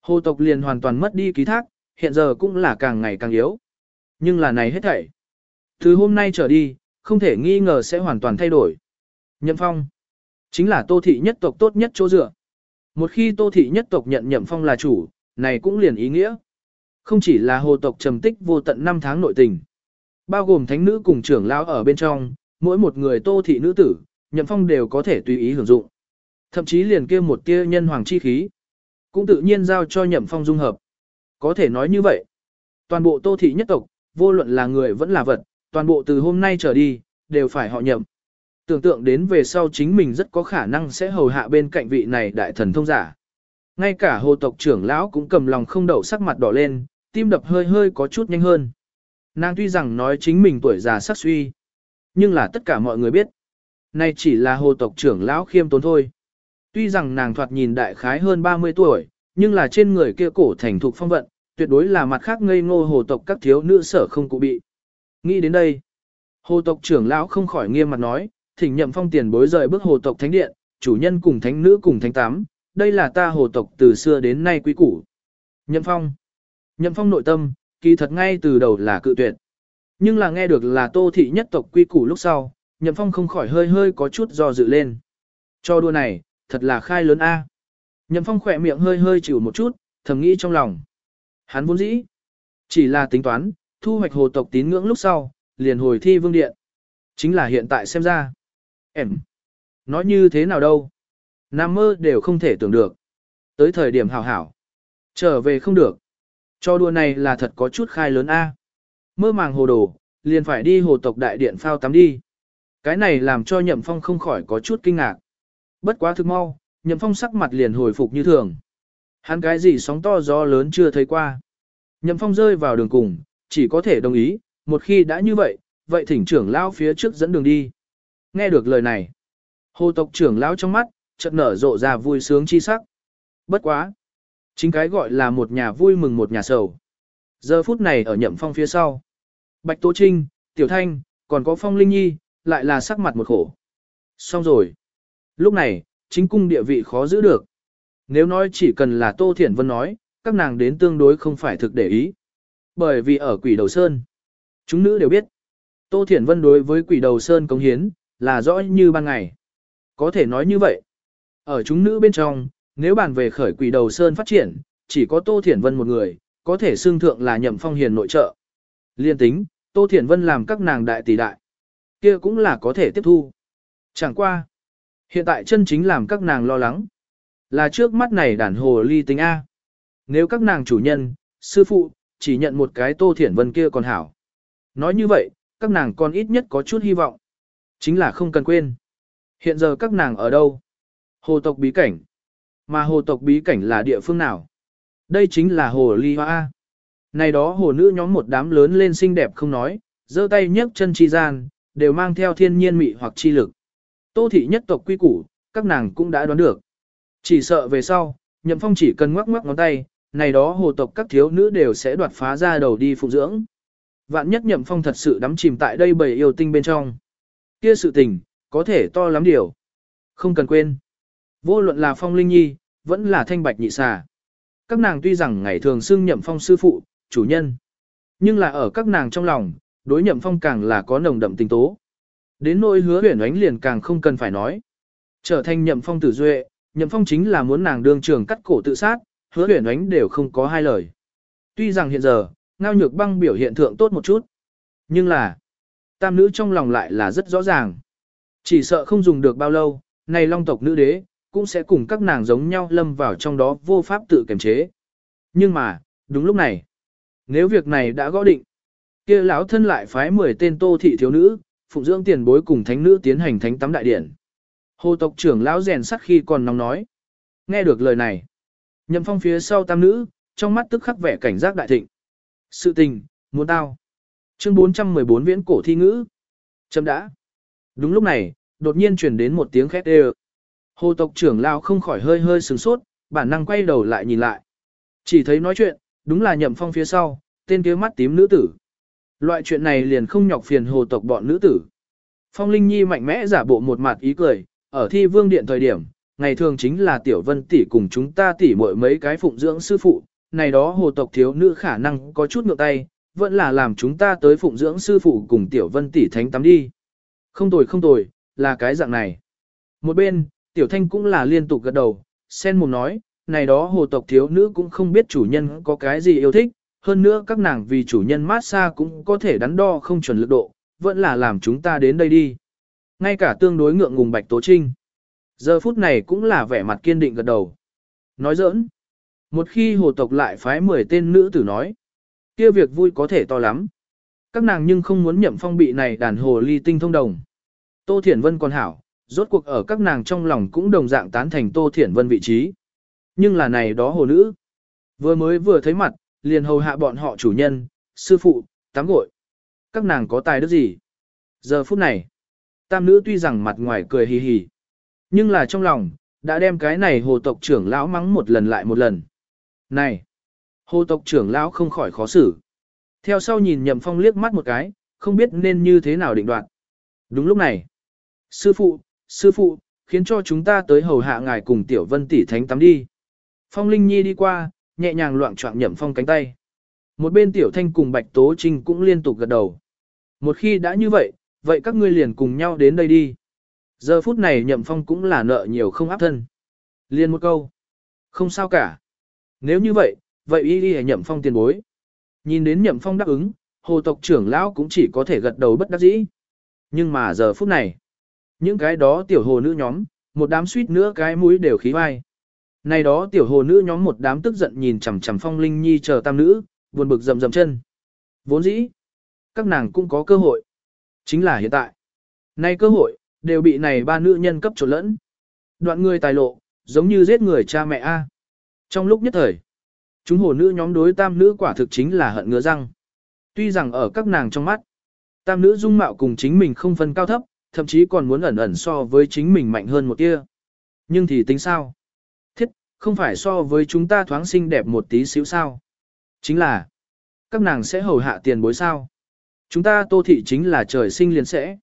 S1: hồ tộc liền hoàn toàn mất đi ký thác, hiện giờ cũng là càng ngày càng yếu. Nhưng là này hết thảy. Từ hôm nay trở đi, không thể nghi ngờ sẽ hoàn toàn thay đổi. Nhậm phong, chính là tô thị nhất tộc tốt nhất chỗ dựa. Một khi tô thị nhất tộc nhận nhậm phong là chủ, này cũng liền ý nghĩa. Không chỉ là hồ tộc trầm tích vô tận năm tháng nội tình, bao gồm thánh nữ cùng trưởng lão ở bên trong, mỗi một người tô thị nữ tử, nhậm phong đều có thể tùy ý hưởng dụng. Thậm chí liền kia một tia nhân hoàng chi khí, cũng tự nhiên giao cho nhậm phong dung hợp. Có thể nói như vậy, toàn bộ tô thị nhất tộc, vô luận là người vẫn là vật, toàn bộ từ hôm nay trở đi, đều phải họ nhậm. Tưởng tượng đến về sau chính mình rất có khả năng sẽ hầu hạ bên cạnh vị này đại thần thông giả. Ngay cả hồ tộc trưởng lão cũng cầm lòng không đậu sắc mặt đỏ lên, tim đập hơi hơi có chút nhanh hơn. Nàng tuy rằng nói chính mình tuổi già sắc suy, nhưng là tất cả mọi người biết. Này chỉ là hồ tộc trưởng lão khiêm tốn thôi. Tuy rằng nàng thoạt nhìn đại khái hơn 30 tuổi, nhưng là trên người kia cổ thành thục phong vận, tuyệt đối là mặt khác ngây ngô hồ tộc các thiếu nữ sở không cụ bị. Nghĩ đến đây, hồ tộc trưởng lão không khỏi nghiêm mặt nói, thỉnh nhậm phong tiền bối rời bước hồ tộc thánh điện, chủ nhân cùng thánh nữ cùng thánh tám, đây là ta hồ tộc từ xưa đến nay quý củ. Nhậm phong, nhậm phong nội tâm, kỳ thật ngay từ đầu là cự tuyệt. Nhưng là nghe được là tô thị nhất tộc quy củ lúc sau, nhậm phong không khỏi hơi hơi có chút do dự lên. Cho đua này, thật là khai lớn A. Nhậm phong khỏe miệng hơi hơi chịu một chút, thầm nghĩ trong lòng. Hắn vốn dĩ, chỉ là tính toán, thu hoạch hồ tộc tín ngưỡng lúc sau, liền hồi thi vương điện. Chính là hiện tại xem ra. Em, nói như thế nào đâu? Nam mơ đều không thể tưởng được. Tới thời điểm hảo hảo. Trở về không được. Cho đùa này là thật có chút khai lớn A. Mơ màng hồ đồ, liền phải đi hồ tộc đại điện phao tắm đi. Cái này làm cho nhậm phong không khỏi có chút kinh ngạc. Bất quá thực mau, nhậm phong sắc mặt liền hồi phục như thường. Hắn cái gì sóng to gió lớn chưa thấy qua. Nhậm phong rơi vào đường cùng, chỉ có thể đồng ý, một khi đã như vậy, vậy thỉnh trưởng lão phía trước dẫn đường đi. Nghe được lời này, hồ tộc trưởng lão trong mắt, chợt nở rộ ra vui sướng chi sắc. Bất quá. Chính cái gọi là một nhà vui mừng một nhà sầu. Giờ phút này ở nhậm phong phía sau. Bạch Tố Trinh, Tiểu Thanh, còn có Phong Linh Nhi, lại là sắc mặt một khổ. Xong rồi. Lúc này, chính cung địa vị khó giữ được. Nếu nói chỉ cần là Tô Thiển Vân nói, các nàng đến tương đối không phải thực để ý. Bởi vì ở quỷ đầu sơn, chúng nữ đều biết. Tô Thiển Vân đối với quỷ đầu sơn cống hiến, là rõ như ban ngày. Có thể nói như vậy. Ở chúng nữ bên trong, nếu bàn về khởi quỷ đầu sơn phát triển, chỉ có Tô Thiển Vân một người, có thể xương thượng là nhậm phong hiền nội trợ. Liên tính, Tô Thiển Vân làm các nàng đại tỷ đại. kia cũng là có thể tiếp thu. Chẳng qua. Hiện tại chân chính làm các nàng lo lắng. Là trước mắt này đàn hồ ly tính A. Nếu các nàng chủ nhân, sư phụ, chỉ nhận một cái tô thiển vân kia còn hảo. Nói như vậy, các nàng còn ít nhất có chút hy vọng. Chính là không cần quên. Hiện giờ các nàng ở đâu? Hồ tộc bí cảnh. Mà hồ tộc bí cảnh là địa phương nào? Đây chính là hồ ly hoa. Này đó hồ nữ nhóm một đám lớn lên xinh đẹp không nói, giơ tay nhấc chân chi gian, đều mang theo thiên nhiên mị hoặc chi lực. Tô thị nhất tộc quy củ, các nàng cũng đã đoán được. Chỉ sợ về sau, nhậm phong chỉ cần ngoắc ngoắc ngón tay, này đó hồ tộc các thiếu nữ đều sẽ đoạt phá ra đầu đi phụ dưỡng. Vạn nhất nhậm phong thật sự đắm chìm tại đây bầy yêu tinh bên trong. Kia sự tình, có thể to lắm điều. Không cần quên. Vô luận là phong linh nhi, vẫn là thanh bạch nhị xà. Các nàng tuy rằng ngày thường xưng nhậm phong sư phụ, chủ nhân. Nhưng là ở các nàng trong lòng, đối nhậm phong càng là có nồng đậm tình tố. Đến nỗi hứa huyển ánh liền càng không cần phải nói. Trở thành nhậm phong tử duệ, nhậm phong chính là muốn nàng đương trường cắt cổ tự sát, hứa huyền ánh đều không có hai lời. Tuy rằng hiện giờ, ngao nhược băng biểu hiện thượng tốt một chút. Nhưng là, tam nữ trong lòng lại là rất rõ ràng. Chỉ sợ không dùng được bao lâu, này long tộc nữ đế, cũng sẽ cùng các nàng giống nhau lâm vào trong đó vô pháp tự kiềm chế. Nhưng mà, đúng lúc này, nếu việc này đã gõ định, kia lão thân lại phái 10 tên tô thị thiếu nữ, phụng dưỡng tiền bối cùng thánh nữ tiến hành thánh tắm đại điển. Hồ tộc trưởng lão rèn sắt khi còn nóng nói. Nghe được lời này, nhậm phong phía sau tam nữ, trong mắt tức khắc vẻ cảnh giác đại thịnh. Sự tình, muốn tao. Chương 414 viễn cổ thi ngữ. Chấm đã. Đúng lúc này, đột nhiên truyền đến một tiếng khét đều. Hồ tộc trưởng lao không khỏi hơi hơi sừng sốt, bản năng quay đầu lại nhìn lại. Chỉ thấy nói chuyện, đúng là nhậm phong phía sau, tên kia mắt tím nữ tử. Loại chuyện này liền không nhọc phiền hồ tộc bọn nữ tử. Phong Linh Nhi mạnh mẽ giả bộ một mặt ý cười, ở thi vương điện thời điểm, ngày thường chính là tiểu vân tỷ cùng chúng ta tỷ muội mấy cái phụng dưỡng sư phụ, này đó hồ tộc thiếu nữ khả năng có chút ngược tay, vẫn là làm chúng ta tới phụng dưỡng sư phụ cùng tiểu vân tỷ thánh tắm đi. Không tồi không tồi, là cái dạng này. Một bên, tiểu thanh cũng là liên tục gật đầu, sen mồm nói, này đó hồ tộc thiếu nữ cũng không biết chủ nhân có cái gì yêu thích, hơn nữa các nàng vì chủ nhân mát xa cũng có thể đắn đo không chuẩn lực độ, vẫn là làm chúng ta đến đây đi. Ngay cả tương đối ngượng ngùng Bạch Tố Trinh. Giờ phút này cũng là vẻ mặt kiên định gật đầu. Nói giỡn. Một khi hồ tộc lại phái 10 tên nữ tử nói. kia việc vui có thể to lắm. Các nàng nhưng không muốn nhậm phong bị này đàn hồ ly tinh thông đồng. Tô Thiển Vân còn hảo, rốt cuộc ở các nàng trong lòng cũng đồng dạng tán thành Tô Thiển Vân vị trí. Nhưng là này đó hồ nữ. Vừa mới vừa thấy mặt, liền hầu hạ bọn họ chủ nhân, sư phụ, tắm gội. Các nàng có tài đức gì? Giờ phút này, tam nữ tuy rằng mặt ngoài cười hì hì, nhưng là trong lòng, đã đem cái này hồ tộc trưởng lão mắng một lần lại một lần. Này! Hồ tộc trưởng lão không khỏi khó xử. Theo sau nhìn nhậm phong liếc mắt một cái, không biết nên như thế nào định đoạt. Đúng lúc này, sư phụ, sư phụ, khiến cho chúng ta tới hầu hạ ngài cùng tiểu vân tỷ thánh tắm đi. Phong Linh Nhi đi qua, nhẹ nhàng loạn trọng nhậm phong cánh tay. Một bên tiểu thanh cùng Bạch Tố Trinh cũng liên tục gật đầu. Một khi đã như vậy, vậy các ngươi liền cùng nhau đến đây đi. Giờ phút này nhậm phong cũng là nợ nhiều không áp thân. Liên một câu. Không sao cả. Nếu như vậy, vậy y đi nhậm phong tiền bối. Nhìn đến nhậm phong đáp ứng, hồ tộc trưởng lão cũng chỉ có thể gật đầu bất đắc dĩ. Nhưng mà giờ phút này, những cái đó tiểu hồ nữ nhóm, một đám suýt nữa cái mũi đều khí vai. Này đó tiểu hồ nữ nhóm một đám tức giận nhìn chằm chằm phong linh nhi chờ tam nữ, buồn bực rầm rầm chân. Vốn dĩ, các nàng cũng có cơ hội. Chính là hiện tại. Nay cơ hội, đều bị này ba nữ nhân cấp trộn lẫn. Đoạn người tài lộ, giống như giết người cha mẹ A. Trong lúc nhất thời, chúng hồ nữ nhóm đối tam nữ quả thực chính là hận ngứa răng. Tuy rằng ở các nàng trong mắt, tam nữ dung mạo cùng chính mình không phân cao thấp, thậm chí còn muốn ẩn ẩn so với chính mình mạnh hơn một tia. Nhưng thì tính sao? Thiết, không phải so với chúng ta thoáng xinh đẹp một tí xíu sao? Chính là, các nàng sẽ hầu hạ tiền bối sao? Chúng ta tô thị chính là trời sinh liền sẽ.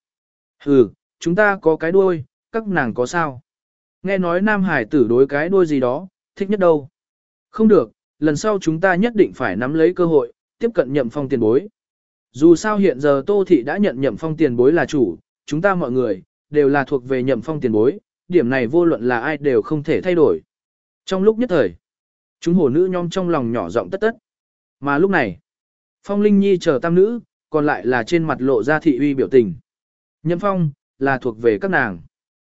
S1: Hừ, chúng ta có cái đuôi, các nàng có sao? Nghe nói nam hải tử đối cái đuôi gì đó, thích nhất đâu. Không được, lần sau chúng ta nhất định phải nắm lấy cơ hội, tiếp cận nhậm phong tiền bối. Dù sao hiện giờ Tô Thị đã nhận nhậm phong tiền bối là chủ, chúng ta mọi người, đều là thuộc về nhậm phong tiền bối, điểm này vô luận là ai đều không thể thay đổi. Trong lúc nhất thời, chúng hồ nữ nhom trong lòng nhỏ giọng tất tất. Mà lúc này, Phong Linh Nhi chờ tam nữ, còn lại là trên mặt lộ ra thị uy biểu tình. Nhậm phong, là thuộc về các nàng.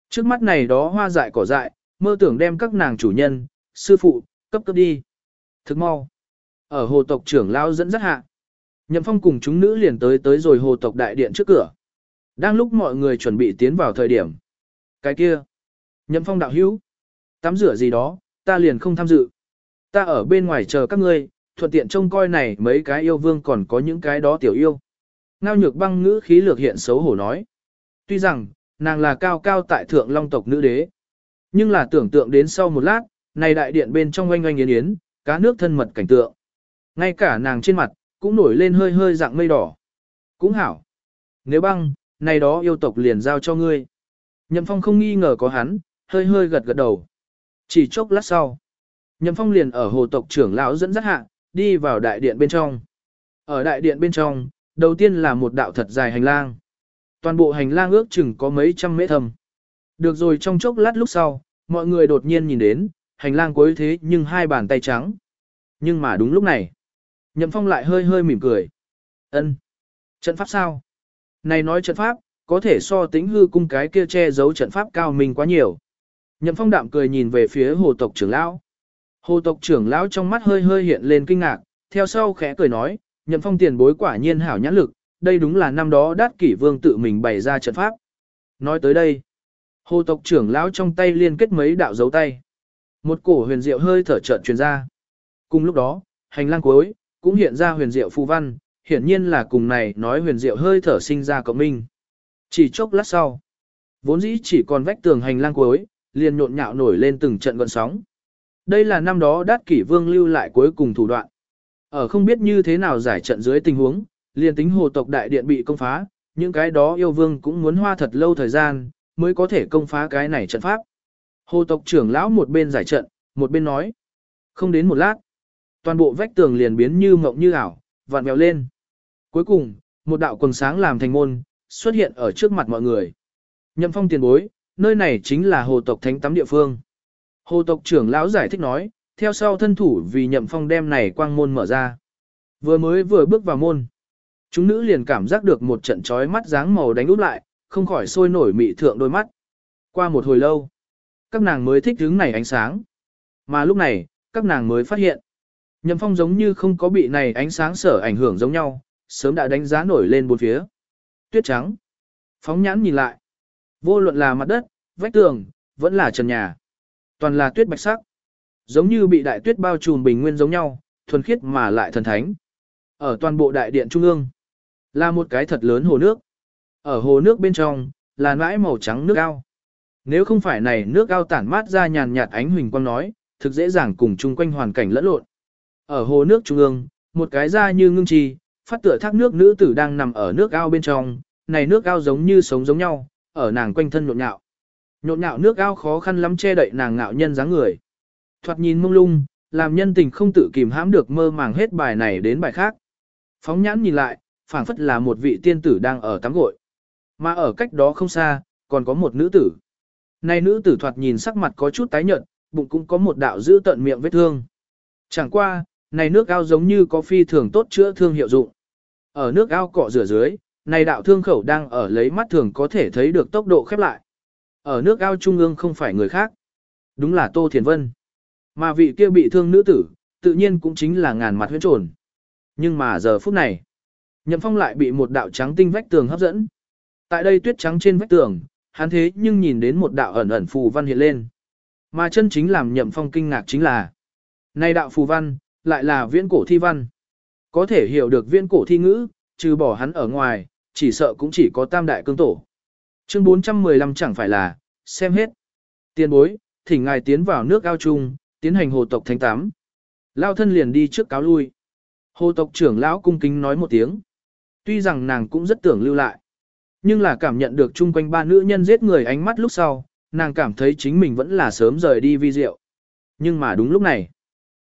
S1: Trước mắt này đó hoa dại cỏ dại, mơ tưởng đem các nàng chủ nhân, sư phụ, cấp cấp đi. Thức mau. Ở hồ tộc trưởng lao dẫn dắt hạ. Nhậm phong cùng chúng nữ liền tới tới rồi hồ tộc đại điện trước cửa. Đang lúc mọi người chuẩn bị tiến vào thời điểm. Cái kia. Nhậm phong đạo hữu. Tắm rửa gì đó, ta liền không tham dự. Ta ở bên ngoài chờ các ngươi, thuận tiện trông coi này mấy cái yêu vương còn có những cái đó tiểu yêu. Ngao nhược băng ngữ khí lược hiện xấu hổ nói. Tuy rằng, nàng là cao cao tại thượng long tộc nữ đế. Nhưng là tưởng tượng đến sau một lát, này đại điện bên trong oanh oanh yến yến, cá nước thân mật cảnh tượng. Ngay cả nàng trên mặt, cũng nổi lên hơi hơi dạng mây đỏ. Cũng hảo. Nếu băng, này đó yêu tộc liền giao cho ngươi. Nhậm phong không nghi ngờ có hắn, hơi hơi gật gật đầu. Chỉ chốc lát sau. Nhậm phong liền ở hồ tộc trưởng lão dẫn dắt hạ, đi vào đại điện bên trong. Ở đại điện bên trong, đầu tiên là một đạo thật dài hành lang. Toàn bộ hành lang ước chừng có mấy trăm mét thâm. Được rồi trong chốc lát lúc sau, mọi người đột nhiên nhìn đến, hành lang cuối thế nhưng hai bàn tay trắng. Nhưng mà đúng lúc này, Nhậm Phong lại hơi hơi mỉm cười. Ân, Trận pháp sao? Này nói trận pháp, có thể so tính hư cung cái kia che giấu trận pháp cao mình quá nhiều. Nhậm Phong đạm cười nhìn về phía hồ tộc trưởng lão. Hồ tộc trưởng lão trong mắt hơi hơi hiện lên kinh ngạc, theo sau khẽ cười nói, Nhậm Phong tiền bối quả nhiên hảo nhãn lực, đây đúng là năm đó đát kỷ vương tự mình bày ra trận pháp. Nói tới đây, hồ tộc trưởng lão trong tay liên kết mấy đạo dấu tay. Một cổ huyền diệu hơi thở trận truyền ra. Cùng lúc đó, hành lang cuối, cũng hiện ra huyền diệu phù văn, hiển nhiên là cùng này nói huyền diệu hơi thở sinh ra cộng minh. Chỉ chốc lát sau, vốn dĩ chỉ còn vách tường hành lang cuối, liền nhộn nhạo nổi lên từng trận gọn sóng. Đây là năm đó đát kỷ vương lưu lại cuối cùng thủ đoạn. Ở không biết như thế nào giải trận dưới tình huống, liền tính hồ tộc đại điện bị công phá, những cái đó yêu vương cũng muốn hoa thật lâu thời gian, mới có thể công phá cái này trận pháp. Hồ tộc trưởng lão một bên giải trận, một bên nói. Không đến một lát, toàn bộ vách tường liền biến như mộng như ảo, vặn vẹo lên. Cuối cùng, một đạo quần sáng làm thành môn, xuất hiện ở trước mặt mọi người. Nhậm phong tiền bối, nơi này chính là hồ tộc thánh tắm địa phương. Hồ tộc trưởng lão giải thích nói, theo sau thân thủ vì nhậm phong đem này quang môn mở ra. Vừa mới vừa bước vào môn. Chúng nữ liền cảm giác được một trận chói mắt dáng màu đánh úp lại, không khỏi sôi nổi mị thượng đôi mắt. Qua một hồi lâu, các nàng mới thích hướng này ánh sáng. Mà lúc này, các nàng mới phát hiện. Nhậm phong giống như không có bị này ánh sáng sở ảnh hưởng giống nhau, sớm đã đánh giá nổi lên bốn phía. Tuyết trắng. Phóng nhãn nhìn lại. Vô luận là mặt đất, vách tường, vẫn là trần nhà. Toàn là tuyết bạch sắc. Giống như bị đại tuyết bao trùm bình nguyên giống nhau, thuần khiết mà lại thần thánh. Ở toàn bộ đại điện trung ương, là một cái thật lớn hồ nước. Ở hồ nước bên trong, là nãi màu trắng nước ao. Nếu không phải này nước ao tản mát ra nhàn nhạt ánh huỳnh quang nói, thực dễ dàng cùng chung quanh hoàn cảnh lẫn lộn. Ở hồ nước trung ương, một cái da như ngưng trì, phát tựa thác nước nữ tử đang nằm ở nước ao bên trong, này nước ao giống như sống giống nhau, ở nàng quanh thân nhộn nhạo. Nhộn nhạo nước ao khó khăn lắm che đậy nàng ngạo nhân dáng người. Thoạt nhìn mông lung, làm nhân tình không tự kìm hãm được mơ màng hết bài này đến bài khác. Phóng nhãn nhìn lại, phảng phất là một vị tiên tử đang ở tắm gội. Mà ở cách đó không xa, còn có một nữ tử. Này nữ tử thoạt nhìn sắc mặt có chút tái nhợt, bụng cũng có một đạo giữ tận miệng vết thương. Chẳng qua, này nước ao giống như có phi thường tốt chữa thương hiệu dụng. Ở nước ao cọ rửa dưới, này đạo thương khẩu đang ở lấy mắt thường có thể thấy được tốc độ khép lại. Ở nước ao trung ương không phải người khác. Đúng là Tô Thiền Vân. Mà vị kia bị thương nữ tử, tự nhiên cũng chính là ngàn mặt huyễn trồn. Nhưng mà giờ phút này, Nhậm Phong lại bị một đạo trắng tinh vách tường hấp dẫn. Tại đây tuyết trắng trên vách tường, hắn thế nhưng nhìn đến một đạo ẩn ẩn phù văn hiện lên. Mà chân chính làm Nhậm Phong kinh ngạc chính là, nay đạo phù văn, lại là viễn cổ thi văn. Có thể hiểu được viễn cổ thi ngữ, trừ bỏ hắn ở ngoài, chỉ sợ cũng chỉ có tam đại cương tổ. Chương 415 chẳng phải là, xem hết. Tiên bối, thỉnh ngài tiến vào nước ao chung, tiến hành hồ tộc thánh tám. Lao thân liền đi trước cáo lui. Hồ tộc trưởng lão cung kính nói một tiếng. Tuy rằng nàng cũng rất tưởng lưu lại. Nhưng là cảm nhận được chung quanh ba nữ nhân giết người ánh mắt lúc sau, nàng cảm thấy chính mình vẫn là sớm rời đi vi diệu. Nhưng mà đúng lúc này,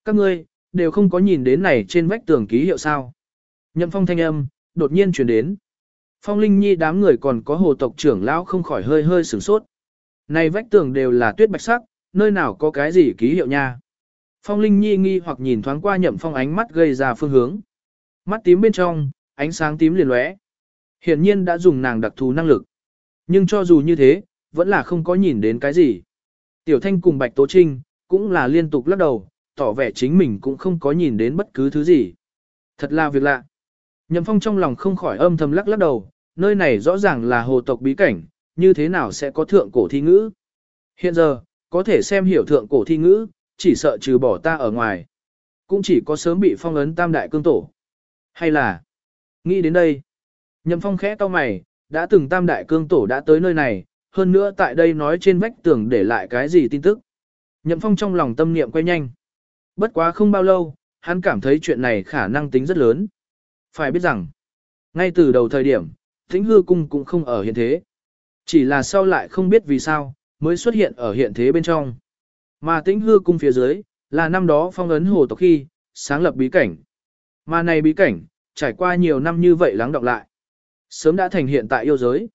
S1: các ngươi, đều không có nhìn đến này trên vách tường ký hiệu sao. Nhậm phong thanh âm, đột nhiên chuyển đến. Phong Linh Nhi đám người còn có hồ tộc trưởng lão không khỏi hơi hơi sửng sốt. Này vách tường đều là tuyết bạch sắc, nơi nào có cái gì ký hiệu nha. Phong Linh Nhi nghi hoặc nhìn thoáng qua nhậm phong ánh mắt gây ra phương hướng. Mắt tím bên trong, ánh sáng tím liền lóe. Hiển nhiên đã dùng nàng đặc thù năng lực. Nhưng cho dù như thế, vẫn là không có nhìn đến cái gì. Tiểu Thanh cùng Bạch Tố Trinh, cũng là liên tục lắc đầu, tỏ vẻ chính mình cũng không có nhìn đến bất cứ thứ gì. Thật là việc lạ. Nhậm Phong trong lòng không khỏi âm thầm lắc lắc đầu, nơi này rõ ràng là hồ tộc bí cảnh, như thế nào sẽ có thượng cổ thi ngữ. Hiện giờ, có thể xem hiểu thượng cổ thi ngữ, chỉ sợ trừ bỏ ta ở ngoài. Cũng chỉ có sớm bị phong ấn tam đại cương tổ. Hay là, nghĩ đến đây, Nhậm Phong khẽ to mày, đã từng tam đại cương tổ đã tới nơi này, hơn nữa tại đây nói trên vách tường để lại cái gì tin tức. Nhậm Phong trong lòng tâm niệm quay nhanh. Bất quá không bao lâu, hắn cảm thấy chuyện này khả năng tính rất lớn. Phải biết rằng, ngay từ đầu thời điểm, Thính Hư Cung cũng không ở hiện thế. Chỉ là sau lại không biết vì sao, mới xuất hiện ở hiện thế bên trong. Mà Tĩnh Hư Cung phía dưới, là năm đó phong ấn hồ tộc khi, sáng lập bí cảnh. Mà này bí cảnh, trải qua nhiều năm như vậy lắng đọng lại. Sớm đã thành hiện tại yêu giới.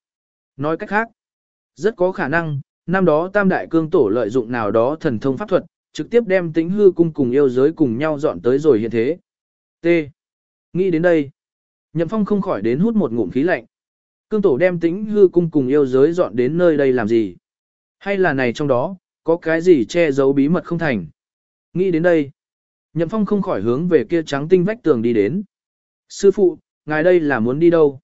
S1: Nói cách khác, rất có khả năng, năm đó Tam Đại Cương Tổ lợi dụng nào đó thần thông pháp thuật, trực tiếp đem tính hư cung cùng yêu giới cùng nhau dọn tới rồi hiện thế. T. Nghĩ đến đây, Nhậm Phong không khỏi đến hút một ngụm khí lạnh. Cương Tổ đem tính hư cung cùng yêu giới dọn đến nơi đây làm gì? Hay là này trong đó, có cái gì che giấu bí mật không thành? Nghĩ đến đây, Nhậm Phong không khỏi hướng về kia trắng tinh vách tường đi đến. Sư phụ, ngài đây là muốn đi đâu?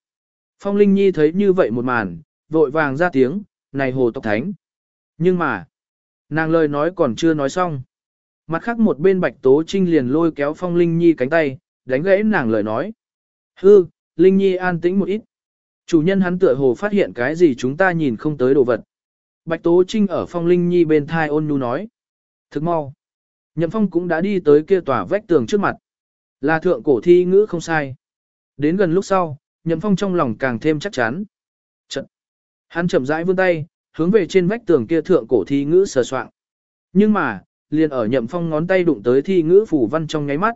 S1: Phong Linh Nhi thấy như vậy một màn, vội vàng ra tiếng, này hồ tộc thánh. Nhưng mà, nàng lời nói còn chưa nói xong. Mặt khác một bên Bạch Tố Trinh liền lôi kéo Phong Linh Nhi cánh tay, đánh gãy nàng lời nói. Hư, Linh Nhi an tĩnh một ít. Chủ nhân hắn tựa hồ phát hiện cái gì chúng ta nhìn không tới đồ vật. Bạch Tố Trinh ở Phong Linh Nhi bên thai ôn nhu nói. Thức mau. Nhậm Phong cũng đã đi tới kia tòa vách tường trước mặt. Là thượng cổ thi ngữ không sai. Đến gần lúc sau, Nhậm Phong trong lòng càng thêm chắc chắn. Chậm, Hắn chậm rãi vươn tay, hướng về trên vách tường kia thượng cổ thi ngữ sờ soạng. Nhưng mà, liền ở Nhậm Phong ngón tay đụng tới thi ngữ phủ văn trong nháy mắt.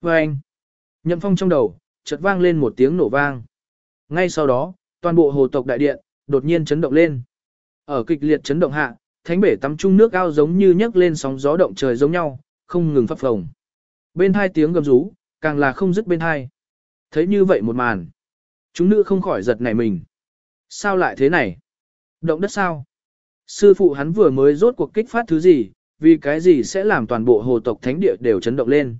S1: Và anh. Nhậm Phong trong đầu, chợt vang lên một tiếng nổ vang. Ngay sau đó, toàn bộ hồ tộc đại điện, đột nhiên chấn động lên. Ở kịch liệt chấn động hạ, thánh bể tắm trung nước ao giống như nhấc lên sóng gió động trời giống nhau, không ngừng phập phồng. Bên hai tiếng gầm rú, càng là không dứt bên hai. Thấy như vậy một màn, chúng nữ không khỏi giật nảy mình. Sao lại thế này? Động đất sao? Sư phụ hắn vừa mới rốt cuộc kích phát thứ gì, vì cái gì sẽ làm toàn bộ hồ tộc thánh địa đều chấn động lên.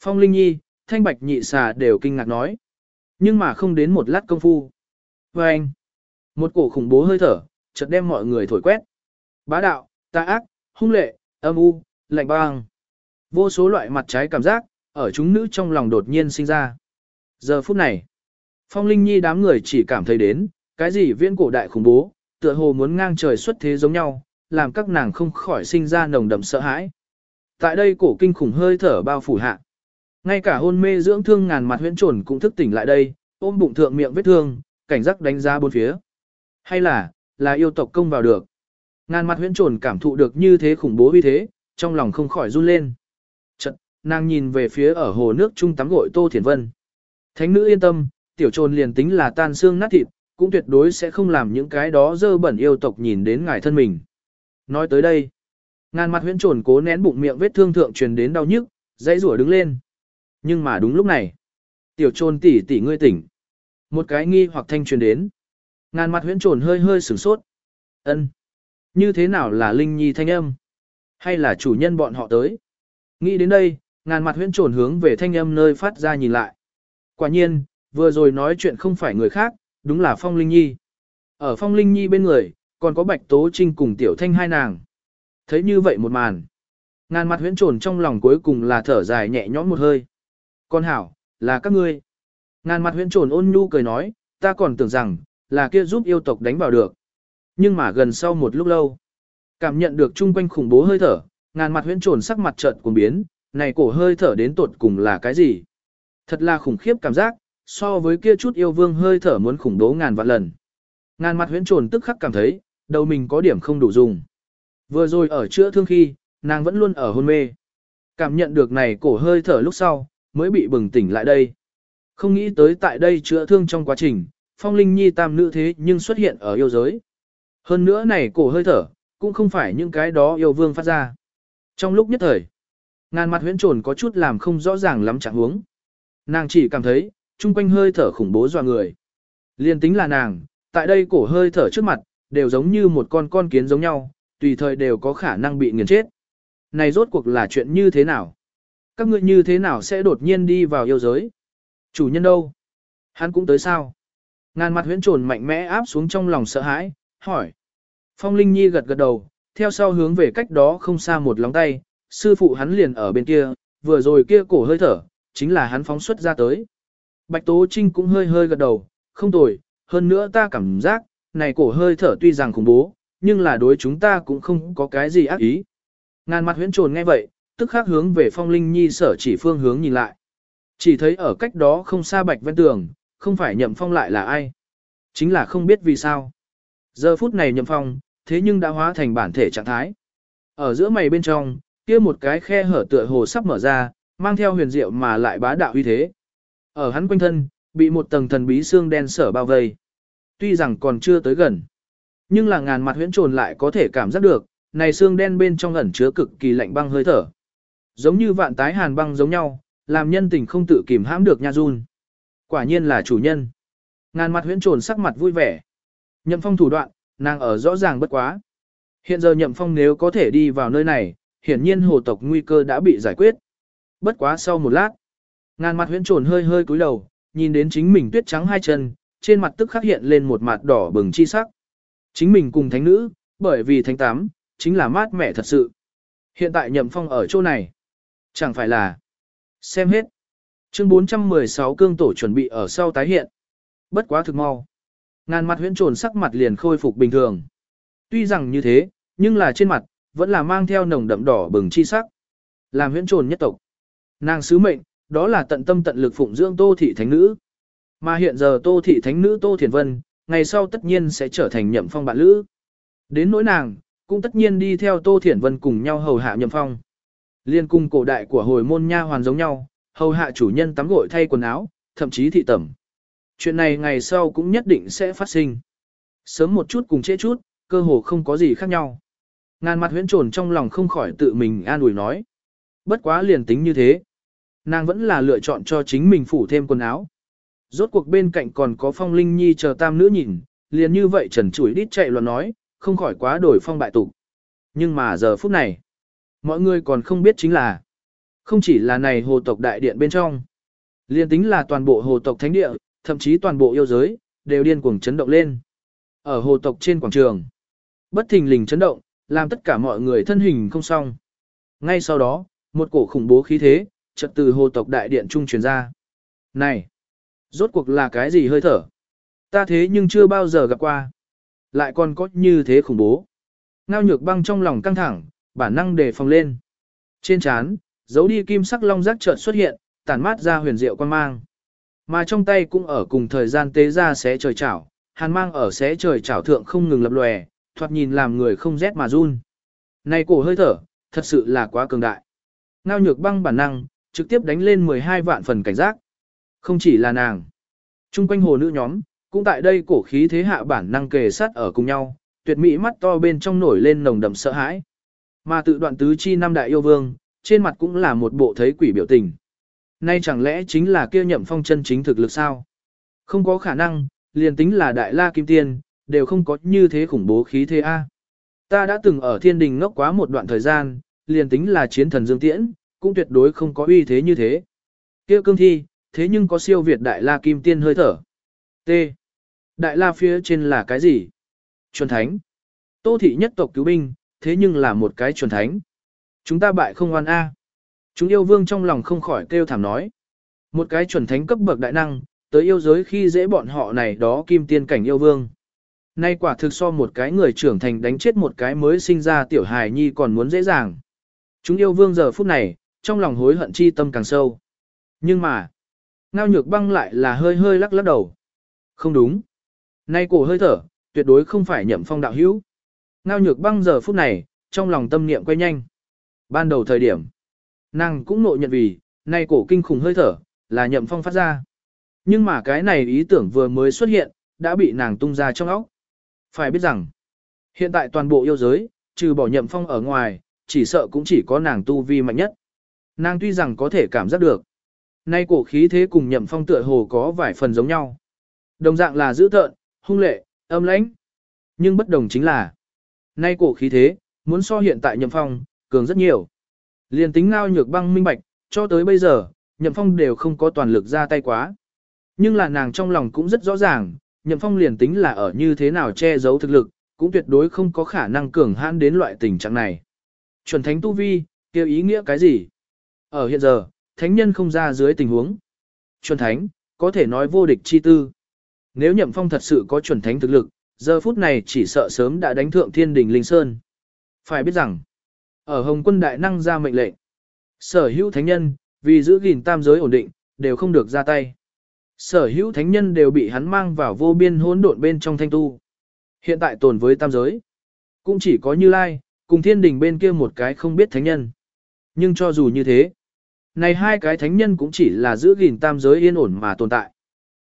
S1: Phong Linh Nhi, Thanh Bạch Nhị Xà đều kinh ngạc nói. Nhưng mà không đến một lát công phu. Và anh, một cổ khủng bố hơi thở, chợt đem mọi người thổi quét. Bá đạo, tà ác, hung lệ, âm u, lạnh băng. Vô số loại mặt trái cảm giác, ở chúng nữ trong lòng đột nhiên sinh ra. Giờ phút này, Phong Linh Nhi đám người chỉ cảm thấy đến, cái gì viễn cổ đại khủng bố, tựa hồ muốn ngang trời xuất thế giống nhau, làm các nàng không khỏi sinh ra nồng đậm sợ hãi. Tại đây cổ kinh khủng hơi thở bao phủ hạ. Ngay cả hôn mê dưỡng thương ngàn mặt huyễn trồn cũng thức tỉnh lại đây, ôm bụng thượng miệng vết thương, cảnh giác đánh giá bốn phía. Hay là, là yêu tộc công vào được. Ngàn mặt huyễn trồn cảm thụ được như thế khủng bố uy thế, trong lòng không khỏi run lên. Nàng nhìn về phía ở hồ nước trung tắm gội Tô Thiển Vân. Thánh nữ yên tâm, tiểu trồn liền tính là tan xương nát thịt, cũng tuyệt đối sẽ không làm những cái đó dơ bẩn yêu tộc nhìn đến ngài thân mình. Nói tới đây, ngàn mặt huyễn trồn cố nén bụng miệng vết thương thượng truyền đến đau nhức, dãy rủa đứng lên. Nhưng mà đúng lúc này, tiểu trồn tỷ tỷ ngươi tỉnh. Một cái nghi hoặc thanh truyền đến. Ngàn mặt huyễn trồn hơi hơi sửng sốt. ân Như thế nào là Linh Nhi thanh âm? Hay là chủ nhân bọn họ tới? Nghĩ đến đây, ngàn mặt huyễn trồn hướng về thanh âm nơi phát ra nhìn lại. Quả nhiên, vừa rồi nói chuyện không phải người khác, đúng là Phong Linh Nhi. Ở Phong Linh Nhi bên người, còn có Bạch Tố Trinh cùng Tiểu Thanh hai nàng. Thấy như vậy một màn. Ngàn mặt huyễn trồn trong lòng cuối cùng là thở dài nhẹ nhõm một hơi. Con hảo, là các ngươi. Ngàn mặt huyễn trồn ôn nhu cười nói, ta còn tưởng rằng, là kia giúp yêu tộc đánh vào được. Nhưng mà gần sau một lúc lâu, cảm nhận được chung quanh khủng bố hơi thở, ngàn mặt huyễn trồn sắc mặt chợt cuồng biến, này cổ hơi thở đến tột cùng là cái gì? Thật là khủng khiếp cảm giác, so với kia chút yêu vương hơi thở muốn khủng bố ngàn vạn lần. Ngàn mặt huyễn trồn tức khắc cảm thấy, đầu mình có điểm không đủ dùng. Vừa rồi ở chữa thương khi, nàng vẫn luôn ở hôn mê. Cảm nhận được này cổ hơi thở lúc sau, mới bị bừng tỉnh lại đây. Không nghĩ tới tại đây chữa thương trong quá trình, phong linh nhi tam nữ thế nhưng xuất hiện ở yêu giới. Hơn nữa này cổ hơi thở, cũng không phải những cái đó yêu vương phát ra. Trong lúc nhất thời, ngàn mặt huyễn trồn có chút làm không rõ ràng lắm trạng huống. Nàng chỉ cảm thấy, chung quanh hơi thở khủng bố dọa người. Liên tính là nàng, tại đây cổ hơi thở trước mặt, đều giống như một con con kiến giống nhau, tùy thời đều có khả năng bị nghiền chết. Này rốt cuộc là chuyện như thế nào? Các ngươi như thế nào sẽ đột nhiên đi vào yêu giới? Chủ nhân đâu? Hắn cũng tới sao? Ngàn mặt huyễn trồn mạnh mẽ áp xuống trong lòng sợ hãi, hỏi. Phong Linh Nhi gật gật đầu, theo sau hướng về cách đó không xa một lóng tay, sư phụ hắn liền ở bên kia, vừa rồi kia cổ hơi thở, chính là hắn phóng xuất ra tới. Bạch Tố Trinh cũng hơi hơi gật đầu, không tồi, hơn nữa ta cảm giác, này cổ hơi thở tuy rằng khủng bố, nhưng là đối chúng ta cũng không có cái gì ác ý. Ngàn mặt huyễn trồn nghe vậy, tức khắc hướng về phong linh nhi sở chỉ phương hướng nhìn lại. Chỉ thấy ở cách đó không xa bạch ven tường, không phải nhậm phong lại là ai. Chính là không biết vì sao. Giờ phút này nhậm phong, thế nhưng đã hóa thành bản thể trạng thái. Ở giữa mày bên trong, kia một cái khe hở tựa hồ sắp mở ra, mang theo huyền diệu mà lại bá đạo uy thế. Ở hắn quanh thân, bị một tầng thần bí xương đen sở bao vây. Tuy rằng còn chưa tới gần, nhưng là ngàn mặt huyễn trồn lại có thể cảm giác được, này xương đen bên trong ẩn chứa cực kỳ lạnh băng hơi thở. Giống như vạn tái hàn băng giống nhau, làm nhân tình không tự kìm hãm được nha run. Quả nhiên là chủ nhân. Ngàn mặt huyễn trồn sắc mặt vui vẻ. Nhậm phong thủ đoạn, nàng ở rõ ràng bất quá. Hiện giờ nhậm phong nếu có thể đi vào nơi này, hiển nhiên hồ tộc nguy cơ đã bị giải quyết. Bất quá sau một lát, ngàn mặt huyễn trồn hơi hơi cúi đầu, nhìn đến chính mình tuyết trắng hai chân, trên mặt tức khắc hiện lên một mặt đỏ bừng chi sắc. Chính mình cùng thánh nữ, bởi vì thánh tám, chính là mát mẻ thật sự. Hiện tại nhậm phong ở chỗ này. Chẳng phải là. Xem hết. Chương 416 cương tổ chuẩn bị ở sau tái hiện. Bất quá thực mau. Ngàn mặt huyễn trồn sắc mặt liền khôi phục bình thường. Tuy rằng như thế, nhưng là trên mặt, vẫn là mang theo nồng đậm đỏ bừng chi sắc. Làm huyễn trồn nhất tộc. Nàng sứ mệnh, đó là tận tâm tận lực phụng dưỡng tô thị thánh nữ. Mà hiện giờ tô thị thánh nữ tô thiền vân, ngày sau tất nhiên sẽ trở thành nhậm phong bạn lữ. Đến nỗi nàng, cũng tất nhiên đi theo tô thiển vân cùng nhau hầu hạ nhậm phong. Liên cung cổ đại của hồi môn nha hoàn giống nhau, hầu hạ chủ nhân tắm gội thay quần áo, thậm chí thị tẩm. Chuyện này ngày sau cũng nhất định sẽ phát sinh. Sớm một chút cùng trễ chút, cơ hồ không có gì khác nhau. Ngàn mặt huyễn trồn trong lòng không khỏi tự mình an ủi nói. Bất quá liền tính như thế. Nàng vẫn là lựa chọn cho chính mình phủ thêm quần áo. Rốt cuộc bên cạnh còn có phong linh nhi chờ tam nữ nhìn, liền như vậy trần chủi đít chạy loạn nói, không khỏi quá đổi phong bại tục. Nhưng mà giờ phút này, mọi người còn không biết chính là, không chỉ là này hồ tộc đại điện bên trong, liền tính là toàn bộ hồ tộc thánh địa, thậm chí toàn bộ yêu giới, đều điên cuồng chấn động lên. Ở hồ tộc trên quảng trường, bất thình lình chấn động, làm tất cả mọi người thân hình không xong. Ngay sau đó, một cổ khủng bố khí thế, chợt từ hồ tộc đại điện trung truyền ra. Này, rốt cuộc là cái gì hơi thở? Ta thế nhưng chưa bao giờ gặp qua. Lại còn có như thế khủng bố. Ngao nhược băng trong lòng căng thẳng, bản năng đề phòng lên. Trên chán, dấu đi kim sắc long giác chợt xuất hiện, tản mát ra huyền diệu quan mang. Mà trong tay cũng ở cùng thời gian tế ra xé trời chảo, hàn mang ở xé trời chảo thượng không ngừng lập lòe, thoạt nhìn làm người không rét mà run. Này cổ hơi thở, thật sự là quá cường đại. Ngao nhược băng bản năng, trực tiếp đánh lên 12 vạn phần cảnh giác. Không chỉ là nàng. Trung quanh hồ nữ nhóm, cũng tại đây cổ khí thế hạ bản năng kề sát ở cùng nhau, tuyệt mỹ mắt to bên trong nổi lên nồng đậm sợ hãi. Mà tự đoạn tứ chi năm đại yêu vương, trên mặt cũng là một bộ thấy quỷ biểu tình. Nay chẳng lẽ chính là kia nhậm phong chân chính thực lực sao? Không có khả năng, liền tính là đại la kim tiên, đều không có như thế khủng bố khí thế A. Ta đã từng ở thiên đình ngốc quá một đoạn thời gian, liền tính là chiến thần dương tiễn, cũng tuyệt đối không có uy thế như thế. Kia cương thi, thế nhưng có siêu việt đại la kim tiên hơi thở. T. Đại la phía trên là cái gì? Chuẩn thánh. Tô thị nhất tộc cứu binh, thế nhưng là một cái chuẩn thánh. Chúng ta bại không oan A. Chúng yêu vương trong lòng không khỏi kêu thảm nói. Một cái chuẩn thánh cấp bậc đại năng, tới yêu giới khi dễ bọn họ này đó kim tiên cảnh yêu vương. Nay quả thực so một cái người trưởng thành đánh chết một cái mới sinh ra tiểu hài nhi còn muốn dễ dàng. Chúng yêu vương giờ phút này, trong lòng hối hận chi tâm càng sâu. Nhưng mà, ngao nhược băng lại là hơi hơi lắc lắc đầu. Không đúng. Nay cổ hơi thở, tuyệt đối không phải nhậm phong đạo hữu. Ngao nhược băng giờ phút này, trong lòng tâm niệm quay nhanh. Ban đầu thời điểm, nàng cũng nội nhận vì, nay cổ kinh khủng hơi thở, là nhậm phong phát ra. Nhưng mà cái này ý tưởng vừa mới xuất hiện, đã bị nàng tung ra trong óc. Phải biết rằng, hiện tại toàn bộ yêu giới, trừ bỏ nhậm phong ở ngoài, chỉ sợ cũng chỉ có nàng tu vi mạnh nhất. Nàng tuy rằng có thể cảm giác được, nay cổ khí thế cùng nhậm phong tựa hồ có vài phần giống nhau. Đồng dạng là dữ tợn, hung lệ, âm lãnh. Nhưng bất đồng chính là, nay cổ khí thế, muốn so hiện tại nhậm phong, cường rất nhiều. Liên tính ngao nhược băng minh bạch, cho tới bây giờ, nhậm phong đều không có toàn lực ra tay quá. Nhưng là nàng trong lòng cũng rất rõ ràng, nhậm phong liền tính là ở như thế nào che giấu thực lực, cũng tuyệt đối không có khả năng cường hãn đến loại tình trạng này. Chuẩn thánh tu vi, kêu ý nghĩa cái gì? Ở hiện giờ, thánh nhân không ra dưới tình huống. Chuẩn thánh, có thể nói vô địch chi tư. Nếu nhậm phong thật sự có chuẩn thánh thực lực, giờ phút này chỉ sợ sớm đã đánh thượng thiên đình linh sơn. Phải biết rằng, ở Hồng quân đại năng ra mệnh lệnh, sở hữu thánh nhân, vì giữ gìn tam giới ổn định, đều không được ra tay. Sở hữu thánh nhân đều bị hắn mang vào vô biên hỗn độn bên trong thanh tu. Hiện tại tồn với tam giới, cũng chỉ có Như Lai, cùng thiên đình bên kia một cái không biết thánh nhân. Nhưng cho dù như thế, này hai cái thánh nhân cũng chỉ là giữ gìn tam giới yên ổn mà tồn tại.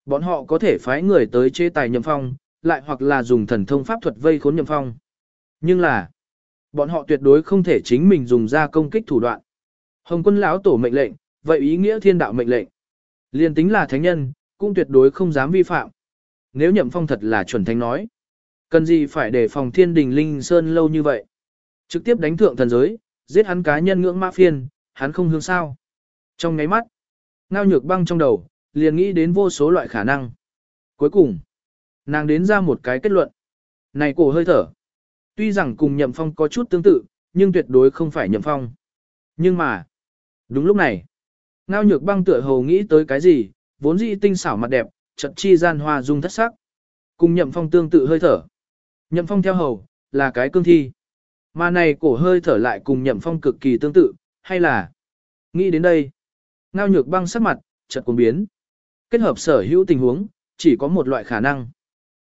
S1: Bọn họ có thể phái người tới chế tài nhậm phong, lại hoặc là dùng thần thông pháp thuật vây khốn nhậm phong. Nhưng là, bọn họ tuyệt đối không thể chính mình dùng ra công kích thủ đoạn. Hồng quân lão tổ mệnh lệnh, vậy ý nghĩa thiên đạo mệnh lệnh. Liên tính là thánh nhân, cũng tuyệt đối không dám vi phạm. Nếu nhậm phong thật là chuẩn thánh nói, cần gì phải để phòng thiên đình linh sơn lâu như vậy. Trực tiếp đánh thượng thần giới, giết hắn cá nhân ngưỡng mã phiên, hắn không hương sao. Trong ngáy mắt, ngao nhược băng trong đầu, liền nghĩ đến vô số loại khả năng. Cuối cùng, nàng đến ra một cái kết luận. Này cổ hơi thở. Tuy rằng cùng nhậm phong có chút tương tự, nhưng tuyệt đối không phải nhậm phong. Nhưng mà, đúng lúc này, ngao nhược băng tựa hồ nghĩ tới cái gì, vốn dĩ tinh xảo mặt đẹp, chợt chi gian hoa dung thất sắc. Cùng nhậm phong tương tự hơi thở. Nhậm phong theo hầu, là cái cương thi. Mà này cổ hơi thở lại cùng nhậm phong cực kỳ tương tự, hay là... Nghĩ đến đây, ngao nhược băng sắc mặt, chợt cuốn biến. Kết hợp sở hữu tình huống, chỉ có một loại khả năng.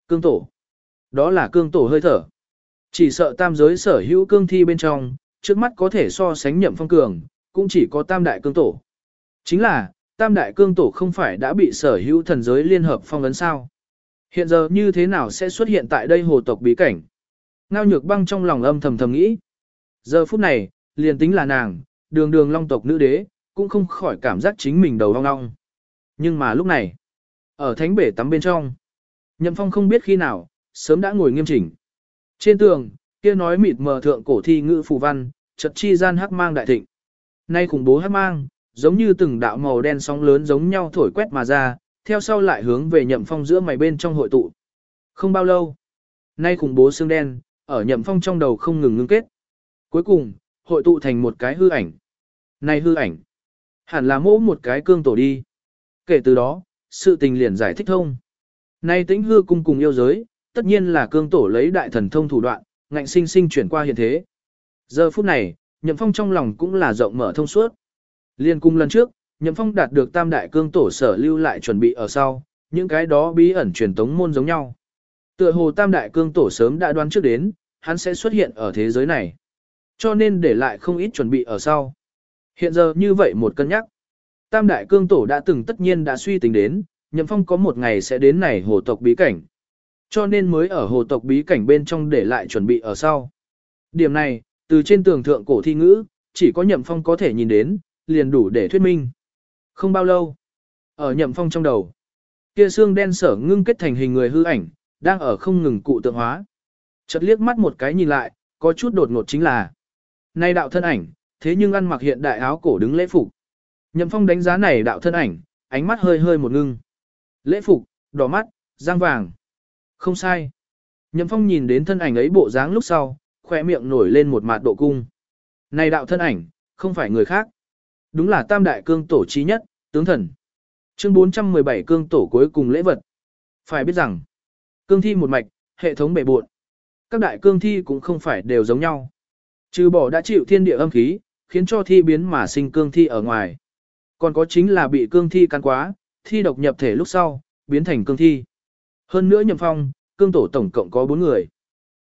S1: Cương tổ. Đó là cương tổ hơi thở. Chỉ sợ tam giới sở hữu cương thi bên trong, trước mắt có thể so sánh nhậm phong cường, cũng chỉ có tam đại cương tổ. Chính là, tam đại cương tổ không phải đã bị sở hữu thần giới liên hợp phong ấn sao. Hiện giờ như thế nào sẽ xuất hiện tại đây hồ tộc bí cảnh? Ngao nhược băng trong lòng âm thầm thầm nghĩ. Giờ phút này, liền tính là nàng, đường đường long tộc nữ đế, cũng không khỏi cảm giác chính mình đầu ong ong. Nhưng mà lúc này, ở thánh bể tắm bên trong, nhậm phong không biết khi nào, sớm đã ngồi nghiêm chỉnh. Trên tường, kia nói mịt mờ thượng cổ thi ngữ phù văn, chật chi gian hắc mang đại thịnh. Nay khủng bố hắc mang, giống như từng đạo màu đen sóng lớn giống nhau thổi quét mà ra, theo sau lại hướng về nhậm phong giữa mày bên trong hội tụ. Không bao lâu, nay khủng bố xương đen, ở nhậm phong trong đầu không ngừng ngưng kết. Cuối cùng, hội tụ thành một cái hư ảnh. Này hư ảnh, hẳn là mỗ một cái cương tổ đi. Kể từ đó, sự tình liền giải thích thông. Nay tĩnh hư cung cùng yêu giới, tất nhiên là cương tổ lấy đại thần thông thủ đoạn, ngạnh sinh sinh chuyển qua hiện thế. Giờ phút này, nhậm phong trong lòng cũng là rộng mở thông suốt. Liên cung lần trước, nhậm phong đạt được tam đại cương tổ sở lưu lại chuẩn bị ở sau, những cái đó bí ẩn truyền tống môn giống nhau. Tựa hồ tam đại cương tổ sớm đã đoán trước đến, hắn sẽ xuất hiện ở thế giới này. Cho nên để lại không ít chuẩn bị ở sau. Hiện giờ như vậy một cân nhắc. Tam đại cương tổ đã từng tất nhiên đã suy tính đến, nhậm phong có một ngày sẽ đến này hồ tộc bí cảnh. Cho nên mới ở hồ tộc bí cảnh bên trong để lại chuẩn bị ở sau. Điểm này, từ trên tường thượng cổ thi ngữ, chỉ có nhậm phong có thể nhìn đến, liền đủ để thuyết minh. Không bao lâu, ở nhậm phong trong đầu, kia xương đen sở ngưng kết thành hình người hư ảnh, đang ở không ngừng cụ tượng hóa. Chợt liếc mắt một cái nhìn lại, có chút đột ngột chính là. Nay đạo thân ảnh, thế nhưng ăn mặc hiện đại áo cổ đứng lễ phục. Nhậm Phong đánh giá này đạo thân ảnh, ánh mắt hơi hơi một ngưng. Lễ phục, đỏ mắt, răng vàng. Không sai. Nhậm Phong nhìn đến thân ảnh ấy bộ dáng lúc sau, khỏe miệng nổi lên một mạt độ cung. Này đạo thân ảnh, không phải người khác. Đúng là tam đại cương tổ trí nhất, tướng thần. Chương 417 cương tổ cuối cùng lễ vật. Phải biết rằng, cương thi một mạch, hệ thống bể buộn. Các đại cương thi cũng không phải đều giống nhau. Trừ bỏ đã chịu thiên địa âm khí, khiến cho thi biến mà sinh cương thi ở ngoài. Còn có chính là bị cương thi cắn quá, thi độc nhập thể lúc sau, biến thành cương thi. Hơn nữa nhậm phong, cương tổ tổng cộng có 4 người.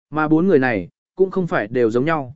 S1: Mà bốn người này, cũng không phải đều giống nhau.